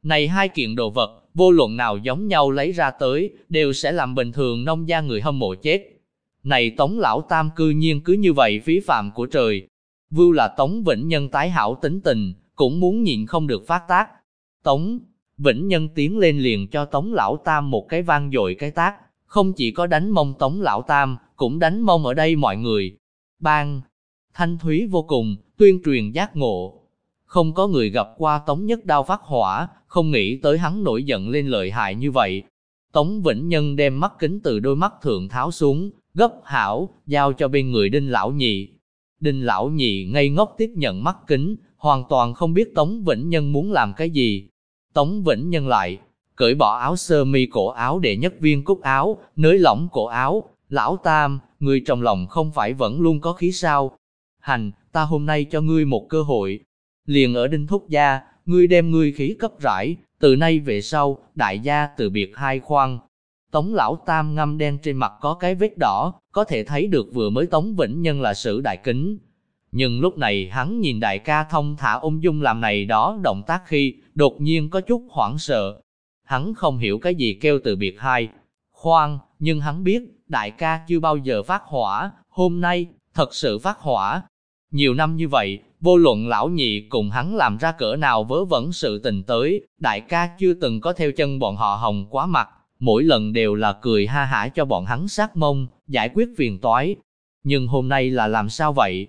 Này hai kiện đồ vật, vô luận nào giống nhau lấy ra tới, đều sẽ làm bình thường nông gia người hâm mộ chết. Này Tống Lão Tam cư nhiên cứ như vậy phí phạm của trời. Vưu là Tống Vĩnh Nhân tái hảo tính tình, cũng muốn nhịn không được phát tác. Tống Vĩnh Nhân tiến lên liền cho Tống Lão Tam một cái vang dội cái tác, không chỉ có đánh mông Tống Lão Tam, cũng đánh mông ở đây mọi người. Bang! Thanh thúy vô cùng, tuyên truyền giác ngộ. Không có người gặp qua Tống Nhất Đao phát hỏa, không nghĩ tới hắn nổi giận lên lợi hại như vậy. Tống Vĩnh Nhân đem mắt kính từ đôi mắt thượng tháo xuống, gấp hảo, giao cho bên người Đinh Lão Nhị. Đinh Lão Nhị ngây ngốc tiếp nhận mắt kính, hoàn toàn không biết Tống Vĩnh Nhân muốn làm cái gì. Tống Vĩnh Nhân lại, cởi bỏ áo sơ mi cổ áo để nhất viên cúc áo, nới lỏng cổ áo, Lão Tam, ngươi trong lòng không phải vẫn luôn có khí sao? Hành, ta hôm nay cho ngươi một cơ hội. Liền ở Đinh Thúc Gia, ngươi đem ngươi khí cấp rải, từ nay về sau, đại gia từ biệt hai khoan. Tống Lão Tam ngâm đen trên mặt có cái vết đỏ, có thể thấy được vừa mới Tống Vĩnh Nhân là sử đại kính. Nhưng lúc này hắn nhìn đại ca thông thả ung dung làm này đó động tác khi, đột nhiên có chút hoảng sợ. Hắn không hiểu cái gì kêu từ biệt hai. Khoan, nhưng hắn biết, đại ca chưa bao giờ phát hỏa, hôm nay, thật sự phát hỏa. Nhiều năm như vậy, vô luận lão nhị cùng hắn làm ra cỡ nào vớ vẩn sự tình tới, đại ca chưa từng có theo chân bọn họ hồng quá mặt, mỗi lần đều là cười ha hả cho bọn hắn sát mông, giải quyết phiền toái. Nhưng hôm nay là làm sao vậy?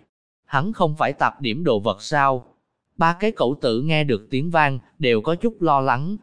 Hắn không phải tạp điểm đồ vật sao? Ba cái cậu tử nghe được tiếng vang, đều có chút lo lắng.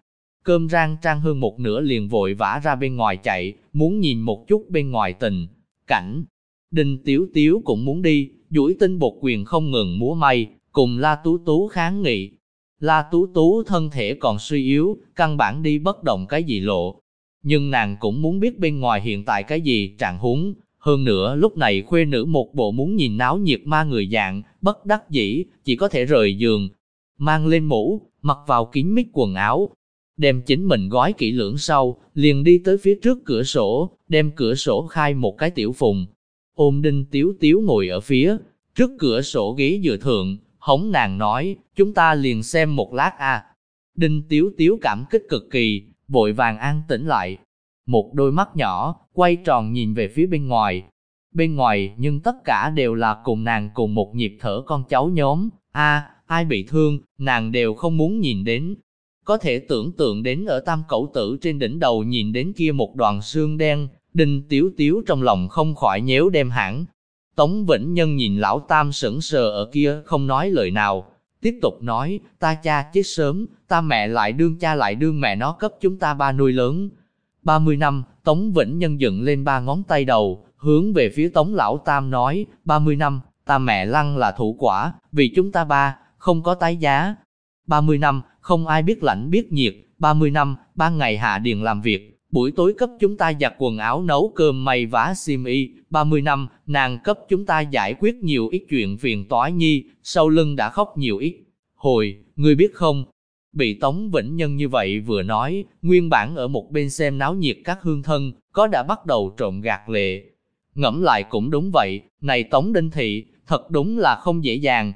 Cơm rang trang hương một nửa liền vội vã ra bên ngoài chạy, muốn nhìn một chút bên ngoài tình. Cảnh, Đinh Tiếu Tiếu cũng muốn đi, duỗi tinh bột quyền không ngừng múa may, cùng La Tú Tú kháng nghị. La Tú Tú thân thể còn suy yếu, căn bản đi bất động cái gì lộ. Nhưng nàng cũng muốn biết bên ngoài hiện tại cái gì trạng huống. Hơn nữa lúc này khuê nữ một bộ muốn nhìn náo nhiệt ma người dạng, bất đắc dĩ, chỉ có thể rời giường. Mang lên mũ, mặc vào kín mít quần áo, đem chính mình gói kỹ lưỡng sau, liền đi tới phía trước cửa sổ, đem cửa sổ khai một cái tiểu phùng, ôm đinh tiếu tiếu ngồi ở phía trước cửa sổ ghế dựa thượng, hống nàng nói, chúng ta liền xem một lát a. Đinh tiếu tiếu cảm kích cực kỳ, vội vàng an tĩnh lại. Một đôi mắt nhỏ, quay tròn nhìn về phía bên ngoài. Bên ngoài, nhưng tất cả đều là cùng nàng cùng một nhịp thở con cháu nhóm. a ai bị thương, nàng đều không muốn nhìn đến. Có thể tưởng tượng đến ở tam cẩu tử trên đỉnh đầu nhìn đến kia một đoàn xương đen, Đinh Tiếu Tiếu trong lòng không khỏi nhéo đem hẳn. Tống Vĩnh Nhân nhìn lão tam sững sờ ở kia không nói lời nào, tiếp tục nói, ta cha chết sớm, ta mẹ lại đương cha lại đương mẹ nó cấp chúng ta ba nuôi lớn. 30 năm, Tống Vĩnh Nhân dựng lên ba ngón tay đầu, hướng về phía Tống Lão Tam nói, 30 năm, ta mẹ lăng là thủ quả, vì chúng ta ba, không có tái giá. 30 năm, không ai biết lạnh biết nhiệt, 30 năm, ban ngày hạ điền làm việc, buổi tối cấp chúng ta giặt quần áo nấu cơm may vá xiêm y, 30 năm, nàng cấp chúng ta giải quyết nhiều ít chuyện phiền toái nhi, sau lưng đã khóc nhiều ít. Hồi, ngươi biết không, bị Tống Vĩnh Nhân như vậy vừa nói, nguyên bản ở một bên xem náo nhiệt các hương thân, có đã bắt đầu trộm gạt lệ. Ngẫm lại cũng đúng vậy, này Tống Đinh Thị, thật đúng là không dễ dàng.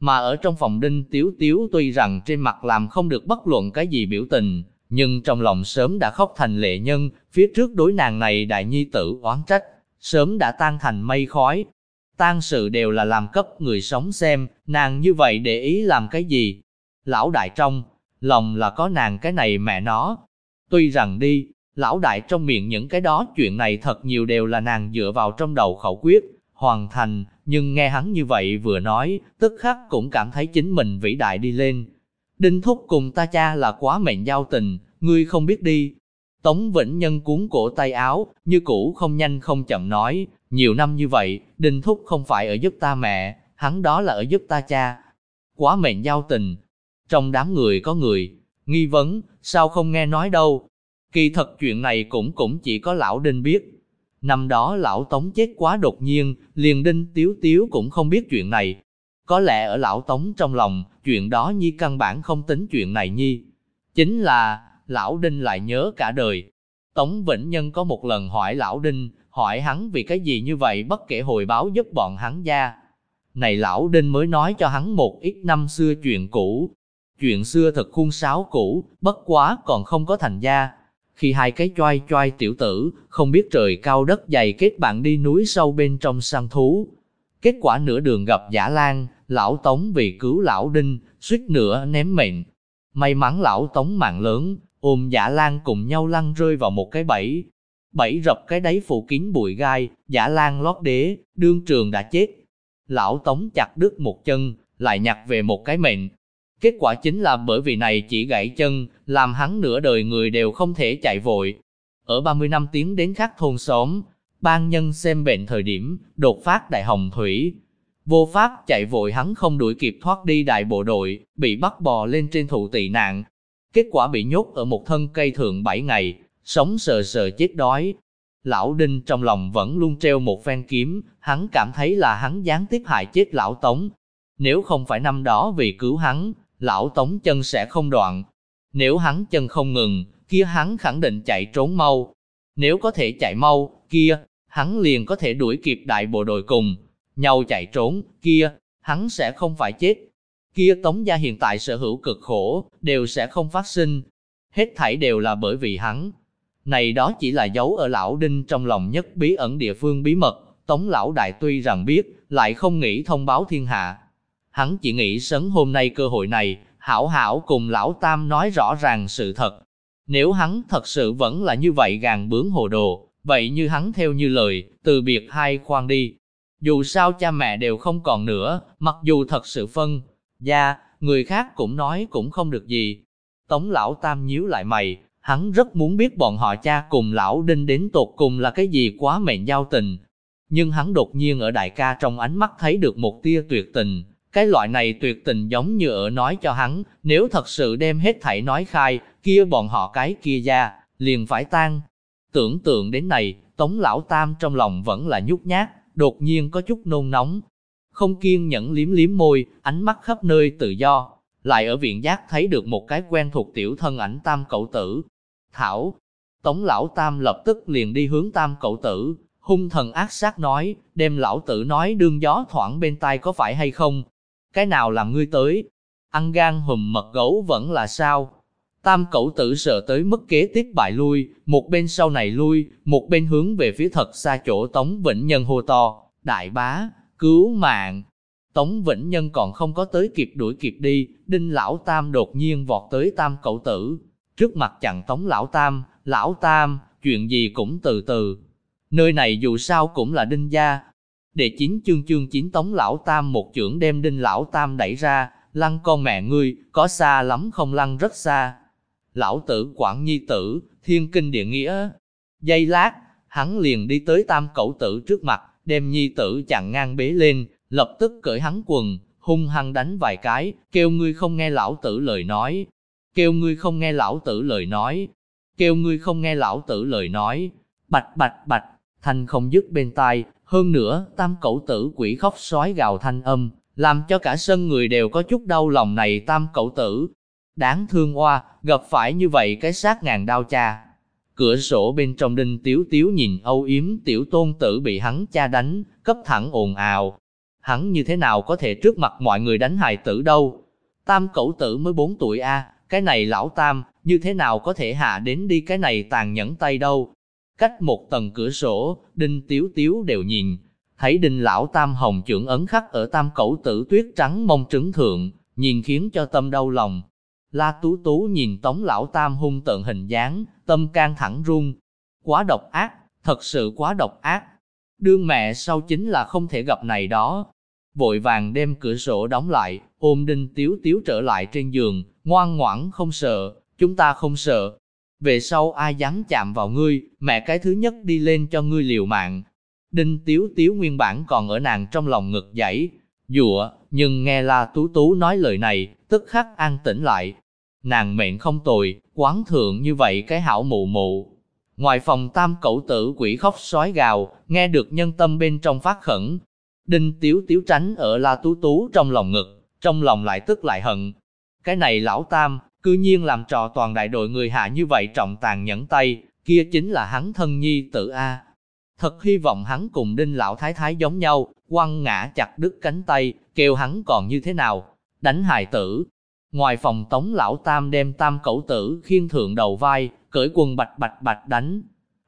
Mà ở trong phòng Đinh Tiếu Tiếu tuy rằng trên mặt làm không được bất luận cái gì biểu tình, nhưng trong lòng sớm đã khóc thành lệ nhân, phía trước đối nàng này đại nhi tử oán trách, sớm đã tan thành mây khói. Tan sự đều là làm cấp người sống xem, nàng như vậy để ý làm cái gì? Lão đại trong, lòng là có nàng cái này mẹ nó. Tuy rằng đi, lão đại trong miệng những cái đó chuyện này thật nhiều đều là nàng dựa vào trong đầu khẩu quyết, hoàn thành, nhưng nghe hắn như vậy vừa nói, tức khắc cũng cảm thấy chính mình vĩ đại đi lên, Đinh Thúc cùng ta cha là quá mệnh giao tình, ngươi không biết đi. Tống Vĩnh Nhân cuốn cổ tay áo, như cũ không nhanh không chậm nói, nhiều năm như vậy, Đinh Thúc không phải ở giúp ta mẹ, hắn đó là ở giúp ta cha. Quá mệnh giao tình. Trong đám người có người, nghi vấn, sao không nghe nói đâu. Kỳ thật chuyện này cũng cũng chỉ có lão Đinh biết. Năm đó lão Tống chết quá đột nhiên, liền Đinh Tiếu Tiếu cũng không biết chuyện này, có lẽ ở lão Tống trong lòng, chuyện đó Nhi căn bản không tính chuyện này Nhi. Chính là, lão Đinh lại nhớ cả đời. Tống Vĩnh Nhân có một lần hỏi lão Đinh, hỏi hắn vì cái gì như vậy bất kể hồi báo giúp bọn hắn gia. Này lão Đinh mới nói cho hắn một ít năm xưa chuyện cũ. Chuyện xưa thật khuôn sáo cũ, bất quá còn không có thành gia. Khi hai cái choai choai tiểu tử, không biết trời cao đất dày kết bạn đi núi sâu bên trong săn thú, Kết quả nửa đường gặp giả lan, lão Tống vì cứu lão Đinh, suýt nữa ném mệnh. May mắn lão Tống mạng lớn, ôm giả lan cùng nhau lăn rơi vào một cái bẫy. Bẫy rập cái đáy phủ kín bụi gai, giả lan lót đế, đương trường đã chết. Lão Tống chặt đứt một chân, lại nhặt về một cái mệnh. Kết quả chính là bởi vì này chỉ gãy chân, làm hắn nửa đời người đều không thể chạy vội. Ở 30 năm tiến đến khác thôn xóm, ban nhân xem bệnh thời điểm, đột phát đại hồng thủy. Vô pháp chạy vội hắn không đuổi kịp thoát đi đại bộ đội, bị bắt bò lên trên thụ tị nạn. Kết quả bị nhốt ở một thân cây thượng 7 ngày, sống sờ sờ chết đói. Lão Đinh trong lòng vẫn luôn treo một phen kiếm, hắn cảm thấy là hắn gián tiếp hại chết lão Tống. Nếu không phải năm đó vì cứu hắn, lão Tống chân sẽ không đoạn. Nếu hắn chân không ngừng, kia hắn khẳng định chạy trốn mau. Nếu có thể chạy mau, kia, hắn liền có thể đuổi kịp đại bộ đội cùng, nhau chạy trốn, kia, hắn sẽ không phải chết. Kia Tống Gia hiện tại sở hữu cực khổ, đều sẽ không phát sinh. Hết thảy đều là bởi vì hắn. Này đó chỉ là dấu ở lão đinh trong lòng nhất bí ẩn địa phương bí mật, Tống lão đại tuy rằng biết, lại không nghĩ thông báo thiên hạ hắn chỉ nghĩ sấn hôm nay cơ hội này, hảo hảo cùng lão tam nói rõ ràng sự thật. Nếu hắn thật sự vẫn là như vậy gàn bướng hồ đồ, vậy như hắn theo như lời, từ biệt hai khoan đi. Dù sao cha mẹ đều không còn nữa, mặc dù thật sự phân, gia, người khác cũng nói cũng không được gì. Tống lão tam nhíu lại mày, hắn rất muốn biết bọn họ cha cùng lão đinh đến tột cùng là cái gì quá mệnh giao tình. Nhưng hắn đột nhiên ở đại ca trong ánh mắt thấy được một tia tuyệt tình, cái loại này tuyệt tình giống như ở nói cho hắn, nếu thật sự đem hết thảy nói khai, kia bọn họ cái kia ra, liền phải tan. Tưởng tượng đến này, Tống Lão Tam trong lòng vẫn là nhút nhát, đột nhiên có chút nôn nóng. Không kiên nhẫn liếm liếm môi, ánh mắt khắp nơi tự do, lại ở viện giác thấy được một cái quen thuộc tiểu thân ảnh Tam cậu tử. Thảo, Tống Lão Tam lập tức liền đi hướng Tam cậu tử, hung thần ác sát nói, đem lão tử nói đương gió thoảng bên tai có phải hay không? Cái nào làm ngươi tới? Ăn gan hùm mật gấu vẫn là sao? Tam cẩu tử sợ tới mức kế tiếp bại lui, một bên sau này lui, một bên hướng về phía thật xa chỗ Tống Vĩnh Nhân hô to, đại bá, cứu mạng. Tống Vĩnh Nhân còn không có tới kịp đuổi kịp đi, đinh lão tam đột nhiên vọt tới tam cậu tử. Trước mặt chặn Tống lão tam, lão tam, chuyện gì cũng từ từ. Nơi này dù sao cũng là đinh gia. Đệ chính chương chương chín Tống lão tam một trưởng đem đinh lão tam đẩy ra, lăn con mẹ ngươi, có xa lắm không lăn rất xa. Lão tử quản nhi tử, thiên kinh địa nghĩa. Giây lát, hắn liền đi tới tam cậu tử trước mặt, đem nhi tử chặn ngang bế lên, lập tức cởi hắn quần, hung hăng đánh vài cái, kêu ngươi không nghe lão tử lời nói, kêu ngươi không nghe lão tử lời nói, kêu ngươi không nghe lão tử lời nói, bạch bạch bạch, thanh không dứt bên tai, hơn nữa, tam cậu tử quỷ khóc sói gào thanh âm, làm cho cả sân người đều có chút đau lòng này tam cậu tử, Đáng thương oa, gặp phải như vậy cái sát ngàn đau cha. Cửa sổ bên trong đinh tiếu tiếu nhìn âu yếm tiểu tôn tử bị hắn cha đánh, cấp thẳng ồn ào. Hắn như thế nào có thể trước mặt mọi người đánh hài tử đâu. Tam cẩu tử mới 4 tuổi a cái này lão tam, như thế nào có thể hạ đến đi cái này tàn nhẫn tay đâu. Cách một tầng cửa sổ, đinh tiếu tiếu đều nhìn, thấy đinh lão tam hồng trưởng ấn khắc ở tam cẩu tử tuyết trắng mông trứng thượng, nhìn khiến cho tâm đau lòng. La Tú Tú nhìn Tống Lão Tam hung tợn hình dáng, tâm can thẳng run. Quá độc ác, thật sự quá độc ác. Đương mẹ sau chính là không thể gặp này đó. Vội vàng đem cửa sổ đóng lại, ôm đinh tiếu tiếu trở lại trên giường, ngoan ngoãn không sợ, chúng ta không sợ. Về sau ai dám chạm vào ngươi, mẹ cái thứ nhất đi lên cho ngươi liều mạng. Đinh tiếu tiếu nguyên bản còn ở nàng trong lòng ngực dãy, dụa, nhưng nghe La Tú Tú nói lời này, tức khắc an tĩnh lại, Nàng mệnh không tồi, quán thượng như vậy cái hảo mụ mụ. Ngoài phòng tam cẩu tử quỷ khóc sói gào, nghe được nhân tâm bên trong phát khẩn. Đinh tiếu tiếu tránh ở la tú tú trong lòng ngực, trong lòng lại tức lại hận. Cái này lão tam, cư nhiên làm trò toàn đại đội người hạ như vậy trọng tàn nhẫn tay, kia chính là hắn thân nhi tử A. Thật hy vọng hắn cùng đinh lão thái thái giống nhau, quăng ngã chặt đứt cánh tay, kêu hắn còn như thế nào, đánh hài tử, Ngoài phòng tống lão tam đem tam cẩu tử khiên thượng đầu vai, cởi quần bạch bạch bạch đánh.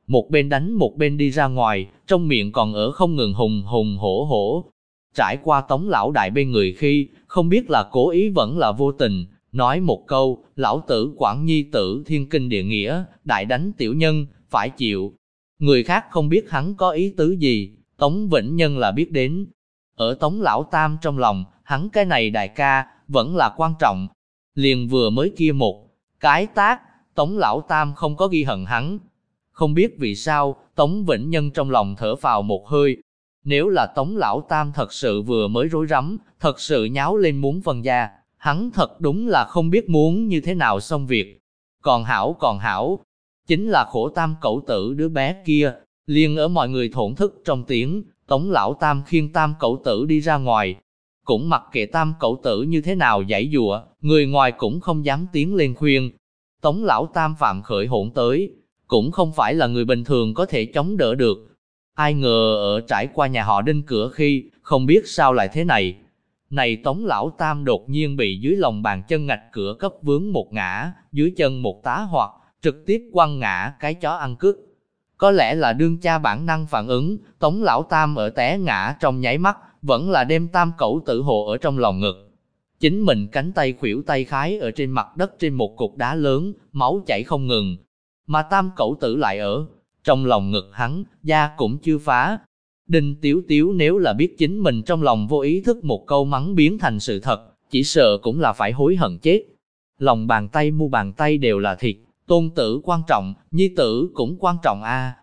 Một bên đánh một bên đi ra ngoài, trong miệng còn ở không ngừng hùng hùng hổ hổ. Trải qua tống lão đại bên người khi, không biết là cố ý vẫn là vô tình, nói một câu, lão tử quảng nhi tử thiên kinh địa nghĩa, đại đánh tiểu nhân, phải chịu. Người khác không biết hắn có ý tứ gì, Tống Vĩnh Nhân là biết đến. Ở Tống Lão Tam trong lòng, hắn cái này đại ca, vẫn là quan trọng. Liền vừa mới kia một cái tác, Tống Lão Tam không có ghi hận hắn. Không biết vì sao, Tống Vĩnh Nhân trong lòng thở vào một hơi. Nếu là Tống Lão Tam thật sự vừa mới rối rắm, thật sự nháo lên muốn phân gia, hắn thật đúng là không biết muốn như thế nào xong việc. Còn hảo còn hảo, chính là khổ tam cậu tử đứa bé kia, liền ở mọi người thổn thức trong tiếng, Tống Lão Tam khiêng tam cậu tử đi ra ngoài, cũng mặc kệ tam cậu tử như thế nào giải dùa, người ngoài cũng không dám tiến lên khuyên. Tống lão tam phạm khởi hỗn tới, cũng không phải là người bình thường có thể chống đỡ được. Ai ngờ ở trải qua nhà họ đinh cửa khi, không biết sao lại thế này. Này tống lão tam đột nhiên bị dưới lòng bàn chân ngạch cửa cấp vướng một ngã, dưới chân một tá hoặc, trực tiếp quăng ngã cái chó ăn cướp. Có lẽ là đương cha bản năng phản ứng, tống lão tam ở té ngã trong nháy mắt, vẫn là đem tam cẩu tử hồ ở trong lòng ngực. Chính mình cánh tay khuỷu tay khái ở trên mặt đất trên một cục đá lớn, máu chảy không ngừng. Mà tam cẩu tử lại ở, trong lòng ngực hắn, da cũng chưa phá. Đinh Tiếu Tiếu nếu là biết chính mình trong lòng vô ý thức một câu mắng biến thành sự thật, chỉ sợ cũng là phải hối hận chết. Lòng bàn tay mu bàn tay đều là thịt, tôn tử quan trọng, nhi tử cũng quan trọng a.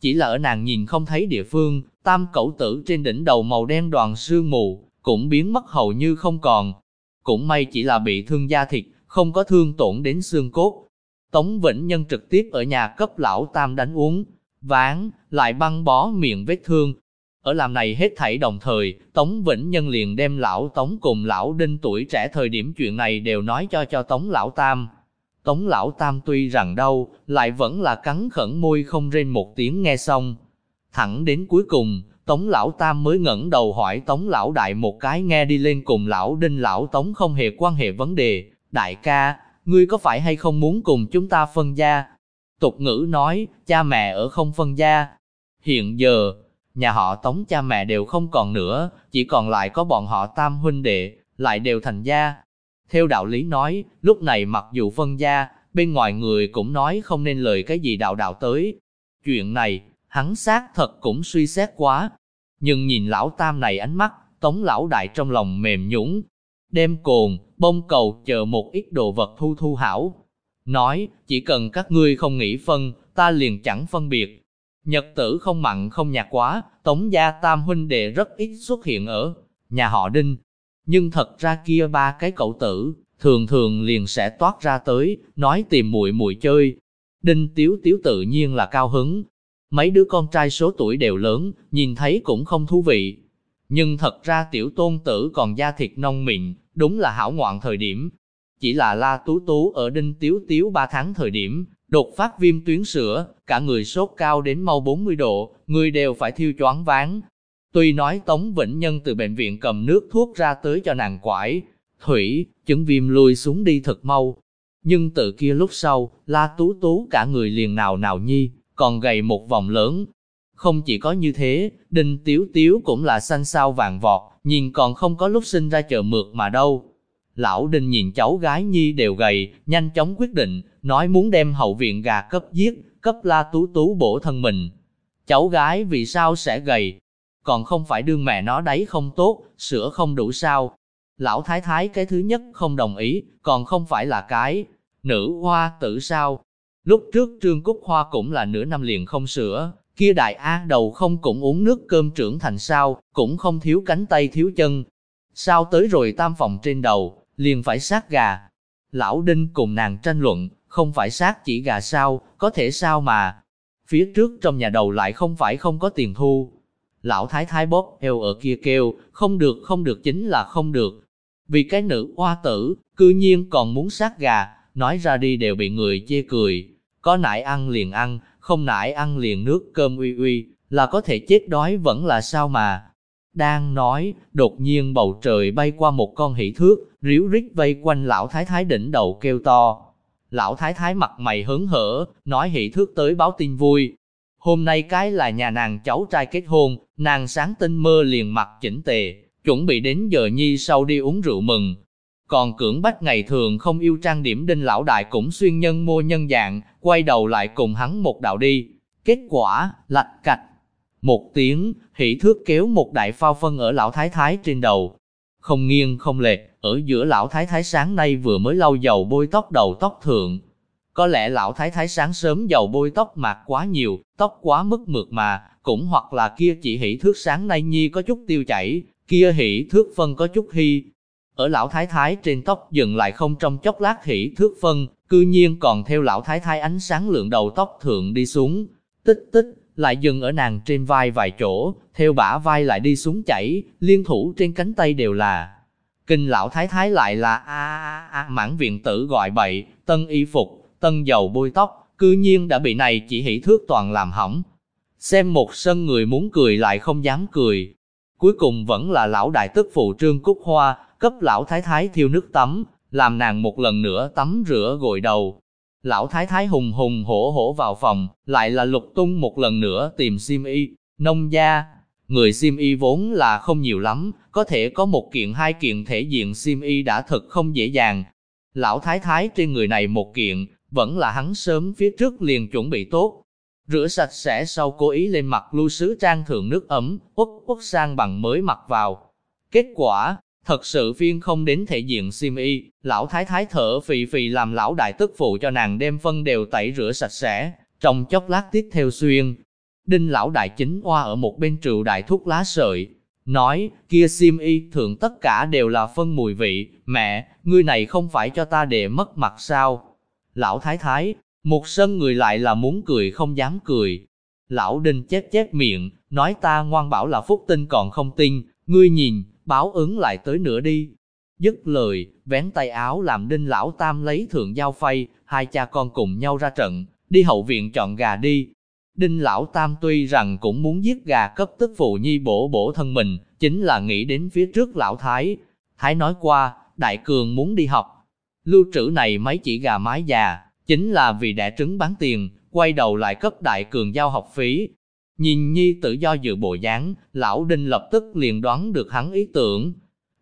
Chỉ là ở nàng nhìn không thấy địa phương, tam cẩu tử trên đỉnh đầu màu đen đoàn sương mù, cũng biến mất hầu như không còn. Cũng may chỉ là bị thương da thịt, không có thương tổn đến xương cốt. Tống Vĩnh Nhân trực tiếp ở nhà cấp lão tam đánh uống, ván, lại băng bó miệng vết thương. Ở làm này hết thảy đồng thời, Tống Vĩnh Nhân liền đem lão Tống cùng lão Đinh tuổi trẻ thời điểm chuyện này đều nói cho cho Tống lão tam. Tống lão tam tuy rằng đau, lại vẫn là cắn khẩn môi không rên một tiếng nghe xong. Thẳng đến cuối cùng, Tống lão tam mới ngẩng đầu hỏi Tống lão đại một cái nghe đi lên cùng lão đinh lão Tống không hề quan hệ vấn đề. Đại ca, ngươi có phải hay không muốn cùng chúng ta phân gia? Tục ngữ nói, cha mẹ ở không phân gia. Hiện giờ, nhà họ Tống cha mẹ đều không còn nữa, chỉ còn lại có bọn họ tam huynh đệ, lại đều thành gia. Theo đạo lý nói, lúc này mặc dù phân gia, bên ngoài người cũng nói không nên lời cái gì đạo đạo tới. Chuyện này, hắn xác thật cũng suy xét quá. Nhưng nhìn lão tam này ánh mắt, tống lão đại trong lòng mềm nhũng. Đem cồn, bông cầu chờ một ít đồ vật thu thu hảo. Nói, chỉ cần các ngươi không nghĩ phân, ta liền chẳng phân biệt. Nhật tử không mặn không nhạt quá, tống gia tam huynh đệ rất ít xuất hiện ở nhà họ Đinh, nhưng thật ra kia ba cái cậu tử, thường thường liền sẽ toát ra tới, nói tìm muội muội chơi. Đinh Tiếu Tiếu tự nhiên là cao hứng. Mấy đứa con trai số tuổi đều lớn, nhìn thấy cũng không thú vị. Nhưng thật ra tiểu tôn tử còn da thịt nông mịn, đúng là hảo ngoạn thời điểm. Chỉ là la tú tú ở đinh tiếu tiếu 3 tháng thời điểm, đột phát viêm tuyến sữa, cả người sốt cao đến mau 40 độ, người đều phải thiêu choáng váng, Tuy nói Tống Vĩnh Nhân từ bệnh viện cầm nước thuốc ra tới cho nàng quải, thủy, chứng viêm lùi xuống đi thật mau. Nhưng từ kia lúc sau, La Tú Tú cả người liền nào nào nhi, còn gầy một vòng lớn. Không chỉ có như thế, Đinh Tiếu Tiếu cũng là xanh sao vàng vọt, nhìn còn không có lúc sinh ra chợ mượt mà đâu. Lão Đinh nhìn cháu gái Nhi đều gầy, nhanh chóng quyết định, nói muốn đem hậu viện gà cấp giết, cấp La Tú Tú bổ thân mình. Cháu gái vì sao sẽ gầy, còn không phải đương mẹ nó đấy không tốt, sữa không đủ sao. Lão thái thái cái thứ nhất không đồng ý, còn không phải là cái nữ hoa tử sao. Lúc trước Trương Cúc Hoa cũng là nửa năm liền không sữa, kia đại A đầu không cũng uống nước cơm trưởng thành sao, cũng không thiếu cánh tay thiếu chân. Sao tới rồi tam phòng trên đầu, liền phải sát gà. Lão Đinh cùng nàng tranh luận, không phải sát chỉ gà sao, có thể sao mà. Phía trước trong nhà đầu lại không phải không có tiền thu, Lão thái thái bóp eo ở kia kêu, không được không được chính là không được. Vì cái nữ hoa tử, cư nhiên còn muốn sát gà, nói ra đi đều bị người chê cười. Có nải ăn liền ăn, không nải ăn liền nước cơm uy uy, là có thể chết đói vẫn là sao mà. Đang nói, đột nhiên bầu trời bay qua một con hỷ thước, ríu rít vây quanh lão thái thái đỉnh đầu kêu to. Lão thái thái mặt mày hớn hở, nói hỷ thước tới báo tin vui, Hôm nay cái là nhà nàng cháu trai kết hôn, nàng sáng tinh mơ liền mặt chỉnh tề, chuẩn bị đến giờ nhi sau đi uống rượu mừng. Còn cưỡng bách ngày thường không yêu trang điểm đinh lão đại cũng xuyên nhân mô nhân dạng, quay đầu lại cùng hắn một đạo đi. Kết quả, lạch cạch. Một tiếng, hỷ thước kéo một đại phao phân ở lão thái thái trên đầu. Không nghiêng không lệch, ở giữa lão thái thái sáng nay vừa mới lau dầu bôi tóc đầu tóc thượng, có lẽ lão thái thái sáng sớm dầu bôi tóc mạc quá nhiều, tóc quá mức mượt mà, cũng hoặc là kia chỉ hỷ thước sáng nay nhi có chút tiêu chảy, kia hỷ thước phân có chút hy. Ở lão thái thái trên tóc dừng lại không trong chốc lát hỷ thước phân, cư nhiên còn theo lão thái thái ánh sáng lượng đầu tóc thượng đi xuống, tích tích, lại dừng ở nàng trên vai vài chỗ, theo bả vai lại đi xuống chảy, liên thủ trên cánh tay đều là. Kinh lão thái thái lại là a a a mãn viện tử gọi bậy, tân y phục, tân dầu bôi tóc, cư nhiên đã bị này chỉ hỷ thước toàn làm hỏng. Xem một sân người muốn cười lại không dám cười. Cuối cùng vẫn là lão đại tức phụ trương cúc hoa, cấp lão thái thái thiêu nước tắm, làm nàng một lần nữa tắm rửa gội đầu. Lão thái thái hùng hùng hổ hổ vào phòng, lại là lục tung một lần nữa tìm sim y, nông gia. Người xiêm y vốn là không nhiều lắm, có thể có một kiện hai kiện thể diện xiêm y đã thật không dễ dàng. Lão thái thái trên người này một kiện, vẫn là hắn sớm phía trước liền chuẩn bị tốt. Rửa sạch sẽ sau cố ý lên mặt lưu sứ trang thượng nước ấm, út út sang bằng mới mặc vào. Kết quả, thật sự phiên không đến thể diện xiêm y, lão thái thái thở phì phì làm lão đại tức phụ cho nàng đem phân đều tẩy rửa sạch sẽ, trong chốc lát tiếp theo xuyên. Đinh lão đại chính oa ở một bên trụ đại thuốc lá sợi, nói, kia xiêm y thượng tất cả đều là phân mùi vị, mẹ, ngươi này không phải cho ta để mất mặt sao? Lão thái thái, một sân người lại là muốn cười không dám cười. Lão đinh chép chép miệng, nói ta ngoan bảo là phúc tinh còn không tin, ngươi nhìn, báo ứng lại tới nữa đi. Dứt lời, vén tay áo làm đinh lão tam lấy thượng giao phay, hai cha con cùng nhau ra trận, đi hậu viện chọn gà đi. Đinh lão tam tuy rằng cũng muốn giết gà cấp tức phụ nhi bổ bổ thân mình, chính là nghĩ đến phía trước lão thái. Thái nói qua, đại cường muốn đi học. Lưu trữ này mấy chỉ gà mái già, chính là vì đẻ trứng bán tiền, quay đầu lại cấp đại cường giao học phí. Nhìn nhi tự do dự bộ dáng, lão đinh lập tức liền đoán được hắn ý tưởng.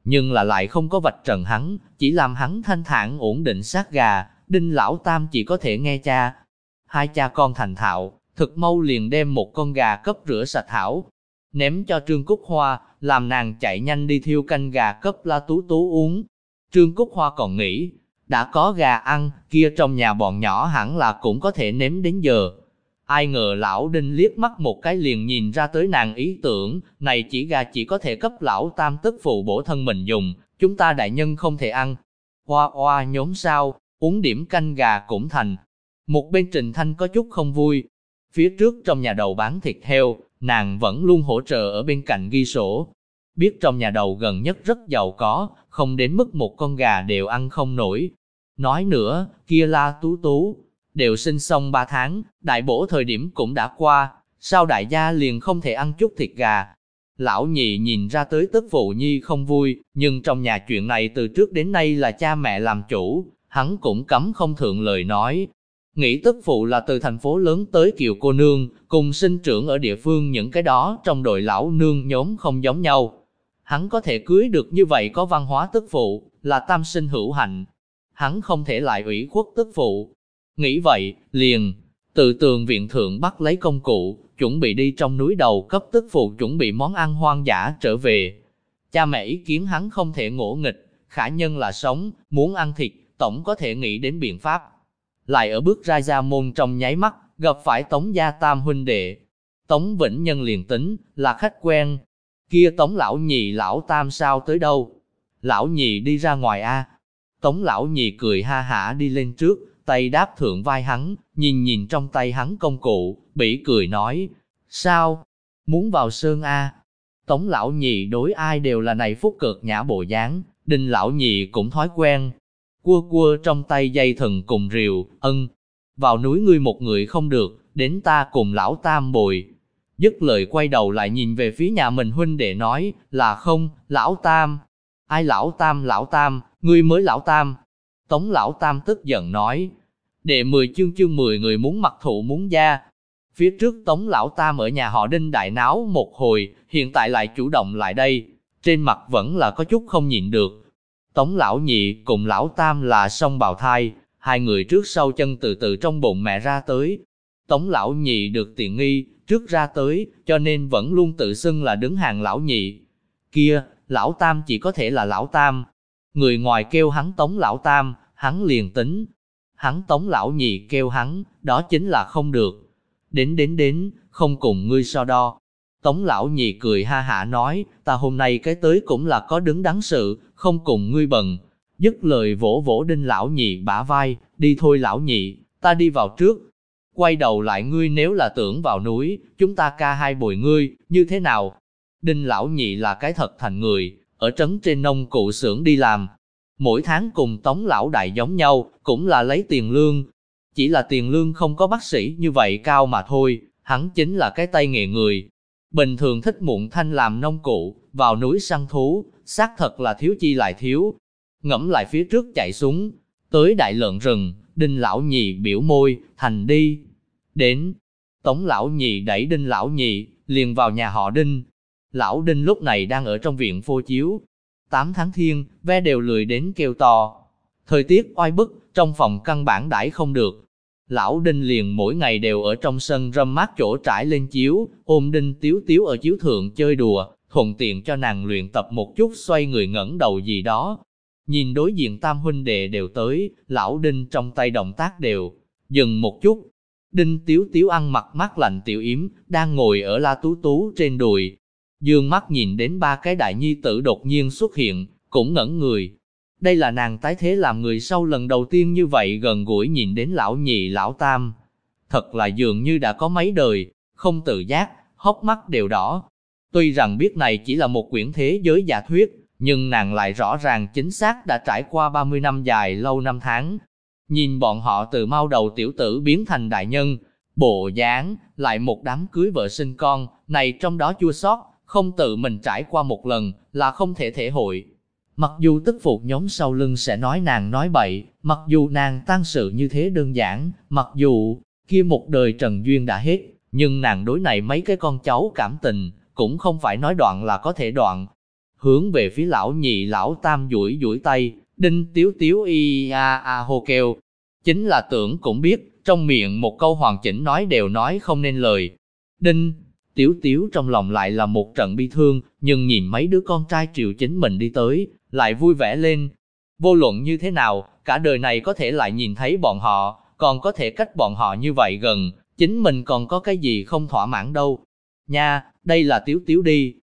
Nhưng là lại không có vạch trần hắn, chỉ làm hắn thanh thản ổn định sát gà, đinh lão tam chỉ có thể nghe cha. Hai cha con thành thạo, thực mau liền đem một con gà cấp rửa sạch thảo, ném cho Trương Cúc Hoa, làm nàng chạy nhanh đi thiêu canh gà cấp La Tú Tú uống. Trương Cúc Hoa còn nghĩ, đã có gà ăn, kia trong nhà bọn nhỏ hẳn là cũng có thể nếm đến giờ. Ai ngờ lão đinh liếc mắt một cái liền nhìn ra tới nàng ý tưởng, này chỉ gà chỉ có thể cấp lão tam tức phụ bổ thân mình dùng, chúng ta đại nhân không thể ăn. Hoa hoa nhóm sao, uống điểm canh gà cũng thành. Một bên Trình Thanh có chút không vui. Phía trước trong nhà đầu bán thịt heo, nàng vẫn luôn hỗ trợ ở bên cạnh ghi sổ. Biết trong nhà đầu gần nhất rất giàu có, không đến mức một con gà đều ăn không nổi. Nói nữa, kia la tú tú, đều sinh xong ba tháng, đại bổ thời điểm cũng đã qua, sao đại gia liền không thể ăn chút thịt gà. Lão nhị nhìn ra tới tức phụ nhi không vui, nhưng trong nhà chuyện này từ trước đến nay là cha mẹ làm chủ, hắn cũng cấm không thượng lời nói. Nghĩ tức phụ là từ thành phố lớn tới kiều cô nương, cùng sinh trưởng ở địa phương những cái đó trong đội lão nương nhóm không giống nhau. Hắn có thể cưới được như vậy có văn hóa tức phụ, là tam sinh hữu hạnh. Hắn không thể lại ủy khuất tức phụ. Nghĩ vậy, liền, từ tường viện thượng bắt lấy công cụ, chuẩn bị đi trong núi đầu cấp tức phụ chuẩn bị món ăn hoang dã trở về. Cha mẹ ý kiến hắn không thể ngỗ nghịch, khả nhân là sống, muốn ăn thịt, tổng có thể nghĩ đến biện pháp. Lại ở bước ra ra môn trong nháy mắt, gặp phải Tống Gia Tam huynh đệ. Tống Vĩnh Nhân liền tính, là khách quen. Kia Tống Lão Nhị Lão Tam sao tới đâu? Lão Nhị đi ra ngoài a Tống Lão Nhị cười ha hả đi lên trước, tay đáp thượng vai hắn, nhìn nhìn trong tay hắn công cụ, bỉ cười nói, sao, muốn vào sơn A. Tống lão nhị đối ai đều là này phúc cực nhã bộ dáng, đinh lão nhị cũng thói quen. Cua cua trong tay dây thần cùng rìu, ân, vào núi ngươi một người không được, đến ta cùng lão tam bồi. Dứt lời quay đầu lại nhìn về phía nhà mình huynh đệ nói, là không, lão tam. Ai lão tam lão tam, ngươi mới lão tam. Tống lão tam tức giận nói, đệ mười chương chương mười người muốn mặc thụ muốn gia. Phía trước tống lão tam ở nhà họ đinh đại náo một hồi, hiện tại lại chủ động lại đây, trên mặt vẫn là có chút không nhịn được. Tống lão nhị cùng lão tam là song bào thai, hai người trước sau chân từ từ trong bụng mẹ ra tới. Tống lão nhị được tiện nghi, trước ra tới, cho nên vẫn luôn tự xưng là đứng hàng lão nhị. Kia, lão tam chỉ có thể là lão tam. Người ngoài kêu hắn tống lão tam, hắn liền tính. Hắn tống lão nhị kêu hắn, đó chính là không được. Đến đến đến, không cùng ngươi so đo. Tống lão nhị cười ha hả nói, ta hôm nay cái tới cũng là có đứng đắn sự, không cùng ngươi bần. Dứt lời vỗ vỗ đinh lão nhị bả vai, đi thôi lão nhị, ta đi vào trước. Quay đầu lại ngươi nếu là tưởng vào núi, chúng ta ca hai bồi ngươi, như thế nào? Đinh lão nhị là cái thật thành người, ở trấn trên nông cụ xưởng đi làm, Mỗi tháng cùng tống lão đại giống nhau, cũng là lấy tiền lương. Chỉ là tiền lương không có bác sĩ như vậy cao mà thôi, hắn chính là cái tay nghề người. Bình thường thích muộn thanh làm nông cụ, vào núi săn thú, xác thật là thiếu chi lại thiếu. Ngẫm lại phía trước chạy xuống, tới đại lợn rừng, đinh lão nhị biểu môi, thành đi. Đến, tống lão nhị đẩy đinh lão nhị, liền vào nhà họ đinh. Lão Đinh lúc này đang ở trong viện phô chiếu. Tám tháng thiên, ve đều lười đến kêu to. Thời tiết oai bức, trong phòng căn bản đãi không được. Lão Đinh liền mỗi ngày đều ở trong sân râm mát chỗ trải lên chiếu, ôm Đinh Tiếu Tiếu ở chiếu thượng chơi đùa, thuận tiện cho nàng luyện tập một chút xoay người ngẩng đầu gì đó. Nhìn đối diện tam huynh đệ đều tới, lão Đinh trong tay động tác đều, dừng một chút. Đinh Tiếu Tiếu ăn mặc mát lạnh tiểu yếm, đang ngồi ở la tú tú trên đùi. Dương mắt nhìn đến ba cái đại nhi tử đột nhiên xuất hiện, cũng ngẩn người. Đây là nàng tái thế làm người sau lần đầu tiên như vậy gần gũi nhìn đến lão nhị lão tam. Thật là dường như đã có mấy đời, không tự giác, hốc mắt đều đỏ. Tuy rằng biết này chỉ là một quyển thế giới giả thuyết, nhưng nàng lại rõ ràng chính xác đã trải qua 30 năm dài lâu năm tháng. Nhìn bọn họ từ mau đầu tiểu tử biến thành đại nhân, bộ dáng, lại một đám cưới vợ sinh con, này trong đó chua sót, không tự mình trải qua một lần, là không thể thể hội. Mặc dù tức phục nhóm sau lưng sẽ nói nàng nói bậy, mặc dù nàng tan sự như thế đơn giản, mặc dù kia một đời Trần Duyên đã hết, nhưng nàng đối này mấy cái con cháu cảm tình, cũng không phải nói đoạn là có thể đoạn. Hướng về phía lão nhị lão tam duỗi duỗi tay, đinh tiếu tiếu y a a hô kêu. Chính là tưởng cũng biết, trong miệng một câu hoàn chỉnh nói đều nói không nên lời. Đinh, tiếu tiếu trong lòng lại là một trận bi thương, nhưng nhìn mấy đứa con trai triệu chính mình đi tới, lại vui vẻ lên. Vô luận như thế nào, cả đời này có thể lại nhìn thấy bọn họ, còn có thể cách bọn họ như vậy gần, chính mình còn có cái gì không thỏa mãn đâu. Nha, đây là tiếu tiếu đi.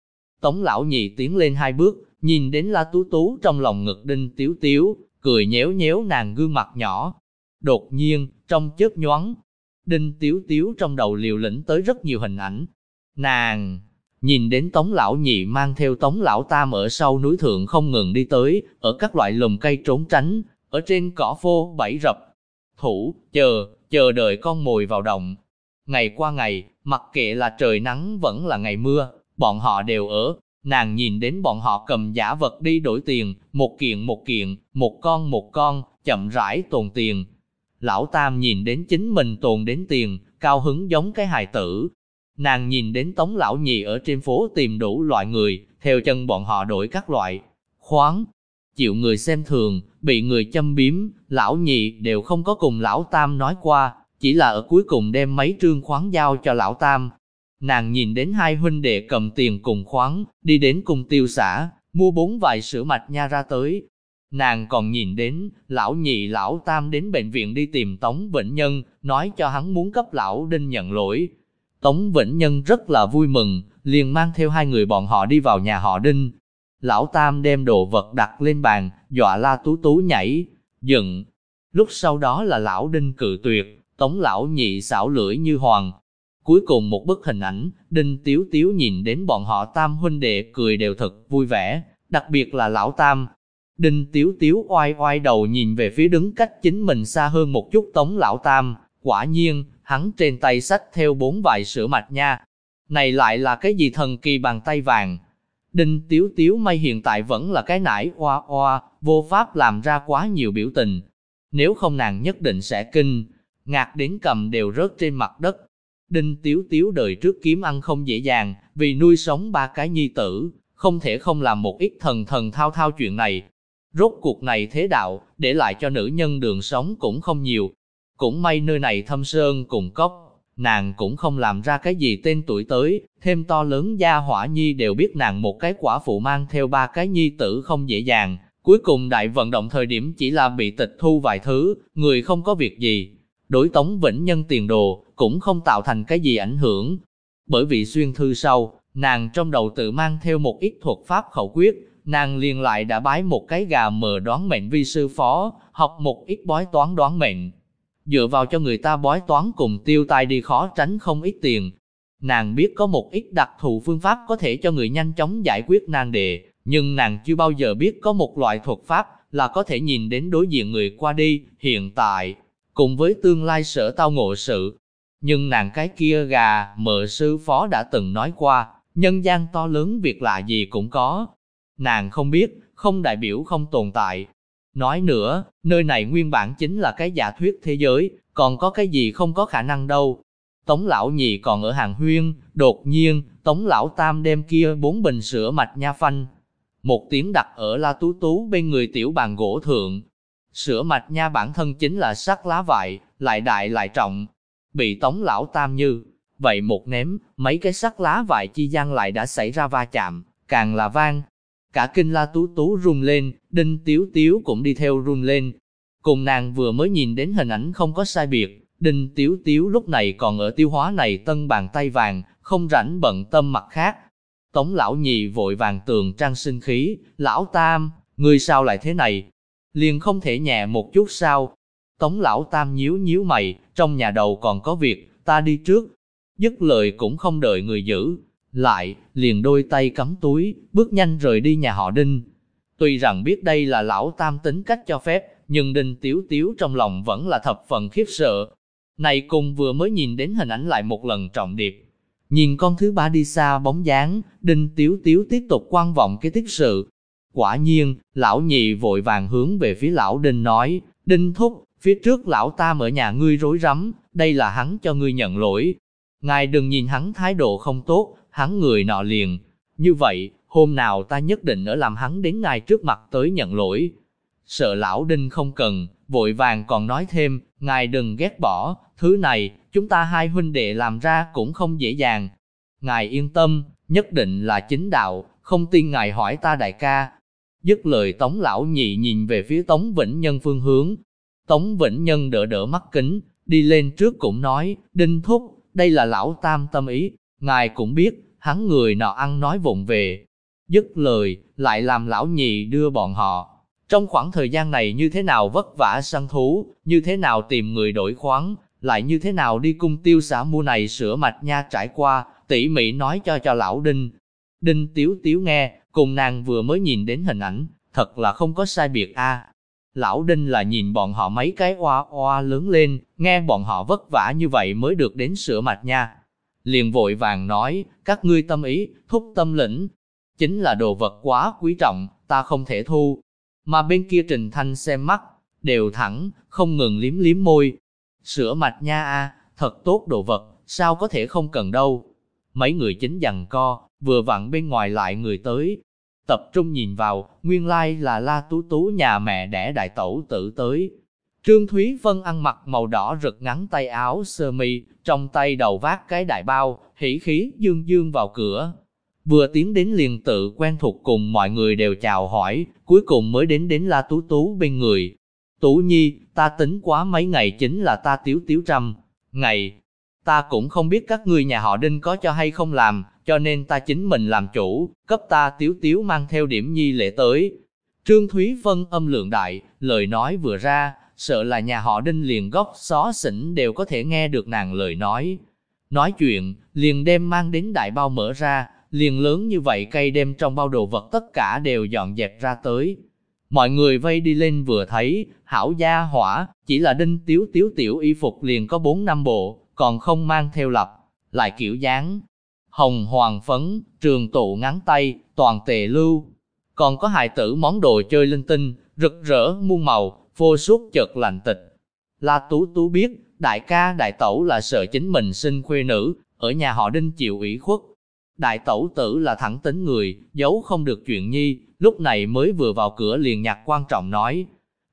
Tống lão nhị tiến lên hai bước, nhìn đến la tú tú trong lòng ngực đinh tiếu tiếu, cười nhéo nhéo nàng gương mặt nhỏ. Đột nhiên, trong chớp nhoáng, đinh tiếu tiếu trong đầu liều lĩnh tới rất nhiều hình ảnh. Nàng, nhìn đến tống lão nhị mang theo tống lão tam ở sau núi thượng không ngừng đi tới, ở các loại lùm cây trốn tránh, ở trên cỏ phô bảy rập. Thủ, chờ, chờ đợi con mồi vào động. Ngày qua ngày, mặc kệ là trời nắng vẫn là ngày mưa, bọn họ đều ở. Nàng nhìn đến bọn họ cầm giả vật đi đổi tiền, một kiện một kiện, một con một con, chậm rãi tồn tiền. Lão Tam nhìn đến chính mình tồn đến tiền, cao hứng giống cái hài tử. Nàng nhìn đến tống lão nhị ở trên phố tìm đủ loại người, theo chân bọn họ đổi các loại khoáng. Chịu người xem thường, bị người châm biếm, lão nhị đều không có cùng lão Tam nói qua, chỉ là ở cuối cùng đem mấy trương khoáng giao cho lão tam. Nàng nhìn đến hai huynh đệ cầm tiền cùng khoáng, đi đến cùng tiêu xã, mua bốn vài sữa mạch nha ra tới. Nàng còn nhìn đến, lão nhị lão tam đến bệnh viện đi tìm Tống bệnh Nhân, nói cho hắn muốn cấp lão đinh nhận lỗi. Tống Vĩnh Nhân rất là vui mừng, liền mang theo hai người bọn họ đi vào nhà họ đinh. Lão tam đem đồ vật đặt lên bàn, dọa la tú tú nhảy, dựng. Lúc sau đó là lão đinh cự tuyệt, Tống lão nhị xảo lưỡi như hoàng. Cuối cùng một bức hình ảnh, Đinh Tiếu Tiếu nhìn đến bọn họ tam huynh đệ cười đều thật vui vẻ, đặc biệt là lão tam. Đinh Tiếu Tiếu oai oai đầu nhìn về phía đứng cách chính mình xa hơn một chút Tống lão tam, quả nhiên, hắn trên tay sách theo bốn vài sữa mạch nha. Này lại là cái gì thần kỳ bàn tay vàng? Đinh Tiếu Tiếu may hiện tại vẫn là cái nải oa oa, vô pháp làm ra quá nhiều biểu tình. Nếu không nàng nhất định sẽ kinh, ngạc đến cầm đều rớt trên mặt đất. Đinh Tiếu Tiếu đời trước kiếm ăn không dễ dàng, vì nuôi sống ba cái nhi tử, không thể không làm một ít thần thần thao thao chuyện này. Rốt cuộc này thế đạo, để lại cho nữ nhân đường sống cũng không nhiều. Cũng may nơi này thâm sơn cùng cốc, nàng cũng không làm ra cái gì tên tuổi tới, thêm to lớn gia hỏa nhi đều biết nàng một cái quả phụ mang theo ba cái nhi tử không dễ dàng. Cuối cùng đại vận động thời điểm chỉ là bị tịch thu vài thứ, người không có việc gì, đối Tống Vĩnh Nhân tiền đồ, cũng không tạo thành cái gì ảnh hưởng. Bởi vì xuyên thư sau, nàng trong đầu tự mang theo một ít thuật pháp khẩu quyết, nàng liền lại đã bái một cái gà mờ đoán mệnh vi sư phó, học một ít bói toán đoán mệnh. Dựa vào cho người ta bói toán cùng tiêu tai đi khó tránh không ít tiền. Nàng biết có một ít đặc thù phương pháp có thể cho người nhanh chóng giải quyết nan đề, nhưng nàng chưa bao giờ biết có một loại thuật pháp là có thể nhìn đến đối diện người qua đi, hiện tại, cùng với tương lai sở tao ngộ sự. Nhưng nàng cái kia gà, mợ sư phó đã từng nói qua, nhân gian to lớn việc lạ gì cũng có. Nàng không biết, không đại biểu không tồn tại. Nói nữa, nơi này nguyên bản chính là cái giả thuyết thế giới, còn có cái gì không có khả năng đâu. Tống lão nhị còn ở hàng huyên, đột nhiên, Tống Lão Tam đem kia bốn bình sữa mạch nha phanh. Một tiếng đặt ở La Tú Tú bên người tiểu bàn gỗ thượng. Sữa mạch nha bản thân chính là sắc lá vại, lại đại lại trọng. Bị Tống Lão Tam như, vậy một ném, mấy cái sắc lá vại chi gian lại đã xảy ra va chạm, càng là vang. Cả kinh La Tú Tú run lên, Đinh Tiếu Tiếu cũng đi theo run lên. Cùng nàng vừa mới nhìn đến hình ảnh không có sai biệt, Đinh Tiếu Tiếu lúc này còn ở tiêu hóa này tân bàn tay vàng, không rảnh bận tâm mặt khác. Tống lão nhị vội vàng tường trang sinh khí, lão tam, người sao lại thế này? Liền không thể nhẹ một chút sao? Tống lão tam nhíu nhíu mày, trong nhà đầu còn có việc, ta đi trước. Dứt lời cũng không đợi người giữ, lại, liền đôi tay cắm túi, bước nhanh rời đi nhà họ Đinh. Tuy rằng biết đây là lão tam tính cách cho phép, nhưng Đinh Tiếu Tiếu trong lòng vẫn là thập phần khiếp sợ. Này cùng vừa mới nhìn đến hình ảnh lại một lần trọng điệp. Nhìn con thứ ba đi xa bóng dáng, Đinh Tiếu Tiếu tiếp tục quan vọng cái tiết sự. Quả nhiên, lão nhị vội vàng hướng về phía lão Đinh nói, Đinh Thúc, phía trước lão tam ở nhà ngươi rối rắm, đây là hắn cho ngươi nhận lỗi. Ngài đừng nhìn hắn thái độ không tốt, hắn người nọ liền. Như vậy, hôm nào ta nhất định ở làm hắn đến ngài trước mặt tới nhận lỗi. Sợ lão đinh không cần, vội vàng còn nói thêm, ngài đừng ghét bỏ, thứ này, chúng ta hai huynh đệ làm ra cũng không dễ dàng. Ngài yên tâm, nhất định là chính đạo, không tin ngài hỏi ta đại ca. Dứt lời Tống lão nhị nhìn về phía Tống Vĩnh Nhân phương hướng. Tống Vĩnh Nhân đỡ đỡ mắt kính, đi lên trước cũng nói, Đinh Thúc, đây là lão tam tâm ý, ngài cũng biết, hắn người nọ ăn nói vụng về. Dứt lời, lại làm lão nhị đưa bọn họ. Trong khoảng thời gian này như thế nào vất vả săn thú, như thế nào tìm người đổi khoáng, lại như thế nào đi cung tiêu xã mua này sữa mạch nha trải qua, tỉ mỉ nói cho cho lão Đinh. Đinh tiếu tiếu nghe, cùng nàng vừa mới nhìn đến hình ảnh, thật là không có sai biệt a. Lão Đinh là nhìn bọn họ mấy cái oa oa lớn lên, nghe bọn họ vất vả như vậy mới được đến sữa mạch nha. Liền vội vàng nói, các ngươi tâm ý, thúc tâm lĩnh, chính là đồ vật quá quý trọng, ta không thể thu. Mà bên kia Trình Thanh xem mắt, đều thẳng, không ngừng liếm liếm môi. Sữa mạch nha a, thật tốt đồ vật, sao có thể không cần đâu. Mấy người chính dằn co, vừa vặn bên ngoài lại người tới. Tập trung nhìn vào, nguyên lai là La Tú Tú nhà mẹ đẻ đại tẩu tử tới. Trương Thúy Vân ăn mặc màu đỏ rực ngắn tay áo sơ mi, trong tay đầu vác cái đại bao, hỉ khí dương dương vào cửa. Vừa tiến đến liền tự quen thuộc cùng mọi người đều chào hỏi, cuối cùng mới đến đến La Tú Tú bên người. Tú Nhi, ta tính quá mấy ngày chính là ta tiếu tiếu trăm. Ngày, ta cũng không biết các ngươi nhà họ Đinh có cho hay không làm, cho nên ta chính mình làm chủ, cấp ta tiếu tiếu mang theo điểm nhi lễ tới. Trương Thúy Vân âm lượng đại, lời nói vừa ra, sợ là nhà họ Đinh liền góc xó xỉnh đều có thể nghe được nàng lời nói. Nói chuyện, liền đem mang đến đại bao mở ra, liền lớn như vậy cây đem trong bao đồ vật tất cả đều dọn dẹp ra tới. Mọi người vây đi lên vừa thấy, hảo gia hỏa, chỉ là đinh tiếu tiếu tiểu y phục liền có 4 năm bộ, còn không mang theo lập, lại kiểu dáng. Hồng hoàng phấn, trường tụ ngắn tay, toàn tề lưu. Còn có hài tử món đồ chơi linh tinh, rực rỡ muôn màu, vô suốt chợt lành tịch. La Tú Tú biết, đại ca đại tẩu là sợ chính mình sinh khuê nữ, ở nhà họ đinh chịu ủy khuất. Đại tẩu tử là thẳng tính người, giấu không được chuyện nhi, lúc này mới vừa vào cửa liền nhạc quan trọng nói.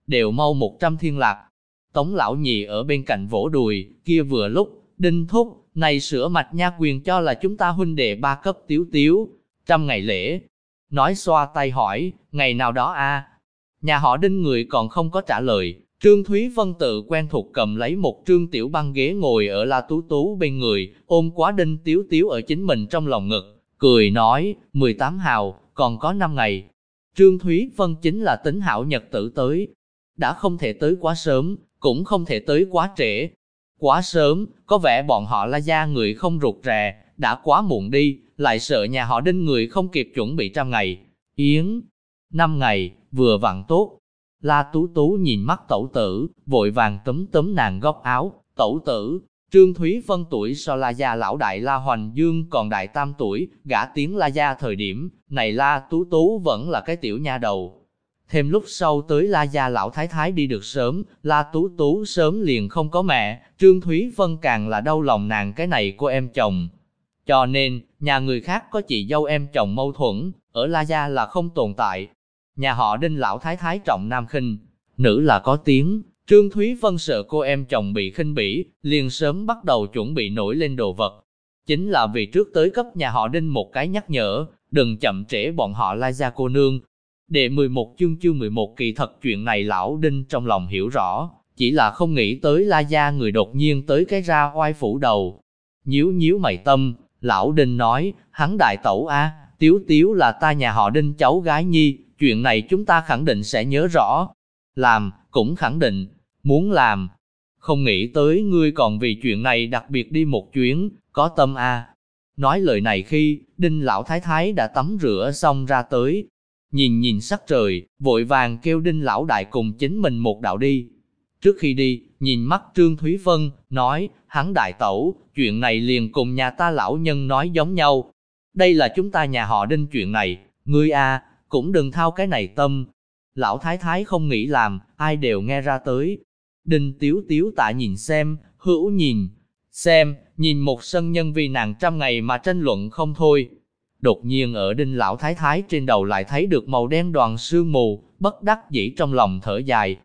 Đều mau một trăm thiên lạc. Tống lão nhị ở bên cạnh vỗ đùi, kia vừa lúc, đinh thúc, này sửa mạch nha quyền cho là chúng ta huynh đệ ba cấp tiếu tiếu, trăm ngày lễ. Nói xoa tay hỏi, ngày nào đó a Nhà họ đinh người còn không có trả lời, Trương Thúy Vân tự quen thuộc cầm lấy một trương tiểu băng ghế ngồi ở La Tú Tú bên người, ôm quá đinh tiếu tiếu ở chính mình trong lòng ngực, cười nói, 18 hào, còn có 5 ngày. Trương Thúy Vân chính là tính hảo nhật tử tới, đã không thể tới quá sớm, cũng không thể tới quá trễ. Quá sớm, có vẻ bọn họ la gia người không rụt rè, đã quá muộn đi, lại sợ nhà họ đinh người không kịp chuẩn bị trăm ngày. Yến, năm ngày, vừa vặn tốt. La Tú Tú nhìn mắt tẩu tử, vội vàng tấm tấm nàng góc áo, tẩu tử, Trương Thúy Vân tuổi so La Gia lão đại La Hoành Dương còn đại tam tuổi, gã tiếng La Gia thời điểm, này La Tú Tú vẫn là cái tiểu nha đầu. Thêm lúc sau tới La Gia lão thái thái đi được sớm, La Tú Tú sớm liền không có mẹ, Trương Thúy Vân càng là đau lòng nàng cái này của em chồng. Cho nên, nhà người khác có chị dâu em chồng mâu thuẫn, ở La Gia là không tồn tại. Nhà họ đinh lão thái thái trọng nam khinh, nữ là có tiếng, Trương Thúy Vân sợ cô em chồng bị khinh bỉ, liền sớm bắt đầu chuẩn bị nổi lên đồ vật. Chính là vì trước tới cấp nhà họ đinh một cái nhắc nhở, đừng chậm trễ bọn họ lai ra cô nương. Đệ 11 chương chương 11 kỳ thật chuyện này lão đinh trong lòng hiểu rõ, chỉ là không nghĩ tới la gia người đột nhiên tới cái ra oai phủ đầu. Nhíu nhíu mày tâm, lão đinh nói, hắn đại tẩu a, tiếu tiếu là ta nhà họ đinh cháu gái nhi, chuyện này chúng ta khẳng định sẽ nhớ rõ. Làm, cũng khẳng định, muốn làm. Không nghĩ tới ngươi còn vì chuyện này đặc biệt đi một chuyến, có tâm a. Nói lời này khi, đinh lão thái thái đã tắm rửa xong ra tới. Nhìn nhìn sắc trời, vội vàng kêu đinh lão đại cùng chính mình một đạo đi. Trước khi đi, nhìn mắt Trương Thúy Vân, nói, hắn đại tẩu, chuyện này liền cùng nhà ta lão nhân nói giống nhau. Đây là chúng ta nhà họ đinh chuyện này, ngươi a cũng đừng thao cái này tâm. Lão thái thái không nghĩ làm, ai đều nghe ra tới. đình tiếu tiếu tạ nhìn xem, hữu nhìn, xem, nhìn một sân nhân vì nàng trăm ngày mà tranh luận không thôi. Đột nhiên ở đinh lão thái thái trên đầu lại thấy được màu đen đoàn sương mù, bất đắc dĩ trong lòng thở dài.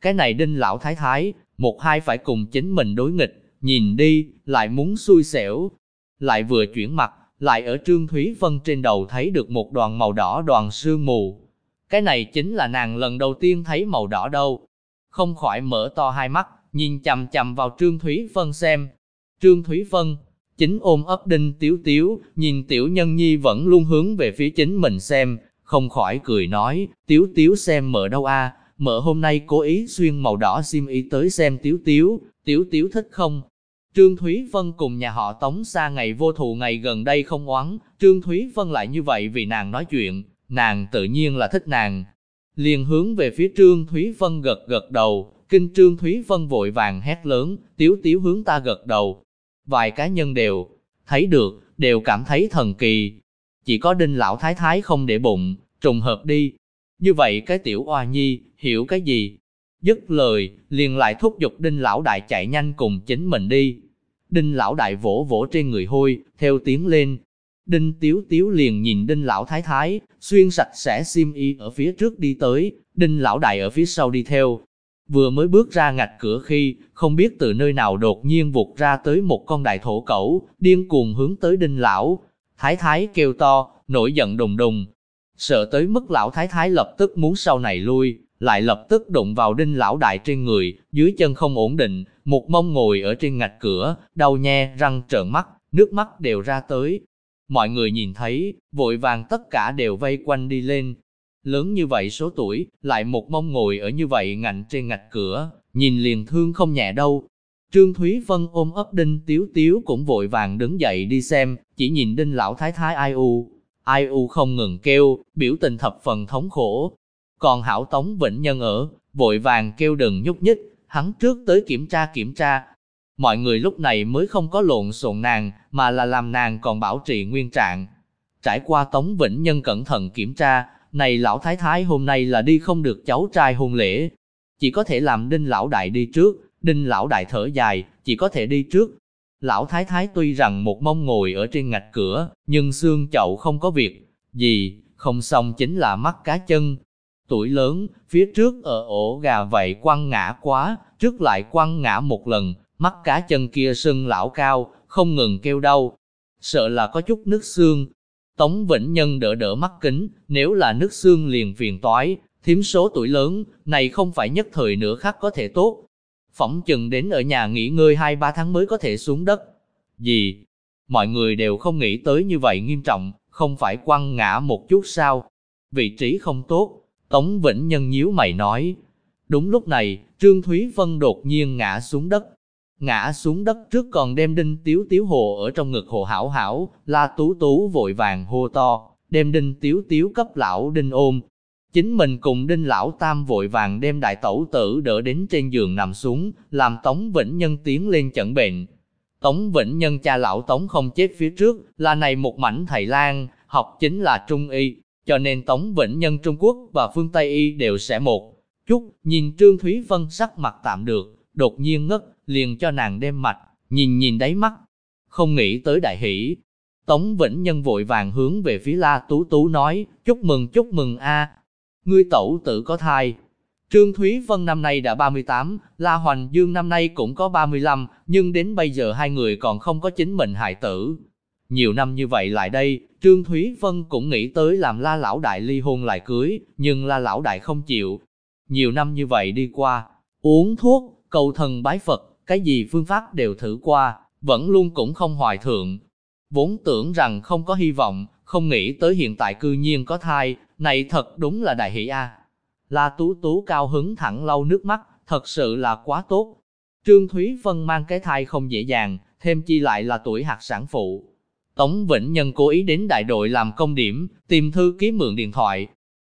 Cái này đinh lão thái thái, một hai phải cùng chính mình đối nghịch, nhìn đi, lại muốn xui xẻo. Lại vừa chuyển mặt, lại ở Trương Thúy Vân trên đầu thấy được một đoàn màu đỏ đoàn sương mù. Cái này chính là nàng lần đầu tiên thấy màu đỏ đâu. Không khỏi mở to hai mắt, nhìn chầm chầm vào Trương Thúy Vân xem. Trương Thúy Vân, chính ôm ấp đinh tiếu tiếu, nhìn tiểu nhân nhi vẫn luôn hướng về phía chính mình xem, không khỏi cười nói, tiếu tiếu xem mở đâu a mở hôm nay cố ý xuyên màu đỏ xiêm y tới xem tiếu tiếu, tiếu tiếu thích không? Trương Thúy Vân cùng nhà họ Tống xa ngày vô thù ngày gần đây không oán, Trương Thúy Vân lại như vậy vì nàng nói chuyện, nàng tự nhiên là thích nàng. Liền hướng về phía Trương Thúy Vân gật gật đầu, kinh Trương Thúy Vân vội vàng hét lớn, tiếu tiếu hướng ta gật đầu. Vài cá nhân đều thấy được, đều cảm thấy thần kỳ. Chỉ có đinh lão thái thái không để bụng, trùng hợp đi. Như vậy cái tiểu oa nhi, hiểu cái gì? Dứt lời, liền lại thúc giục đinh lão đại chạy nhanh cùng chính mình đi. Đinh lão đại vỗ vỗ trên người hôi, theo tiếng lên. Đinh tiếu tiếu liền nhìn đinh lão thái thái, xuyên sạch sẽ xiêm y ở phía trước đi tới, đinh lão đại ở phía sau đi theo. Vừa mới bước ra ngạch cửa khi, không biết từ nơi nào đột nhiên vụt ra tới một con đại thổ cẩu, điên cuồng hướng tới đinh lão. Thái thái kêu to, nổi giận đùng đùng. Sợ tới mức lão thái thái lập tức muốn sau này lui, lại lập tức đụng vào đinh lão đại trên người, dưới chân không ổn định, một mông ngồi ở trên ngạch cửa, đau nhe, răng trợn mắt, nước mắt đều ra tới. Mọi người nhìn thấy, vội vàng tất cả đều vây quanh đi lên. Lớn như vậy số tuổi, lại một mông ngồi ở như vậy ngạnh trên ngạch cửa, nhìn liền thương không nhẹ đâu. Trương Thúy Vân ôm ấp đinh tiếu tiếu cũng vội vàng đứng dậy đi xem, chỉ nhìn đinh lão thái thái ai u. Ai u không ngừng kêu, biểu tình thập phần thống khổ, còn hảo Tống Vĩnh Nhân ở, vội vàng kêu đừng nhúc nhích, hắn trước tới kiểm tra kiểm tra. Mọi người lúc này mới không có lộn xộn nàng, mà là làm nàng còn bảo trì nguyên trạng. Trải qua Tống Vĩnh Nhân cẩn thận kiểm tra, này lão thái thái hôm nay là đi không được cháu trai hôn lễ. Chỉ có thể làm đinh lão đại đi trước, đinh lão đại thở dài, chỉ có thể đi trước. Lão thái thái tuy rằng một mông ngồi ở trên ngạch cửa, nhưng xương chậu không có việc gì, không xong chính là mắt cá chân, Tuổi lớn, phía trước ở ổ gà vậy quăng ngã quá, trước lại quăng ngã một lần, mắt cá chân kia sưng lão cao, không ngừng kêu đau. Sợ là có chút nước xương. Tống Vĩnh Nhân đỡ đỡ mắt kính, nếu là nước xương liền phiền toái, thiếm số tuổi lớn, này không phải nhất thời nửa khắc có thể tốt. Phỏng chừng đến ở nhà nghỉ ngơi 2-3 tháng mới có thể xuống đất. Gì? Mọi người đều không nghĩ tới như vậy nghiêm trọng, không phải quăng ngã một chút sao? Vị trí không tốt, Tống Vĩnh Nhân nhíu mày nói. Đúng lúc này, Trương Thúy Vân đột nhiên ngã xuống đất. Ngã xuống đất trước còn đem đinh tiếu tiếu hồ ở trong ngực hồ hảo hảo, la tú tú vội vàng hô to, đem đinh tiếu tiếu cấp lão đinh ôm. Chính mình cùng đinh lão tam vội vàng đem đại tẩu tử đỡ đến trên giường nằm xuống, làm Tống Vĩnh Nhân tiến lên chẩn bệnh. Tống Vĩnh Nhân cha lão Tống không chết phía trước, là này một mảnh thầy lang, học chính là trung y, cho nên Tống Vĩnh Nhân Trung Quốc và phương Tây Y đều sẽ một chút, nhìn Trương Thúy Vân sắc mặt tạm được, đột nhiên ngất, liền cho nàng đem mạch, nhìn nhìn đáy mắt, không nghĩ tới đại hỷ. Tống Vĩnh Nhân vội vàng hướng về phía La Tú Tú nói, chúc mừng chúc mừng a, ngươi tẩu tử có thai. Trương Thúy Vân năm nay đã 38, La Hoành Dương năm nay cũng có 35, nhưng đến bây giờ hai người còn không có chính mình hài tử. Nhiều năm như vậy lại đây, Trương Thúy Vân cũng nghĩ tới làm La Lão Đại ly hôn lại cưới, nhưng La Lão Đại không chịu. Nhiều năm như vậy đi qua, uống thuốc, cầu thần bái Phật, cái gì phương pháp đều thử qua, vẫn luôn cũng không hoài thượng. Vốn tưởng rằng không có hy vọng, không nghĩ tới hiện tại cư nhiên có thai, này thật đúng là đại hỷ a. La Tú Tú cao hứng thẳng lau nước mắt, thật sự là quá tốt. Trương Thúy Vân mang cái thai không dễ dàng, thêm chi lại là tuổi hạt sản phụ. Tống Vĩnh Nhân cố ý đến đại đội làm công điểm, tìm thư ký mượn điện thoại.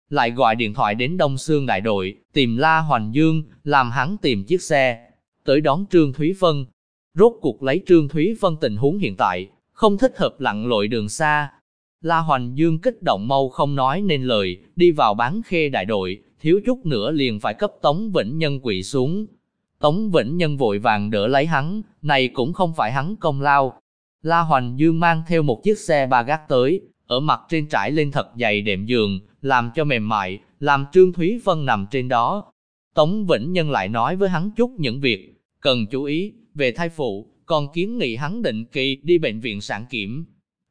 Lại gọi điện thoại đến Đông Sương đại đội, tìm La Hoành Dương, làm hắn tìm chiếc xe, tới đón Trương Thúy Vân. Rốt cuộc lấy Trương Thúy Vân tình huống hiện tại, không thích hợp lặn lội đường xa. La Hoành Dương kích động mau không nói nên lời, đi vào bán khê đại đội, thiếu chút nữa liền phải cấp Tống Vĩnh Nhân quỵ xuống. Tống Vĩnh Nhân vội vàng đỡ lấy hắn, này cũng không phải hắn công lao. La Hoành Dương mang theo một chiếc xe ba gác tới, ở mặt trên trải lên thật dày đệm giường, làm cho mềm mại, làm Trương Thúy Vân nằm trên đó. Tống Vĩnh Nhân lại nói với hắn chút những việc, cần chú ý, về thai phụ, còn kiến nghị hắn định kỳ đi bệnh viện sản kiểm.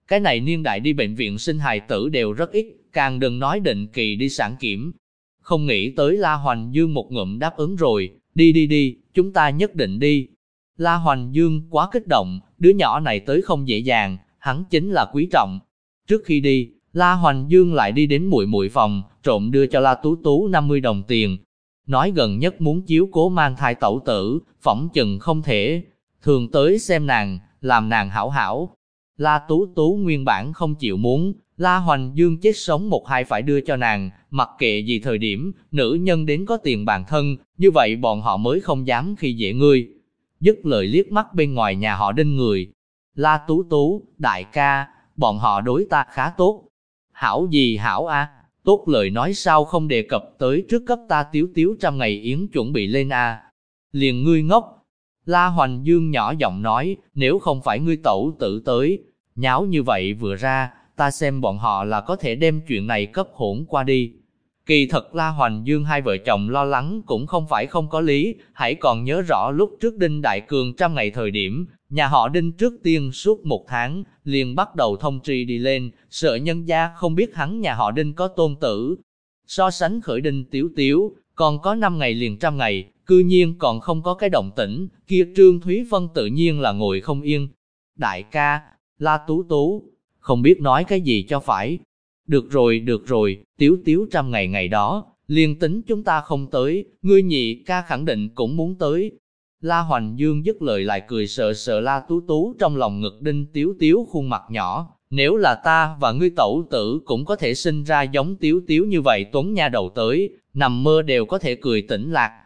Cái này niên đại đi bệnh viện sinh hài tử đều rất ít, càng đừng nói định kỳ đi sản kiểm. Không nghĩ tới La Hoành Dương một ngụm đáp ứng rồi, đi đi đi, chúng ta nhất định đi. La Hoành Dương quá kích động, đứa nhỏ này tới không dễ dàng, hắn chính là quý trọng. Trước khi đi, La Hoành Dương lại đi đến muội muội phòng, trộm đưa cho La Tú Tú 50 đồng tiền. Nói gần nhất muốn chiếu cố mang thai tẩu tử, phỏng chừng không thể. Thường tới xem nàng, làm nàng hảo hảo. La Tú Tú nguyên bản không chịu muốn, La Hoành Dương chết sống một hai phải đưa cho nàng, mặc kệ gì thời điểm, nữ nhân đến có tiền bản thân, như vậy bọn họ mới không dám khi dễ ngươi. Dứt lời liếc mắt bên ngoài nhà họ đinh người. La Tú Tú, đại ca, bọn họ đối ta khá tốt. Hảo gì hảo a tốt lời nói sao không đề cập tới trước cấp ta tiếu tiếu trăm ngày yến chuẩn bị lên a Liền ngươi ngốc. La Hoành Dương nhỏ giọng nói, nếu không phải ngươi tẩu tự tới, nháo như vậy vừa ra, ta xem bọn họ là có thể đem chuyện này cấp hỗn qua đi. Kỳ thật La Hoành Dương hai vợ chồng lo lắng cũng không phải không có lý, hãy còn nhớ rõ lúc trước Đinh Đại Cường trăm ngày thời điểm, nhà họ Đinh trước tiên suốt một tháng, liền bắt đầu thông tri đi lên, sợ nhân gia không biết hắn nhà họ Đinh có tôn tử. So sánh khởi Đinh Tiếu Tiếu, còn có năm ngày liền trăm ngày, cư nhiên còn không có cái động tĩnh, kia Trương Thúy Vân tự nhiên là ngồi không yên. Đại ca, La Tú Tú, không biết nói cái gì cho phải. Được rồi, được rồi, tiếu tiếu trăm ngày ngày đó, liền tính chúng ta không tới, ngươi nhị ca khẳng định cũng muốn tới. La Hoành Dương dứt lời lại cười sợ sợ La Tú Tú trong lòng ngực đinh tiếu tiếu khuôn mặt nhỏ. Nếu là ta và ngươi tẩu tử cũng có thể sinh ra giống tiếu tiếu như vậy tuấn nha đầu tới, nằm mơ đều có thể cười tỉnh lạc.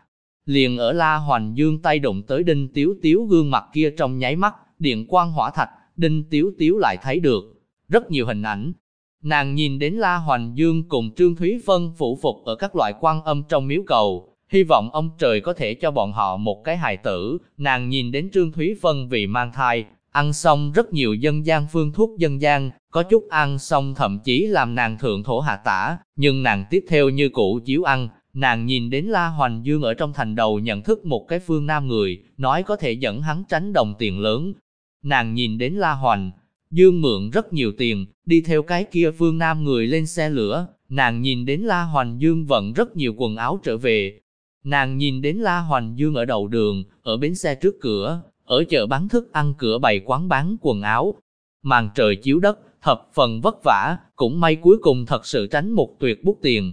Liền ở La Hoành Dương tay đụng tới đinh tiếu tiếu gương mặt kia trong nháy mắt, điện quang hỏa thạch, đinh tiếu tiếu lại thấy được, rất nhiều hình ảnh. Nàng nhìn đến La Hoành Dương cùng Trương Thúy Vân phụ phục ở các loại quan âm trong miếu cầu, hy vọng ông trời có thể cho bọn họ một cái hài tử. Nàng nhìn đến Trương Thúy Vân vì mang thai, ăn xong rất nhiều dân gian phương thuốc dân gian, có chút ăn xong thậm chí làm nàng thượng thổ hạ tả, nhưng nàng tiếp theo như cũ chiếu ăn. Nàng nhìn đến La Hoành Dương ở trong thành đầu nhận thức một cái phương nam người, nói có thể dẫn hắn tránh đồng tiền lớn. Nàng nhìn đến La Hoành, Dương mượn rất nhiều tiền, đi theo cái kia phương nam người lên xe lửa, nàng nhìn đến La Hoành Dương vận rất nhiều quần áo trở về. Nàng nhìn đến La Hoành Dương ở đầu đường, ở bến xe trước cửa, ở chợ bán thức ăn cửa bày quán bán quần áo. Màn trời chiếu đất, thập phần vất vả, cũng may cuối cùng thật sự tránh một tuyệt bút tiền.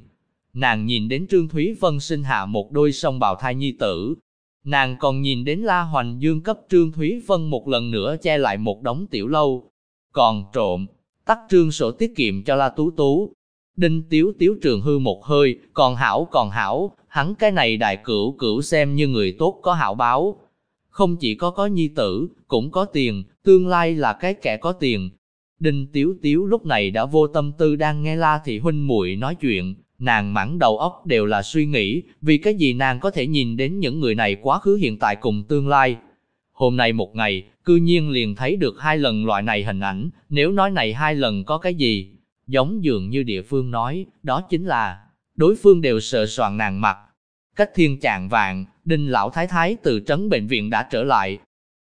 Nàng nhìn đến Trương Thúy Vân sinh hạ một đôi song bào thai nhi tử. Nàng còn nhìn đến La Hoành Dương cấp Trương Thúy Vân một lần nữa che lại một đống tiểu lâu, còn trộm, tắt trương sổ tiết kiệm cho La Tú Tú. Đinh Tiếu Tiếu trường hư một hơi, còn hảo còn hảo, hắn cái này đại cửu cửu xem như người tốt có hảo báo. Không chỉ có có nhi tử, cũng có tiền, tương lai là cái kẻ có tiền. Đinh Tiếu Tiếu lúc này đã vô tâm tư đang nghe La Thị Huynh muội nói chuyện, nàng mẳng đầu óc đều là suy nghĩ, vì cái gì nàng có thể nhìn đến những người này quá khứ hiện tại cùng tương lai. Hôm nay một ngày, cư nhiên liền thấy được hai lần loại này hình ảnh, nếu nói này hai lần có cái gì, giống dường như địa phương nói, đó chính là, đối phương đều sợ soạn nàng mặt. Cách thiên trạng vạn, đinh lão thái thái từ trấn bệnh viện đã trở lại,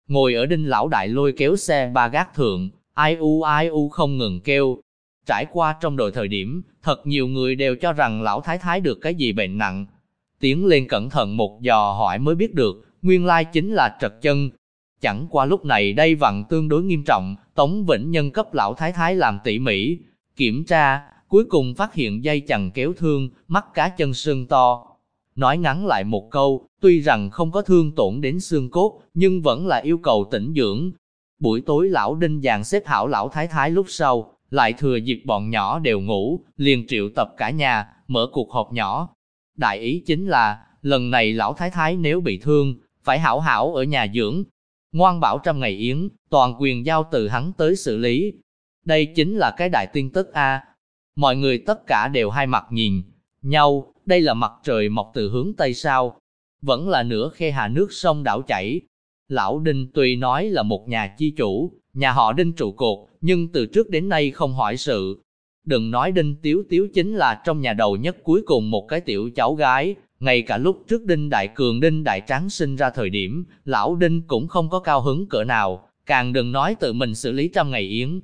ngồi ở đinh lão đại lôi kéo xe ba gác thượng, ai u ai u không ngừng kêu. Trải qua trong đội thời điểm, thật nhiều người đều cho rằng lão thái thái được cái gì bệnh nặng. Tiến lên cẩn thận một dò hỏi mới biết được, nguyên lai chính là trật chân. Chẳng qua lúc này đây vặn tương đối nghiêm trọng, Tống Vĩnh Nhân cấp lão thái thái làm tỉ mỉ, kiểm tra, cuối cùng phát hiện dây chằng kéo thương, mắt cá chân sưng to. Nói ngắn lại một câu, tuy rằng không có thương tổn đến xương cốt, nhưng vẫn là yêu cầu tĩnh dưỡng. Buổi tối lão đinh dàn xếp hảo lão thái thái lúc sau, lại thừa dịp bọn nhỏ đều ngủ, liền triệu tập cả nhà, mở cuộc họp nhỏ. Đại ý chính là, lần này lão thái thái nếu bị thương, phải hảo hảo ở nhà dưỡng. Ngoan bảo trăm ngày yến, toàn quyền giao từ hắn tới xử lý. Đây chính là cái đại tin tức A. Mọi người tất cả đều hai mặt nhìn nhau, đây là mặt trời mọc từ hướng Tây sao. Vẫn là nửa khe hà nước sông đảo chảy. Lão Đinh tuy nói là một nhà chi chủ, nhà họ Đinh trụ cột, nhưng từ trước đến nay không hỏi sự. Đừng nói Đinh Tiếu Tiếu chính là trong nhà đầu nhất cuối cùng một cái tiểu cháu gái, ngay cả lúc trước Đinh Đại Cường Đinh Đại Tráng sinh ra thời điểm, lão Đinh cũng không có cao hứng cỡ nào, càng đừng nói tự mình xử lý trăm ngày yến.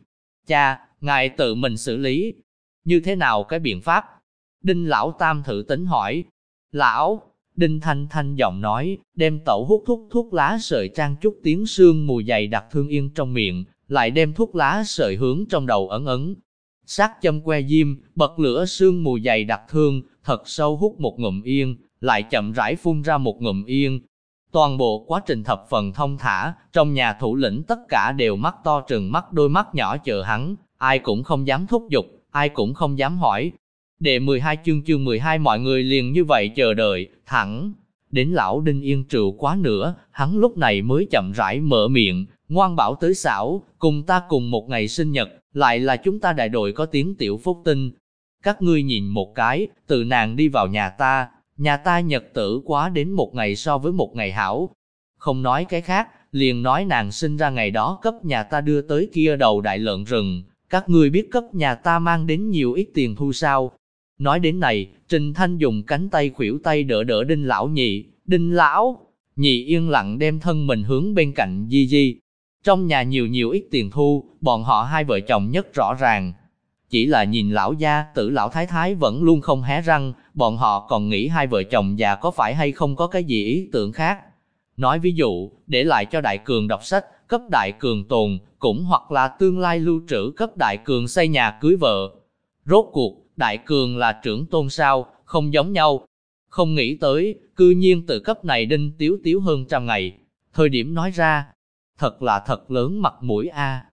Cha, ngài tự mình xử lý, như thế nào cái biện pháp? Đinh lão tam thử tính hỏi. Lão, Đinh Thanh Thanh giọng nói, đem tẩu hút thuốc thuốc lá sợi trang chút tiếng sương mùi dày đặc thương yên trong miệng, lại đem thuốc lá sợi hướng trong đầu ấn ấn. Sát châm que diêm, bật lửa sương mù dày đặc thương, thật sâu hút một ngụm yên, lại chậm rãi phun ra một ngụm yên. Toàn bộ quá trình thập phần thông thả, trong nhà thủ lĩnh tất cả đều mắt to trừng mắt đôi mắt nhỏ chờ hắn, ai cũng không dám thúc giục, ai cũng không dám hỏi. Đệ 12 chương chương 12 mọi người liền như vậy chờ đợi, thẳng. Đến lão Đinh Yên trụ quá nữa, hắn lúc này mới chậm rãi mở miệng, ngoan bảo tới xảo, cùng ta cùng một ngày sinh nhật, lại là chúng ta đại đội có tiếng tiểu phúc tinh. Các ngươi nhìn một cái, từ nàng đi vào nhà ta, nhà ta nhật tử quá đến một ngày so với một ngày hảo. Không nói cái khác, liền nói nàng sinh ra ngày đó cấp nhà ta đưa tới kia đầu đại lợn rừng, các ngươi biết cấp nhà ta mang đến nhiều ít tiền thu sao. Nói đến này, Trình Thanh dùng cánh tay khuỷu tay đỡ đỡ đinh lão nhị, đinh lão, nhị yên lặng đem thân mình hướng bên cạnh Di Di. Trong nhà nhiều nhiều ít tiền thu, bọn họ hai vợ chồng nhất rõ ràng. Chỉ là nhìn lão gia, tử lão thái thái vẫn luôn không hé răng, bọn họ còn nghĩ hai vợ chồng già có phải hay không có cái gì ý tưởng khác. Nói ví dụ, để lại cho Đại Cường đọc sách, cấp Đại Cường tồn, cũng hoặc là tương lai lưu trữ cấp Đại Cường xây nhà cưới vợ. Rốt cuộc, Đại Cường là trưởng tôn sao, không giống nhau. Không nghĩ tới, cư nhiên tự cấp này đinh tiếu tiếu hơn trăm ngày. Thời điểm nói ra, thật là thật lớn mặt mũi a.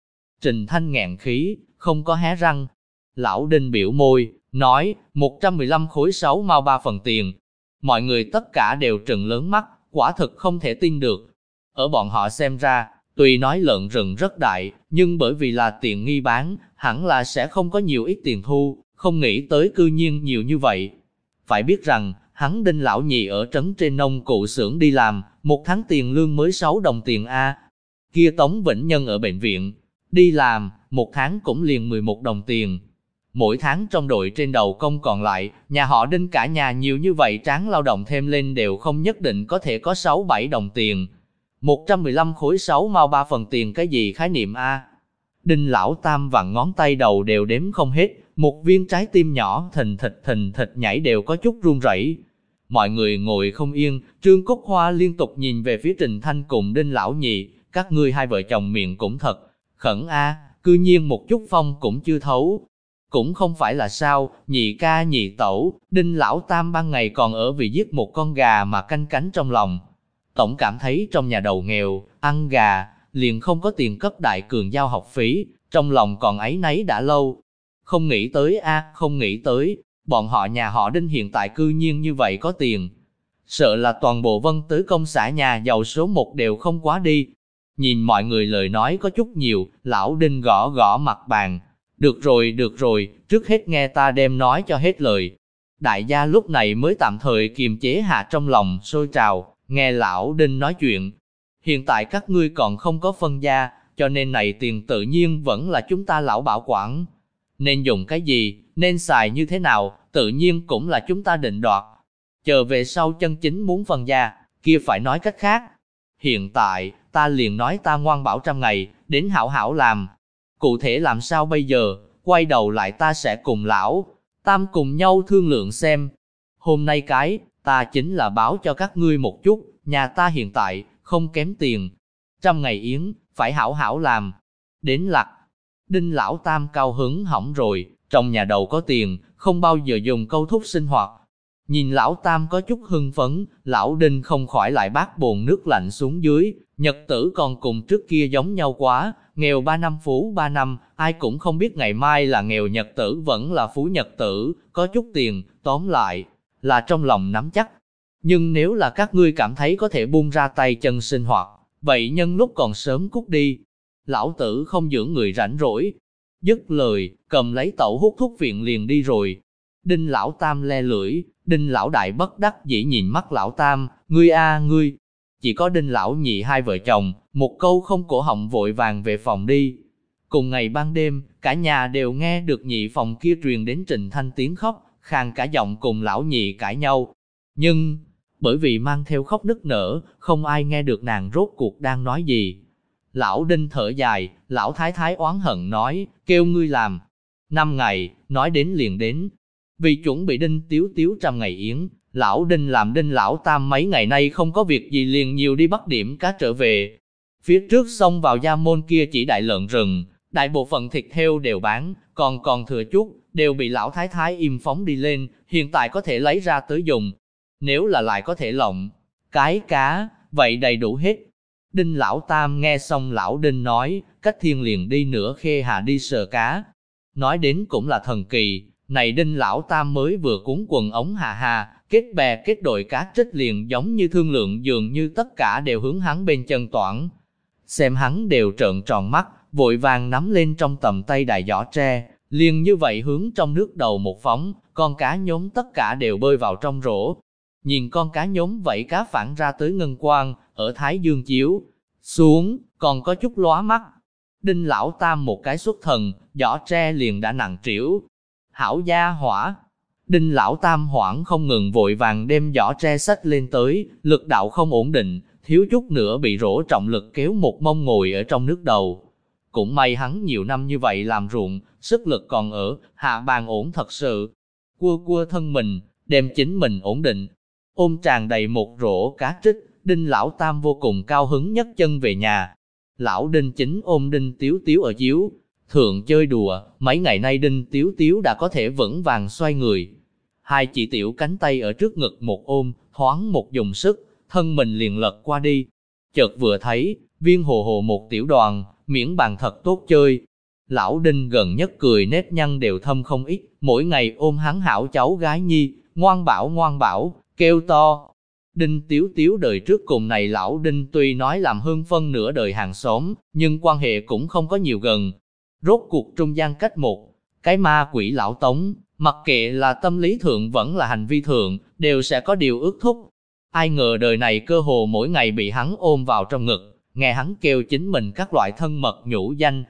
Trình Thanh ngẹn khí, không có hé răng. Lão Đinh biểu môi, nói, 115 khối 6 mau 3 phần tiền. Mọi người tất cả đều trừng lớn mắt, quả thực không thể tin được. Ở bọn họ xem ra, tuy nói lợn rừng rất đại, nhưng bởi vì là tiền nghi bán, hẳn là sẽ không có nhiều ít tiền thu, không nghĩ tới cư nhiên nhiều như vậy. Phải biết rằng, hắn đinh lão nhị ở trấn trên nông cụ xưởng đi làm, một tháng tiền lương mới 6 đồng tiền A. Kia Tống Vĩnh Nhân ở bệnh viện, đi làm, một tháng cũng liền 11 đồng tiền. Mỗi tháng trong đội trên đầu công còn lại, nhà họ đinh cả nhà nhiều như vậy tráng lao động thêm lên đều không nhất định có thể có 6-7 đồng tiền. 115 khối 6 mau 3 phần tiền cái gì khái niệm A. Đinh lão tam vặn ngón tay đầu đều đếm không hết, một viên trái tim nhỏ thình thịch thình thịch nhảy đều có chút run rẩy. Mọi người ngồi không yên, Trương Cúc Hoa liên tục nhìn về phía Trình Thanh cùng Đinh Lão Nhị, các ngươi hai vợ chồng miệng cũng thật, khẩn a, cư nhiên một chút phong cũng chưa thấu. Cũng không phải là sao, nhị ca nhị tẩu, Đinh Lão Tam ban ngày còn ở vì giết một con gà mà canh cánh trong lòng. Tổng cảm thấy trong nhà đầu nghèo, ăn gà, liền không có tiền cấp đại cường giao học phí, trong lòng còn ấy nấy đã lâu. Không nghĩ tới a, không nghĩ tới, bọn họ nhà họ Đinh hiện tại cư nhiên như vậy có tiền. Sợ là toàn bộ vân tứ công xã nhà giàu số một đều không quá đi. Nhìn mọi người lời nói có chút nhiều, lão Đinh gõ gõ mặt bàn. Được rồi, được rồi, trước hết nghe ta đem nói cho hết lời. Đại gia lúc này mới tạm thời kiềm chế hạ trong lòng sôi trào, nghe lão Đinh nói chuyện. hiện tại các ngươi còn không có phân gia, cho nên này tiền tự nhiên vẫn là chúng ta lão bảo quản. Nên dùng cái gì, nên xài như thế nào, tự nhiên cũng là chúng ta định đoạt. Chờ về sau chân chính muốn phân gia, kia phải nói cách khác. Hiện tại, ta liền nói ta ngoan bảo trăm ngày, đến hảo hảo làm. Cụ thể làm sao bây giờ, quay đầu lại ta sẽ cùng lão, tam cùng nhau thương lượng xem. Hôm nay cái, ta chính là báo cho các ngươi một chút, nhà ta hiện tại, không kém tiền. Trăm ngày yến, phải hảo hảo làm. Đến lặt, đinh lão tam cao hứng hỏng rồi, trong nhà đầu có tiền, không bao giờ dùng câu thúc sinh hoạt. Nhìn lão tam có chút hưng phấn, lão đinh không khỏi lại bát bồn nước lạnh xuống dưới, nhật tử còn cùng trước kia giống nhau quá, nghèo ba năm phú ba năm, ai cũng không biết ngày mai là nghèo nhật tử vẫn là phú nhật tử, có chút tiền, tóm lại, là trong lòng nắm chắc. Nhưng nếu là các ngươi cảm thấy có thể buông ra tay chân sinh hoạt, vậy nhân lúc còn sớm cút đi. Lão tử không dưỡng người rảnh rỗi. Dứt lời, cầm lấy tẩu hút thuốc viện liền đi rồi. Đinh lão tam le lưỡi, đinh lão đại bất đắc dĩ nhìn mắt lão tam, ngươi a ngươi. Chỉ có đinh lão nhị hai vợ chồng, một câu không cổ họng vội vàng về phòng đi. Cùng ngày ban đêm, cả nhà đều nghe được nhị phòng kia truyền đến trình thanh tiếng khóc, khang cả giọng cùng lão nhị cãi nhau. Nhưng, bởi vì mang theo khóc nức nở, không ai nghe được nàng rốt cuộc đang nói gì. Lão Đinh thở dài, lão thái thái oán hận nói, kêu ngươi làm. Năm ngày, nói đến liền đến. Vì chuẩn bị Đinh tiếu tiếu trăm ngày yến, lão Đinh làm Đinh lão tam mấy ngày nay không có việc gì liền nhiều đi bắt điểm cá trở về. Phía trước sông vào gia môn kia chỉ đại lợn rừng, đại bộ phận thịt heo đều bán, còn còn thừa chút, đều bị lão thái thái im phóng đi lên, hiện tại có thể lấy ra tới dùng. Nếu là lại có thể lộng, cái cá, vậy đầy đủ hết. Đinh lão tam nghe xong lão đinh nói, cách thiên liền đi nửa khê hà đi sờ cá. Nói đến cũng là thần kỳ, này đinh lão tam mới vừa cuốn quần ống hà hà, kết bè kết đội cá trích liền giống như thương lượng dường như tất cả đều hướng hắn bên chân toản Xem hắn đều trợn tròn mắt, vội vàng nắm lên trong tầm tay đại giỏ tre, liền như vậy hướng trong nước đầu một phóng, con cá nhóm tất cả đều bơi vào trong rổ. Nhìn con cá nhóm vậy cá phản ra tới ngân quang, ở Thái Dương chiếu, xuống, còn có chút lóa mắt. Đinh lão tam một cái xuất thần, giỏ tre liền đã nặng trĩu. Hảo gia hỏa, Đinh lão tam hoảng không ngừng vội vàng đem giỏ tre sách lên tới, lực đạo không ổn định, thiếu chút nữa bị rổ trọng lực kéo một mông ngồi ở trong nước đầu. Cũng may hắn nhiều năm như vậy làm ruộng, sức lực còn ở, hạ bàn ổn thật sự. Cua cua thân mình, đem chính mình ổn định. Ôm tràn đầy một rổ cá trích, đinh lão tam vô cùng cao hứng nhất chân về nhà. Lão đinh chính ôm đinh tiếu tiếu ở chiếu, thường chơi đùa, mấy ngày nay đinh tiếu tiếu đã có thể vững vàng xoay người. Hai chỉ tiểu cánh tay ở trước ngực một ôm, thoáng một dùng sức, thân mình liền lật qua đi. Chợt vừa thấy, viên hồ hồ một tiểu đoàn, miễn bàn thật tốt chơi. Lão Đinh gần nhất cười nét nhăn đều thâm không ít, mỗi ngày ôm hắn hảo cháu gái nhi, ngoan bảo ngoan bảo, kêu to. Đinh Tiếu Tiếu đời trước cùng này lão Đinh tuy nói làm hơn phân nửa đời hàng xóm, nhưng quan hệ cũng không có nhiều gần. Rốt cuộc trung gian cách một, cái ma quỷ lão tống, mặc kệ là tâm lý thượng vẫn là hành vi thượng, đều sẽ có điều ước thúc. Ai ngờ đời này cơ hồ mỗi ngày bị hắn ôm vào trong ngực, nghe hắn kêu chính mình các loại thân mật nhũ danh.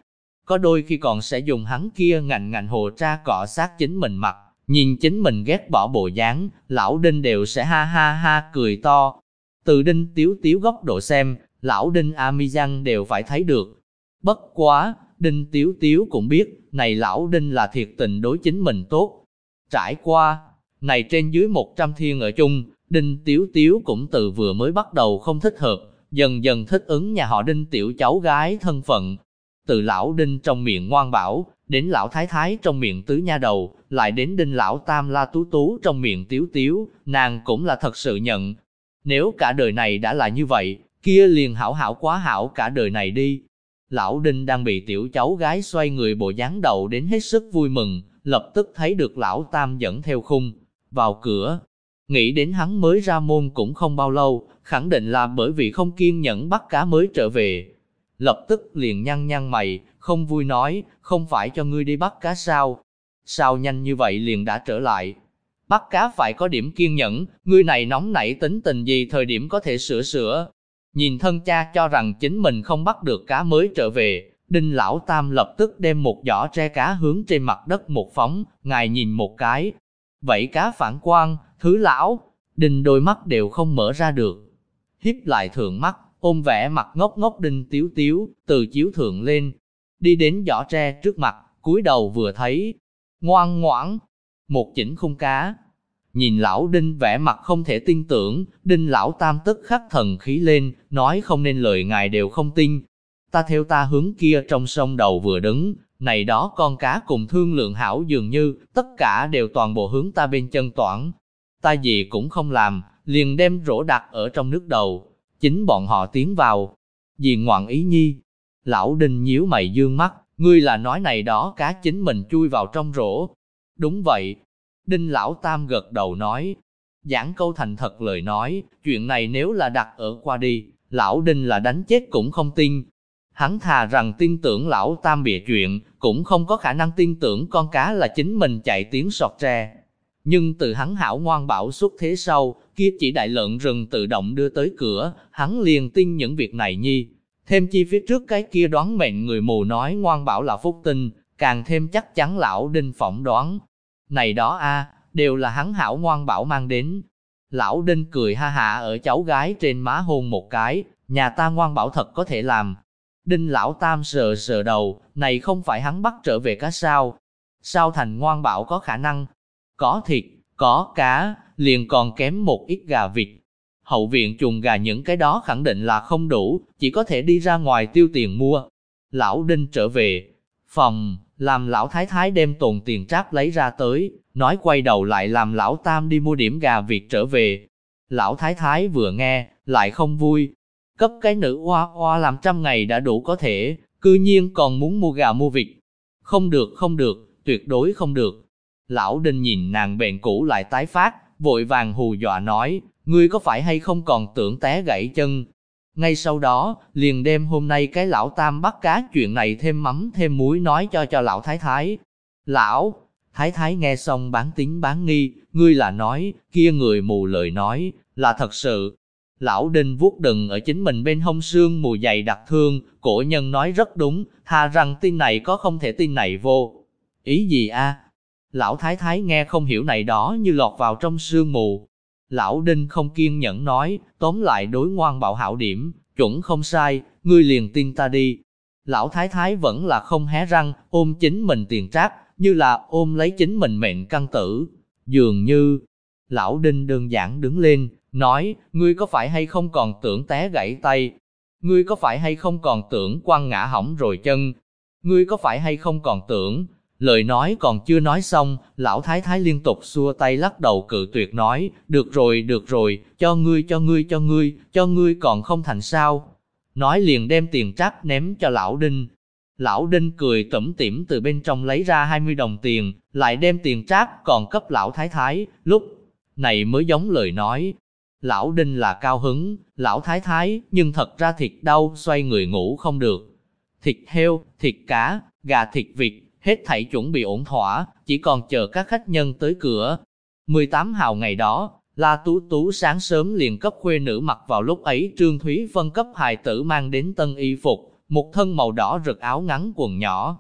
Có đôi khi còn sẽ dùng hắn kia ngạnh ngạnh hồ tra cọ sát chính mình mặt, nhìn chính mình ghét bỏ bộ dáng, lão đinh đều sẽ ha ha ha cười to. Từ đinh tiếu tiếu góc độ xem, lão đinh Amizan đều phải thấy được. Bất quá, đinh tiếu tiếu cũng biết, này lão đinh là thiệt tình đối chính mình tốt. Trải qua, này trên dưới 100 thiên ở chung, đinh tiếu tiếu cũng từ vừa mới bắt đầu không thích hợp, dần dần thích ứng nhà họ đinh tiểu cháu gái thân phận. Từ lão đinh trong miệng ngoan bảo, đến lão thái thái trong miệng tứ nha đầu, lại đến đinh lão tam la tú tú trong miệng tiếu tiếu, nàng cũng là thật sự nhận. Nếu cả đời này đã là như vậy, kia liền hảo hảo quá hảo cả đời này đi. Lão đinh đang bị tiểu cháu gái xoay người bộ dáng đầu đến hết sức vui mừng, lập tức thấy được lão tam dẫn theo khung, vào cửa. Nghĩ đến hắn mới ra môn cũng không bao lâu, khẳng định là bởi vì không kiên nhẫn bắt cá mới trở về. Lập tức liền nhăn nhăn mày, không vui nói, không phải cho ngươi đi bắt cá sao? Sao nhanh như vậy liền đã trở lại? Bắt cá phải có điểm kiên nhẫn, ngươi này nóng nảy tính tình gì thời điểm có thể sửa sửa. Nhìn thân cha cho rằng chính mình không bắt được cá mới trở về, Đinh Lão Tam lập tức đem một giỏ tre cá hướng trên mặt đất một phóng, ngài nhìn một cái. Vậy cá phản quang, thứ lão, Đinh đôi mắt đều không mở ra được. Hiếp lại thượng mắt, ôm vẻ mặt ngốc ngốc Đinh tiếu tiếu, từ chiếu thượng lên. Đi đến giỏ tre trước mặt, cúi đầu vừa thấy. Ngoan ngoãn, một chỉnh khung cá, Nhìn lão đinh vẻ mặt không thể tin tưởng, đinh lão tam tức khắc thần khí lên, nói không nên lời ngài đều không tin. Ta theo ta hướng kia trong sông đầu vừa đứng, này đó con cá cùng thương lượng hảo dường như, tất cả đều toàn bộ hướng ta bên chân toản. Ta gì cũng không làm, liền đem rổ đặt ở trong nước đầu, chính bọn họ tiến vào. Dì ngoạn ý nhi, lão đinh nhíu mày dương mắt, ngươi là nói này đó cá chính mình chui vào trong rổ. Đúng vậy, Đinh Lão Tam gật đầu nói, giảng câu thành thật lời nói, chuyện này nếu là đặt ở qua đi, Lão Đinh là đánh chết cũng không tin. Hắn thà rằng tin tưởng Lão Tam bịa chuyện, cũng không có khả năng tin tưởng con cá là chính mình chạy tiếng sọt tre. Nhưng từ hắn hảo ngoan bảo xuất thế sau, kia chỉ đại lợn rừng tự động đưa tới cửa, hắn liền tin những việc này nhi. Thêm chi phía trước cái kia đoán mệnh người mù nói ngoan bảo là phúc tinh, càng thêm chắc chắn lão đinh phỏng đoán, này đó a đều là hắn hảo ngoan bảo mang đến. Lão Đinh cười ha hạ ở cháu gái trên má hôn một cái, nhà ta ngoan bảo thật có thể làm. Đinh lão tam sờ sờ đầu, này không phải hắn bắt trở về cá sao. Sao thành ngoan bảo có khả năng? Có thịt, có cá, liền còn kém một ít gà vịt. Hậu viện chuồng gà những cái đó khẳng định là không đủ, chỉ có thể đi ra ngoài tiêu tiền mua. Lão Đinh trở về, phòng, làm lão thái thái đem tồn tiền tráp lấy ra tới, nói quay đầu lại làm lão tam đi mua điểm gà việc trở về. Lão thái thái vừa nghe, lại không vui. Cấp cái nữ hoa hoa làm trăm ngày đã đủ có thể, cư nhiên còn muốn mua gà mua vịt. Không được không được, tuyệt đối không được. Lão đinh nhìn nàng bệnh cũ lại tái phát, vội vàng hù dọa nói, ngươi có phải hay không còn tưởng té gãy chân, ngay sau đó, liền đem hôm nay cái lão tam bắt cá chuyện này thêm mắm thêm muối nói cho cho lão thái thái. Lão, thái thái nghe xong bán tính bán nghi, ngươi là nói, kia người mù lời nói, là thật sự. Lão đinh vuốt đừng ở chính mình bên hông xương mù dày đặc thương, cổ nhân nói rất đúng, tha rằng tin này có không thể tin này vô. Ý gì a? Lão thái thái nghe không hiểu này đó như lọt vào trong sương mù, Lão Đinh không kiên nhẫn nói, tóm lại đối ngoan bảo hảo điểm, chuẩn không sai, ngươi liền tin ta đi. Lão Thái Thái vẫn là không hé răng, ôm chính mình tiền trác, như là ôm lấy chính mình mệnh căn tử. Dường như, Lão Đinh đơn giản đứng lên, nói, ngươi có phải hay không còn tưởng té gãy tay? Ngươi có phải hay không còn tưởng quăng ngã hỏng rồi chân? Ngươi có phải hay không còn tưởng, Lời nói còn chưa nói xong, lão thái thái liên tục xua tay lắc đầu cự tuyệt nói, được rồi, được rồi, cho ngươi, cho ngươi, cho ngươi, cho ngươi còn không thành sao. Nói liền đem tiền trắc ném cho lão đinh. Lão đinh cười tẩm tỉm từ bên trong lấy ra 20 đồng tiền, lại đem tiền tráp còn cấp lão thái thái, lúc này mới giống lời nói. Lão đinh là cao hứng, lão thái thái, nhưng thật ra thịt đau, xoay người ngủ không được. Thịt heo, thịt cá, gà thịt vịt, hết thảy chuẩn bị ổn thỏa, chỉ còn chờ các khách nhân tới cửa. 18 hào ngày đó, La Tú Tú sáng sớm liền cấp khuê nữ mặc vào lúc ấy Trương Thúy Vân cấp hài tử mang đến tân y phục, một thân màu đỏ rực áo ngắn quần nhỏ.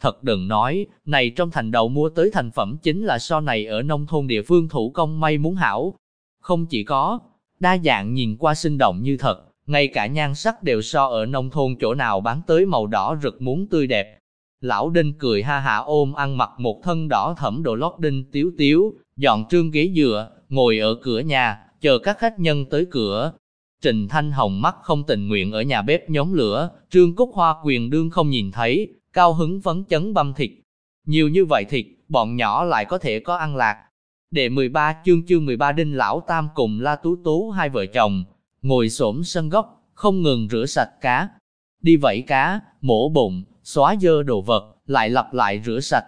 Thật đừng nói, này trong thành đầu mua tới thành phẩm chính là so này ở nông thôn địa phương thủ công may muốn hảo. Không chỉ có, đa dạng nhìn qua sinh động như thật, ngay cả nhan sắc đều so ở nông thôn chỗ nào bán tới màu đỏ rực muốn tươi đẹp. Lão Đinh cười ha hả ôm ăn mặc một thân đỏ thẫm đồ lót đinh tiếu tiếu, dọn trương ghế dựa, ngồi ở cửa nhà, chờ các khách nhân tới cửa. Trình Thanh Hồng mắt không tình nguyện ở nhà bếp nhóm lửa, trương cúc hoa quyền đương không nhìn thấy, cao hứng vấn chấn băm thịt. Nhiều như vậy thịt, bọn nhỏ lại có thể có ăn lạc. Đệ 13 chương chương 13 đinh lão tam cùng la tú tú hai vợ chồng, ngồi xổm sân góc, không ngừng rửa sạch cá. Đi vẫy cá, mổ bụng, xóa dơ đồ vật, lại lặp lại rửa sạch.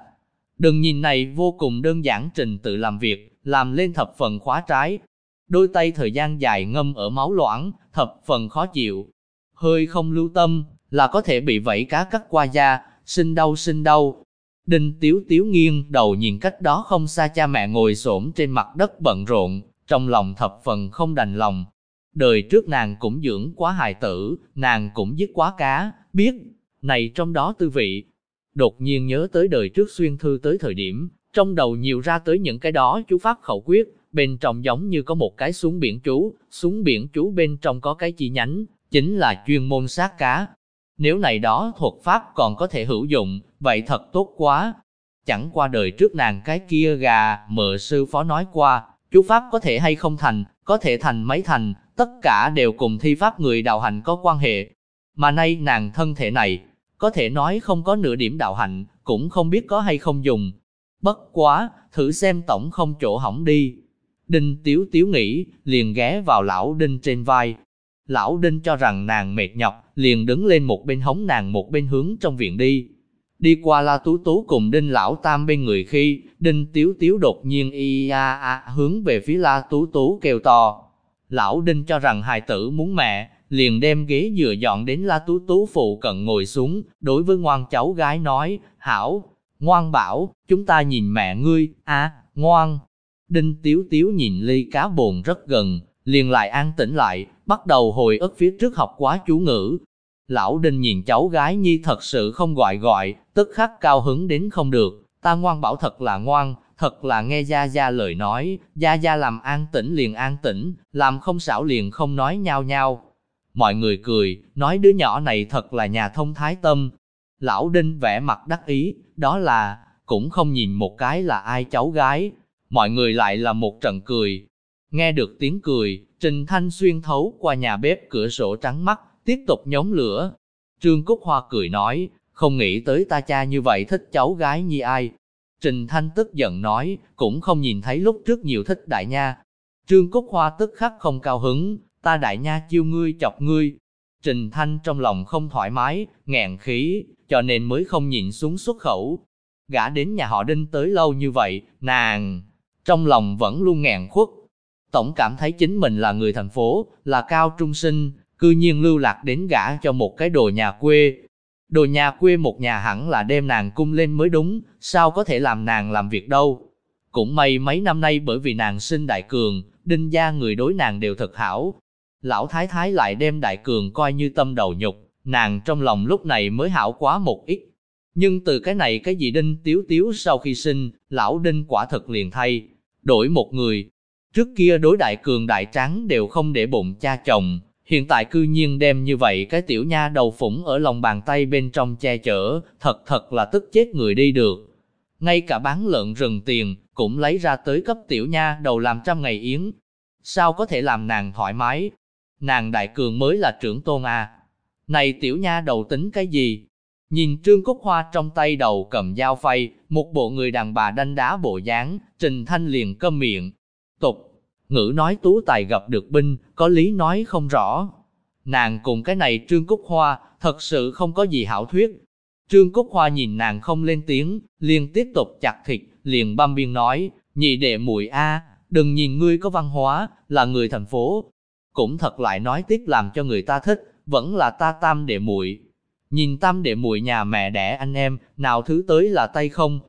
Đừng nhìn này vô cùng đơn giản trình tự làm việc, làm lên thập phần khóa trái. Đôi tay thời gian dài ngâm ở máu loãng, thập phần khó chịu. Hơi không lưu tâm, là có thể bị vẫy cá cắt qua da, sinh đau sinh đau. Đinh tiếu tiếu nghiêng đầu nhìn cách đó không xa cha mẹ ngồi xổm trên mặt đất bận rộn, trong lòng thập phần không đành lòng. Đời trước nàng cũng dưỡng quá hài tử, nàng cũng giết quá cá, biết, này trong đó tư vị. Đột nhiên nhớ tới đời trước xuyên thư tới thời điểm, trong đầu nhiều ra tới những cái đó chú pháp khẩu quyết, bên trong giống như có một cái xuống biển chú, xuống biển chú bên trong có cái chi nhánh, chính là chuyên môn sát cá. Nếu này đó thuật pháp còn có thể hữu dụng, vậy thật tốt quá. Chẳng qua đời trước nàng cái kia gà, mợ sư phó nói qua, chú pháp có thể hay không thành, có thể thành mấy thành, tất cả đều cùng thi pháp người đạo hành có quan hệ. Mà nay nàng thân thể này, có thể nói không có nửa điểm đạo hạnh, cũng không biết có hay không dùng. Bất quá, thử xem tổng không chỗ hỏng đi. Đinh Tiếu Tiếu nghĩ, liền ghé vào lão Đinh trên vai. Lão Đinh cho rằng nàng mệt nhọc, liền đứng lên một bên hống nàng một bên hướng trong viện đi. Đi qua La Tú Tú cùng Đinh Lão Tam bên người khi, Đinh Tiếu Tiếu đột nhiên y a a hướng về phía La Tú Tú kêu to. Lão Đinh cho rằng hài tử muốn mẹ, liền đem ghế dựa dọn đến La Tú Tú phụ cận ngồi xuống, đối với ngoan cháu gái nói, hảo, ngoan bảo, chúng ta nhìn mẹ ngươi, a ngoan. Đinh Tiếu Tiếu nhìn ly cá bồn rất gần, liền lại an tĩnh lại, bắt đầu hồi ức phía trước học quá chú ngữ. Lão Đinh nhìn cháu gái nhi thật sự không gọi gọi, tức khắc cao hứng đến không được, ta ngoan bảo thật là ngoan, thật là nghe Gia Gia lời nói, Gia Gia làm an tĩnh liền an tĩnh, làm không xảo liền không nói nhau nhau. Mọi người cười, nói đứa nhỏ này thật là nhà thông thái tâm. Lão Đinh vẽ mặt đắc ý, đó là, cũng không nhìn một cái là ai cháu gái. Mọi người lại là một trận cười. Nghe được tiếng cười, Trình Thanh xuyên thấu qua nhà bếp cửa sổ trắng mắt, tiếp tục nhóm lửa. Trương Cúc Hoa cười nói, không nghĩ tới ta cha như vậy thích cháu gái như ai. Trình Thanh tức giận nói, cũng không nhìn thấy lúc trước nhiều thích đại nha. Trương Cúc Hoa tức khắc không cao hứng, ta đại nha chiêu ngươi chọc ngươi. Trình Thanh trong lòng không thoải mái, ngàn khí, cho nên mới không nhìn xuống xuất khẩu. Gã đến nhà họ Đinh tới lâu như vậy, nàng, trong lòng vẫn luôn ngàn khuất. Tổng cảm thấy chính mình là người thành phố, là cao trung sinh, cư nhiên lưu lạc đến gã cho một cái đồ nhà quê. Đồ nhà quê một nhà hẳn là đem nàng cung lên mới đúng, sao có thể làm nàng làm việc đâu. Cũng may mấy năm nay bởi vì nàng sinh đại cường, đinh gia người đối nàng đều thật hảo, Lão thái thái lại đem đại cường coi như tâm đầu nhục, nàng trong lòng lúc này mới hảo quá một ít. Nhưng từ cái này cái gì đinh tiếu tiếu sau khi sinh, lão đinh quả thật liền thay, đổi một người. Trước kia đối đại cường đại trắng đều không để bụng cha chồng, hiện tại cư nhiên đem như vậy cái tiểu nha đầu phủng ở lòng bàn tay bên trong che chở, thật thật là tức chết người đi được. Ngay cả bán lợn rừng tiền, cũng lấy ra tới cấp tiểu nha đầu làm trăm ngày yến. Sao có thể làm nàng thoải mái, nàng đại cường mới là trưởng tôn à. Này tiểu nha đầu tính cái gì? Nhìn Trương Cúc Hoa trong tay đầu cầm dao phay, một bộ người đàn bà đanh đá bộ dáng, Trình Thanh liền câm miệng. Tục, ngữ nói tú tài gặp được binh, có lý nói không rõ. Nàng cùng cái này Trương Cúc Hoa, thật sự không có gì hảo thuyết. Trương Cúc Hoa nhìn nàng không lên tiếng, liền tiếp tục chặt thịt, liền băm biên nói, nhị đệ muội a, đừng nhìn ngươi có văn hóa, là người thành phố, cũng thật lại nói tiếp làm cho người ta thích, vẫn là ta tam đệ muội. Nhìn tam đệ muội nhà mẹ đẻ anh em, nào thứ tới là tay không.